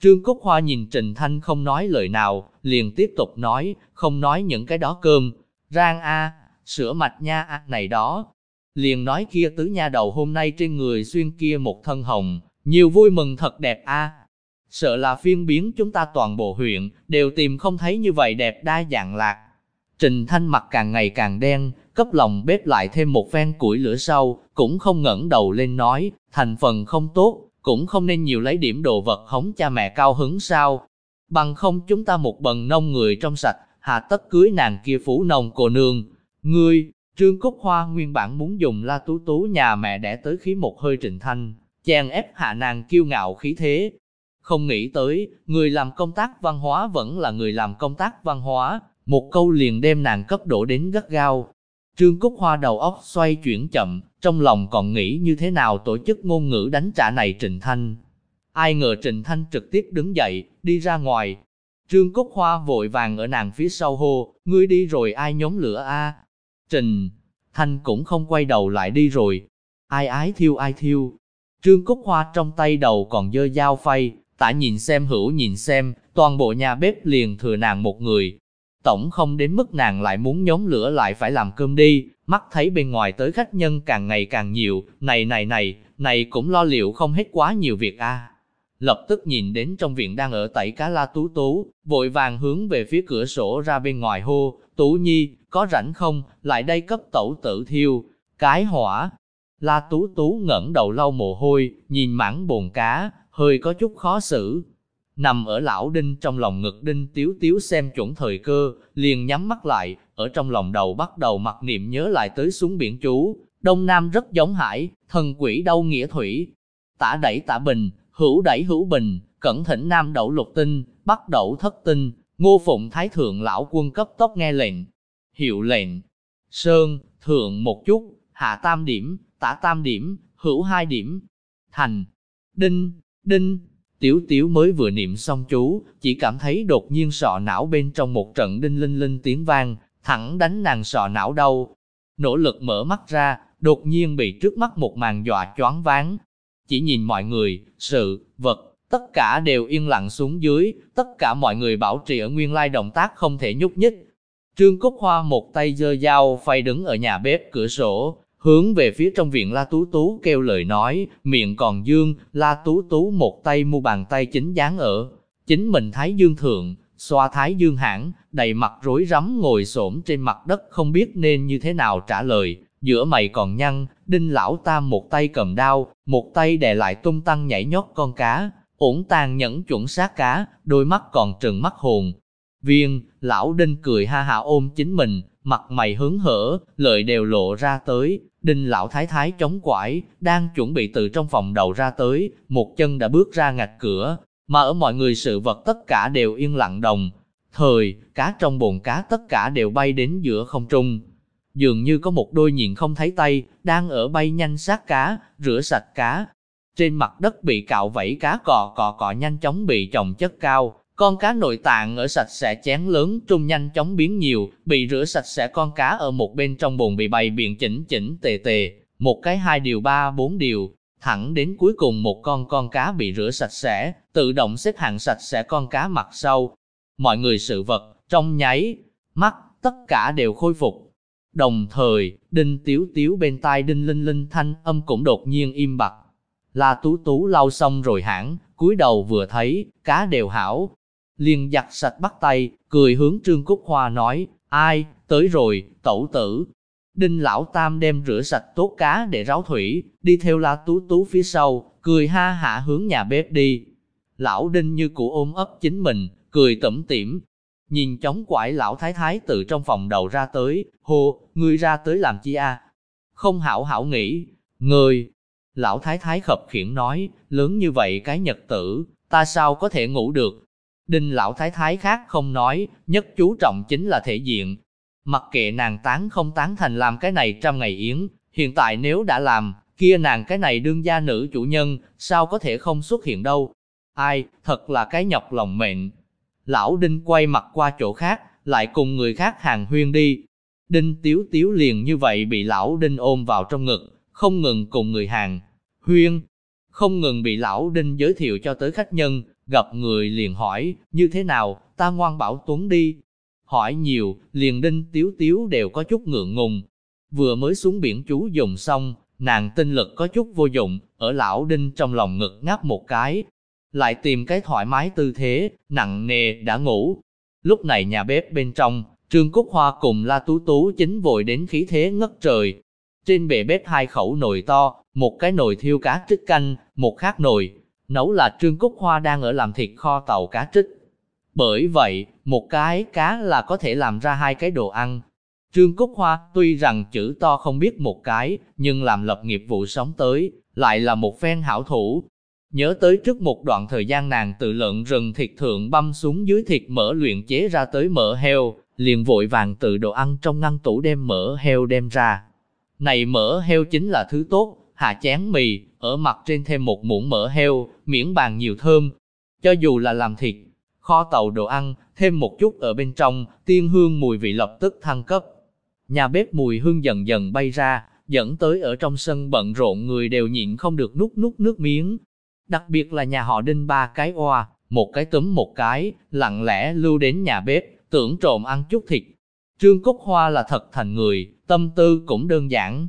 Trương Cúc Hoa nhìn Trình Thanh không nói lời nào, liền tiếp tục nói, không nói những cái đó cơm, rang a, sữa mạch nha a này đó. Liền nói kia tứ nha đầu hôm nay trên người xuyên kia một thân hồng, nhiều vui mừng thật đẹp a. Sợ là phiên biến chúng ta toàn bộ huyện, đều tìm không thấy như vậy đẹp đa dạng lạc. Trình Thanh mặt càng ngày càng đen, cấp lòng bếp lại thêm một phen củi lửa sau, cũng không ngẩng đầu lên nói, thành phần không tốt, cũng không nên nhiều lấy điểm đồ vật hống cha mẹ cao hứng sao. Bằng không chúng ta một bần nông người trong sạch, hạ tất cưới nàng kia phú nông cô nương. Ngươi, Trương Cúc Hoa nguyên bản muốn dùng la tú tú nhà mẹ đẻ tới khí một hơi Trình Thanh, chèn ép hạ nàng kiêu ngạo khí thế. Không nghĩ tới, người làm công tác văn hóa vẫn là người làm công tác văn hóa, một câu liền đem nàng cấp đổ đến gắt gao. Trương Cúc Hoa đầu óc xoay chuyển chậm, trong lòng còn nghĩ như thế nào tổ chức ngôn ngữ đánh trả này Trịnh Thanh. Ai ngờ Trịnh Thanh trực tiếp đứng dậy, đi ra ngoài. Trương Cúc Hoa vội vàng ở nàng phía sau hô, ngươi đi rồi ai nhóm lửa a? Trình Thanh cũng không quay đầu lại đi rồi. Ai ái thiêu ai thiêu. Trương Cúc Hoa trong tay đầu còn dơ dao phay, tả nhìn xem hữu nhìn xem, toàn bộ nhà bếp liền thừa nàng một người, tổng không đến mức nàng lại muốn nhóm lửa lại phải làm cơm đi, mắt thấy bên ngoài tới khách nhân càng ngày càng nhiều, này này này, này cũng lo liệu không hết quá nhiều việc a. Lập tức nhìn đến trong viện đang ở tẩy cá la tú tú, vội vàng hướng về phía cửa sổ ra bên ngoài hô, tú nhi, có rảnh không, lại đây cấp tẩu tử thiêu, cái hỏa. La tú tú ngẩng đầu lau mồ hôi, nhìn mảng bồn cá, hơi có chút khó xử, Nằm ở lão đinh trong lòng ngực đinh tiếu tiếu xem chuẩn thời cơ, liền nhắm mắt lại, ở trong lòng đầu bắt đầu mặc niệm nhớ lại tới xuống biển chú. Đông Nam rất giống hải, thần quỷ đâu nghĩa thủy. Tả đẩy tả bình, hữu đẩy hữu bình, cẩn thỉnh Nam đậu lục tinh, bắt đậu thất tinh, ngô phụng thái thượng lão quân cấp tốc nghe lệnh. Hiệu lệnh, sơn, thượng một chút, hạ tam điểm, tả tam điểm, hữu hai điểm, thành, đinh, đinh, Tiểu tiểu mới vừa niệm xong chú, chỉ cảm thấy đột nhiên sọ não bên trong một trận đinh linh linh tiếng vang, thẳng đánh nàng sọ não đau. Nỗ lực mở mắt ra, đột nhiên bị trước mắt một màn dọa choáng váng. Chỉ nhìn mọi người, sự, vật, tất cả đều yên lặng xuống dưới, tất cả mọi người bảo trì ở nguyên lai động tác không thể nhúc nhích. Trương Cúc Hoa một tay giơ dao phay đứng ở nhà bếp cửa sổ, hướng về phía trong viện La Tú Tú kêu lời nói, miệng còn dương, La Tú Tú một tay mu bàn tay chính dáng ở, chính mình Thái Dương thượng, xoa Thái Dương hãng, đầy mặt rối rắm ngồi xổm trên mặt đất không biết nên như thế nào trả lời, giữa mày còn nhăn, đinh lão tam một tay cầm đao, một tay đè lại tung tăng nhảy nhót con cá, ổn tàn nhẫn chuẩn xác cá, đôi mắt còn trừng mắt hồn. Viên, lão đinh cười ha hạ ôm chính mình, mặt mày hướng hở, lợi đều lộ ra tới, đinh lão thái thái chống quải, đang chuẩn bị từ trong phòng đầu ra tới, một chân đã bước ra ngạch cửa, mà ở mọi người sự vật tất cả đều yên lặng đồng. Thời, cá trong bồn cá tất cả đều bay đến giữa không trung. Dường như có một đôi nhìn không thấy tay, đang ở bay nhanh sát cá, rửa sạch cá. Trên mặt đất bị cạo vẫy cá cò cò cò nhanh chóng bị chồng chất cao, con cá nội tạng ở sạch sẽ chén lớn trung nhanh chóng biến nhiều, bị rửa sạch sẽ con cá ở một bên trong bồn bị bày biện chỉnh chỉnh tề tề, một cái hai điều ba bốn điều, thẳng đến cuối cùng một con con cá bị rửa sạch sẽ, tự động xếp hạng sạch sẽ con cá mặt sau. Mọi người sự vật, trong nháy, mắt, tất cả đều khôi phục. Đồng thời, đinh tiếu tiếu bên tai đinh linh linh thanh âm cũng đột nhiên im bặt. La tú tú lau xong rồi hẳn cúi đầu vừa thấy, cá đều hảo, liền giặt sạch bắt tay, cười hướng Trương Cúc Hoa nói, ai, tới rồi, tẩu tử. Đinh Lão Tam đem rửa sạch tốt cá để ráo thủy, đi theo La Tú Tú phía sau, cười ha hạ hướng nhà bếp đi. Lão Đinh như cụ ôm ấp chính mình, cười tẩm tỉm. Nhìn chóng quải lão thái thái từ trong phòng đầu ra tới, hô, ngươi ra tới làm chi a? Không hảo hảo nghĩ, ngươi. Lão thái thái khập khiển nói, lớn như vậy cái nhật tử, ta sao có thể ngủ được, Đinh lão thái thái khác không nói, nhất chú trọng chính là thể diện. Mặc kệ nàng tán không tán thành làm cái này trăm ngày yến, hiện tại nếu đã làm, kia nàng cái này đương gia nữ chủ nhân, sao có thể không xuất hiện đâu. Ai, thật là cái nhọc lòng mệnh. Lão Đinh quay mặt qua chỗ khác, lại cùng người khác hàng huyên đi. Đinh tiếu tiếu liền như vậy bị lão Đinh ôm vào trong ngực, không ngừng cùng người hàng. Huyên, không ngừng bị lão Đinh giới thiệu cho tới khách nhân, Gặp người liền hỏi, như thế nào, ta ngoan bảo Tuấn đi. Hỏi nhiều, liền đinh tiếu tiếu đều có chút ngượng ngùng. Vừa mới xuống biển chú dùng xong, nàng tinh lực có chút vô dụng, ở lão đinh trong lòng ngực ngáp một cái. Lại tìm cái thoải mái tư thế, nặng nề, đã ngủ. Lúc này nhà bếp bên trong, Trương Cúc Hoa cùng La Tú Tú chính vội đến khí thế ngất trời. Trên bệ bếp hai khẩu nồi to, một cái nồi thiêu cá trích canh, một khác nồi, nấu là Trương Cúc Hoa đang ở làm thịt kho tàu cá trích. Bởi vậy, một cái cá là có thể làm ra hai cái đồ ăn. Trương Cúc Hoa tuy rằng chữ to không biết một cái, nhưng làm lập nghiệp vụ sống tới, lại là một phen hảo thủ. Nhớ tới trước một đoạn thời gian nàng tự lợn rừng thịt thượng băm xuống dưới thịt mỡ luyện chế ra tới mỡ heo, liền vội vàng tự đồ ăn trong ngăn tủ đem mỡ heo đem ra. Này mỡ heo chính là thứ tốt, hạ chén mì, ở mặt trên thêm một muỗng mỡ heo, miễn bàn nhiều thơm. Cho dù là làm thịt, kho tàu đồ ăn, thêm một chút ở bên trong, tiên hương mùi vị lập tức thăng cấp. Nhà bếp mùi hương dần dần bay ra, dẫn tới ở trong sân bận rộn người đều nhịn không được nút nút nước miếng. Đặc biệt là nhà họ đinh ba cái oa, một cái túm một cái, lặng lẽ lưu đến nhà bếp, tưởng trộm ăn chút thịt. Trương Cúc Hoa là thật thành người, tâm tư cũng đơn giản.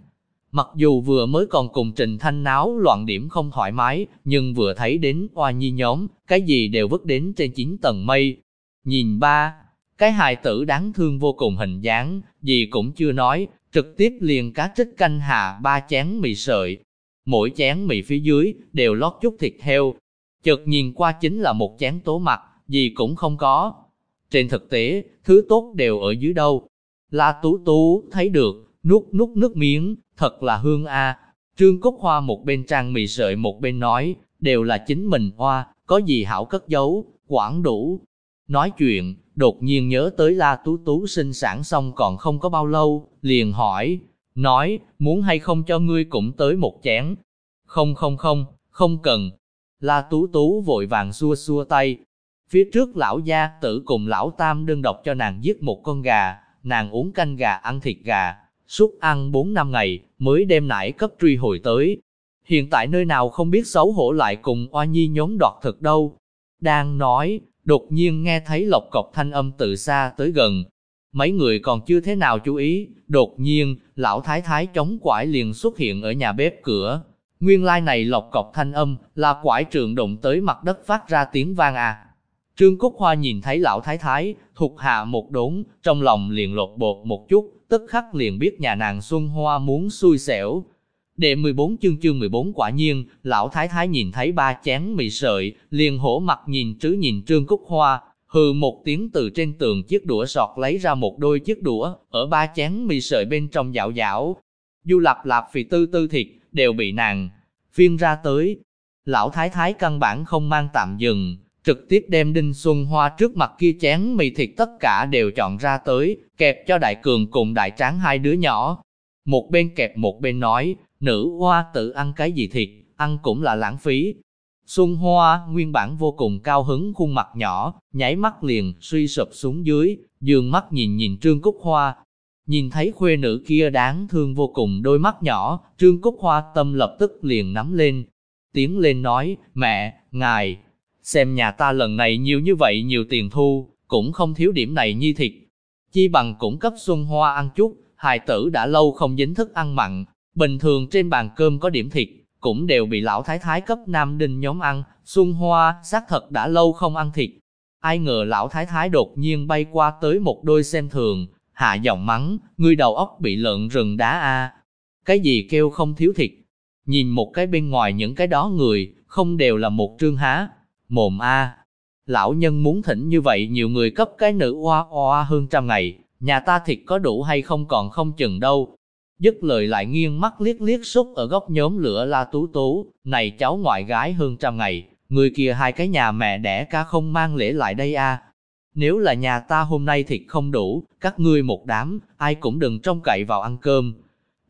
Mặc dù vừa mới còn cùng Trình Thanh náo loạn điểm không thoải mái, nhưng vừa thấy đến Hoa Nhi nhóm, cái gì đều vứt đến trên chín tầng mây. Nhìn ba, cái hài tử đáng thương vô cùng hình dáng, gì cũng chưa nói, trực tiếp liền cá trích canh hạ ba chén mì sợi. Mỗi chén mì phía dưới đều lót chút thịt heo. Chợt nhìn qua chính là một chén tố mặt, gì cũng không có. Trên thực tế, thứ tốt đều ở dưới đâu. La Tú Tú thấy được, nuốt nuốt nước miếng, thật là hương a. Trương Cúc Hoa một bên trang mì sợi một bên nói, đều là chính mình hoa, có gì hảo cất giấu, quản đủ. Nói chuyện, đột nhiên nhớ tới La Tú Tú sinh sản xong còn không có bao lâu, liền hỏi, nói, muốn hay không cho ngươi cũng tới một chén. Không không không, không cần. La Tú Tú vội vàng xua xua tay. Phía trước lão gia tử cùng lão tam đơn độc cho nàng giết một con gà, nàng uống canh gà ăn thịt gà, suốt ăn 4 năm ngày, mới đem nải cấp truy hồi tới. Hiện tại nơi nào không biết xấu hổ lại cùng oa nhi nhóm đoạt thực đâu. Đang nói, đột nhiên nghe thấy lộc cọc thanh âm từ xa tới gần. Mấy người còn chưa thế nào chú ý, đột nhiên, lão thái thái chống quải liền xuất hiện ở nhà bếp cửa. Nguyên lai này lộc cọc thanh âm, là quải trường động tới mặt đất phát ra tiếng vang à. Trương Cúc Hoa nhìn thấy lão thái thái, thuộc hạ một đốn, trong lòng liền lột bột một chút, tức khắc liền biết nhà nàng Xuân Hoa muốn xui xẻo. Đệ 14 chương chương 14 quả nhiên, lão thái thái nhìn thấy ba chén mì sợi, liền hổ mặt nhìn trứ nhìn Trương Cúc Hoa, hừ một tiếng từ trên tường chiếc đũa sọt lấy ra một đôi chiếc đũa, ở ba chén mì sợi bên trong dạo dạo. Du lạp lạp vì tư tư thịt, đều bị nàng phiên ra tới. Lão thái thái căn bản không mang tạm dừng, trực tiếp đem Đinh Xuân Hoa trước mặt kia chén mì thịt tất cả đều chọn ra tới, kẹp cho Đại Cường cùng Đại Tráng hai đứa nhỏ. Một bên kẹp một bên nói, nữ hoa tự ăn cái gì thịt, ăn cũng là lãng phí. Xuân Hoa nguyên bản vô cùng cao hứng khuôn mặt nhỏ, nháy mắt liền suy sụp xuống dưới, dường mắt nhìn nhìn Trương Cúc Hoa. Nhìn thấy khuê nữ kia đáng thương vô cùng đôi mắt nhỏ, Trương Cúc Hoa tâm lập tức liền nắm lên. Tiến lên nói, mẹ, ngài, xem nhà ta lần này nhiều như vậy nhiều tiền thu, cũng không thiếu điểm này nhi thịt. Chi bằng cũng cấp Xuân Hoa ăn chút, hài tử đã lâu không dính thức ăn mặn, bình thường trên bàn cơm có điểm thịt, cũng đều bị lão thái thái cấp nam đinh nhóm ăn, Xuân Hoa xác thật đã lâu không ăn thịt. Ai ngờ lão thái thái đột nhiên bay qua tới một đôi xem thường, hạ giọng mắng, ngươi đầu óc bị lợn rừng đá a Cái gì kêu không thiếu thịt? Nhìn một cái bên ngoài những cái đó người, không đều là một trương há, Mồm A. Lão nhân muốn thỉnh như vậy nhiều người cấp cái nữ oa oa hơn trăm ngày, nhà ta thịt có đủ hay không còn không chừng đâu. Dứt lời lại nghiêng mắt liếc liếc xúc ở góc nhóm lửa la tú tú, này cháu ngoại gái hơn trăm ngày, người kia hai cái nhà mẹ đẻ ca không mang lễ lại đây a. Nếu là nhà ta hôm nay thịt không đủ, các ngươi một đám, ai cũng đừng trông cậy vào ăn cơm.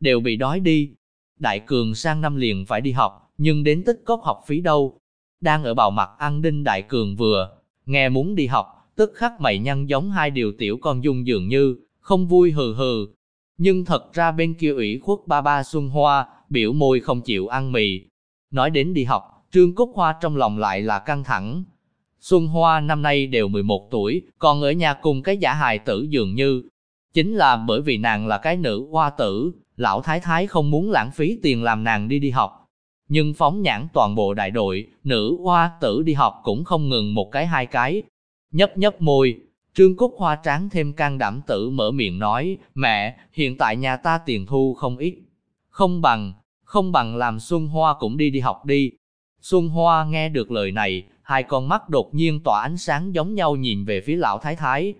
Đều bị đói đi. Đại cường sang năm liền phải đi học, nhưng đến tích cóp học phí đâu, đang ở bào mặt ăn đinh đại cường vừa, nghe muốn đi học, tức khắc mày nhăn giống hai điều tiểu con dung dường như, không vui hừ hừ. Nhưng thật ra bên kia ủy khuất ba ba Xuân Hoa, biểu môi không chịu ăn mì. Nói đến đi học, Trương Cúc Hoa trong lòng lại là căng thẳng. Xuân Hoa năm nay đều 11 tuổi, còn ở nhà cùng cái giả hài tử dường như. Chính là bởi vì nàng là cái nữ hoa tử, lão thái thái không muốn lãng phí tiền làm nàng đi đi học, nhưng phóng nhãn toàn bộ đại đội, nữ hoa tử đi học cũng không ngừng một cái hai cái. Nhấp nhấp môi, Trương Cúc Hoa tráng thêm can đảm tử mở miệng nói, mẹ, hiện tại nhà ta tiền thu không ít. Không bằng, không bằng làm Xuân Hoa cũng đi đi học đi. Xuân Hoa nghe được lời này, hai con mắt đột nhiên tỏa ánh sáng giống nhau nhìn về phía lão thái thái.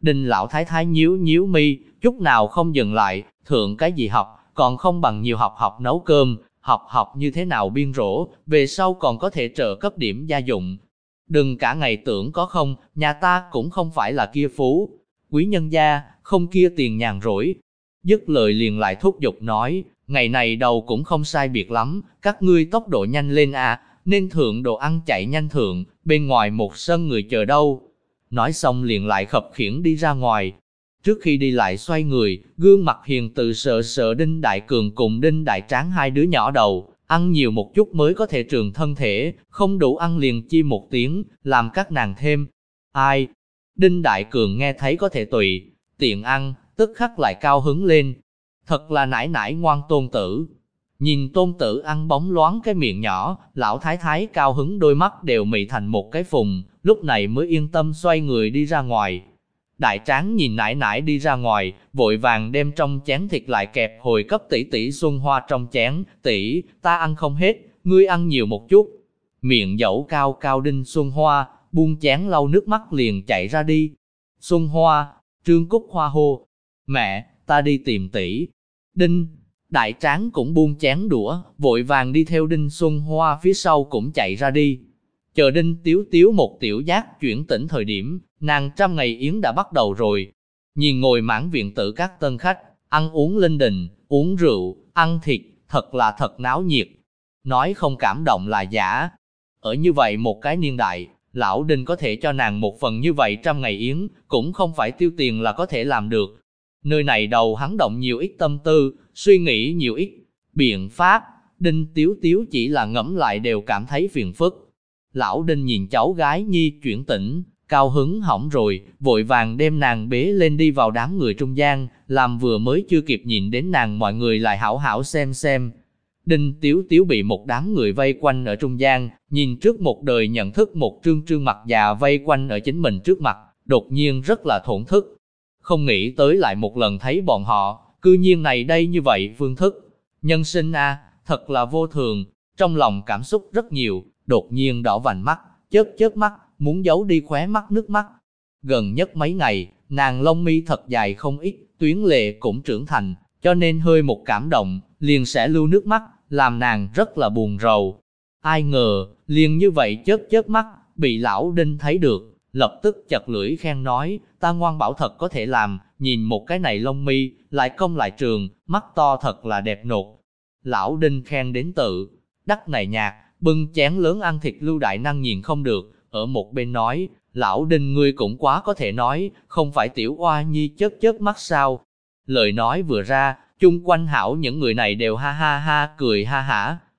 đình lão thái thái nhíu nhíu mi, chút nào không dừng lại, thượng cái gì học, còn không bằng nhiều học học nấu cơm, học học như thế nào biên rổ, về sau còn có thể trợ cấp điểm gia dụng. Đừng cả ngày tưởng có không, nhà ta cũng không phải là kia phú. Quý nhân gia, không kia tiền nhàn rỗi. Dứt lời liền lại thúc giục nói, ngày này đầu cũng không sai biệt lắm, các ngươi tốc độ nhanh lên à, nên thượng đồ ăn chạy nhanh thượng, bên ngoài một sân người chờ đâu. Nói xong liền lại khập khiển đi ra ngoài, Trước khi đi lại xoay người, gương mặt hiền từ sợ sợ Đinh Đại Cường cùng Đinh Đại Tráng hai đứa nhỏ đầu, ăn nhiều một chút mới có thể trường thân thể, không đủ ăn liền chi một tiếng, làm các nàng thêm. Ai? Đinh Đại Cường nghe thấy có thể tùy, tiện ăn, tức khắc lại cao hứng lên. Thật là nải nải ngoan tôn tử. Nhìn tôn tử ăn bóng loáng cái miệng nhỏ, lão thái thái cao hứng đôi mắt đều mị thành một cái phùng, lúc này mới yên tâm xoay người đi ra ngoài. Đại tráng nhìn Nãi Nãi đi ra ngoài, vội vàng đem trong chén thịt lại kẹp hồi cấp tỷ tỷ xuân hoa trong chén, tỷ, ta ăn không hết, ngươi ăn nhiều một chút. Miệng dẫu cao cao đinh xuân hoa, buông chén lau nước mắt liền chạy ra đi. Xuân hoa, trương cúc hoa hô, mẹ, ta đi tìm tỷ. Đinh, đại tráng cũng buông chén đũa, vội vàng đi theo đinh xuân hoa phía sau cũng chạy ra đi. Chờ đinh tiếu tiếu một tiểu giác chuyển tỉnh thời điểm, nàng trăm ngày yến đã bắt đầu rồi. Nhìn ngồi mãn viện tử các tân khách, ăn uống linh đình, uống rượu, ăn thịt, thật là thật náo nhiệt. Nói không cảm động là giả. Ở như vậy một cái niên đại, lão đinh có thể cho nàng một phần như vậy trăm ngày yến, cũng không phải tiêu tiền là có thể làm được. Nơi này đầu hắn động nhiều ít tâm tư, suy nghĩ nhiều ít biện pháp, đinh tiếu tiếu chỉ là ngẫm lại đều cảm thấy phiền phức. Lão đinh nhìn cháu gái nhi chuyển tỉnh, cao hứng hỏng rồi, vội vàng đem nàng bế lên đi vào đám người trung gian, làm vừa mới chưa kịp nhìn đến nàng mọi người lại hảo hảo xem xem. Đinh Tiếu Tiếu bị một đám người vây quanh ở trung gian, nhìn trước một đời nhận thức một trương trương mặt già vây quanh ở chính mình trước mặt, đột nhiên rất là thổn thức. Không nghĩ tới lại một lần thấy bọn họ, cư nhiên này đây như vậy phương thức. Nhân sinh a thật là vô thường, trong lòng cảm xúc rất nhiều, đột nhiên đỏ vành mắt, chớp chớp mắt, muốn giấu đi khóe mắt nước mắt. Gần nhất mấy ngày, nàng lông mi thật dài không ít, tuyến lệ cũng trưởng thành, cho nên hơi một cảm động, liền sẽ lưu nước mắt, làm nàng rất là buồn rầu. Ai ngờ, liền như vậy chớp chớp mắt, bị lão đinh thấy được, lập tức chật lưỡi khen nói, ta ngoan bảo thật có thể làm, nhìn một cái này lông mi, lại công lại trường, mắt to thật là đẹp nột. Lão đinh khen đến tự, đắc này nhạc, bưng chén lớn ăn thịt lưu đại năng nhìn không được, ở một bên nói, lão đinh ngươi cũng quá có thể nói, không phải tiểu oa nhi chớp chớp mắt sao. Lời nói vừa ra, chung quanh hảo những người này đều ha ha ha cười ha hả,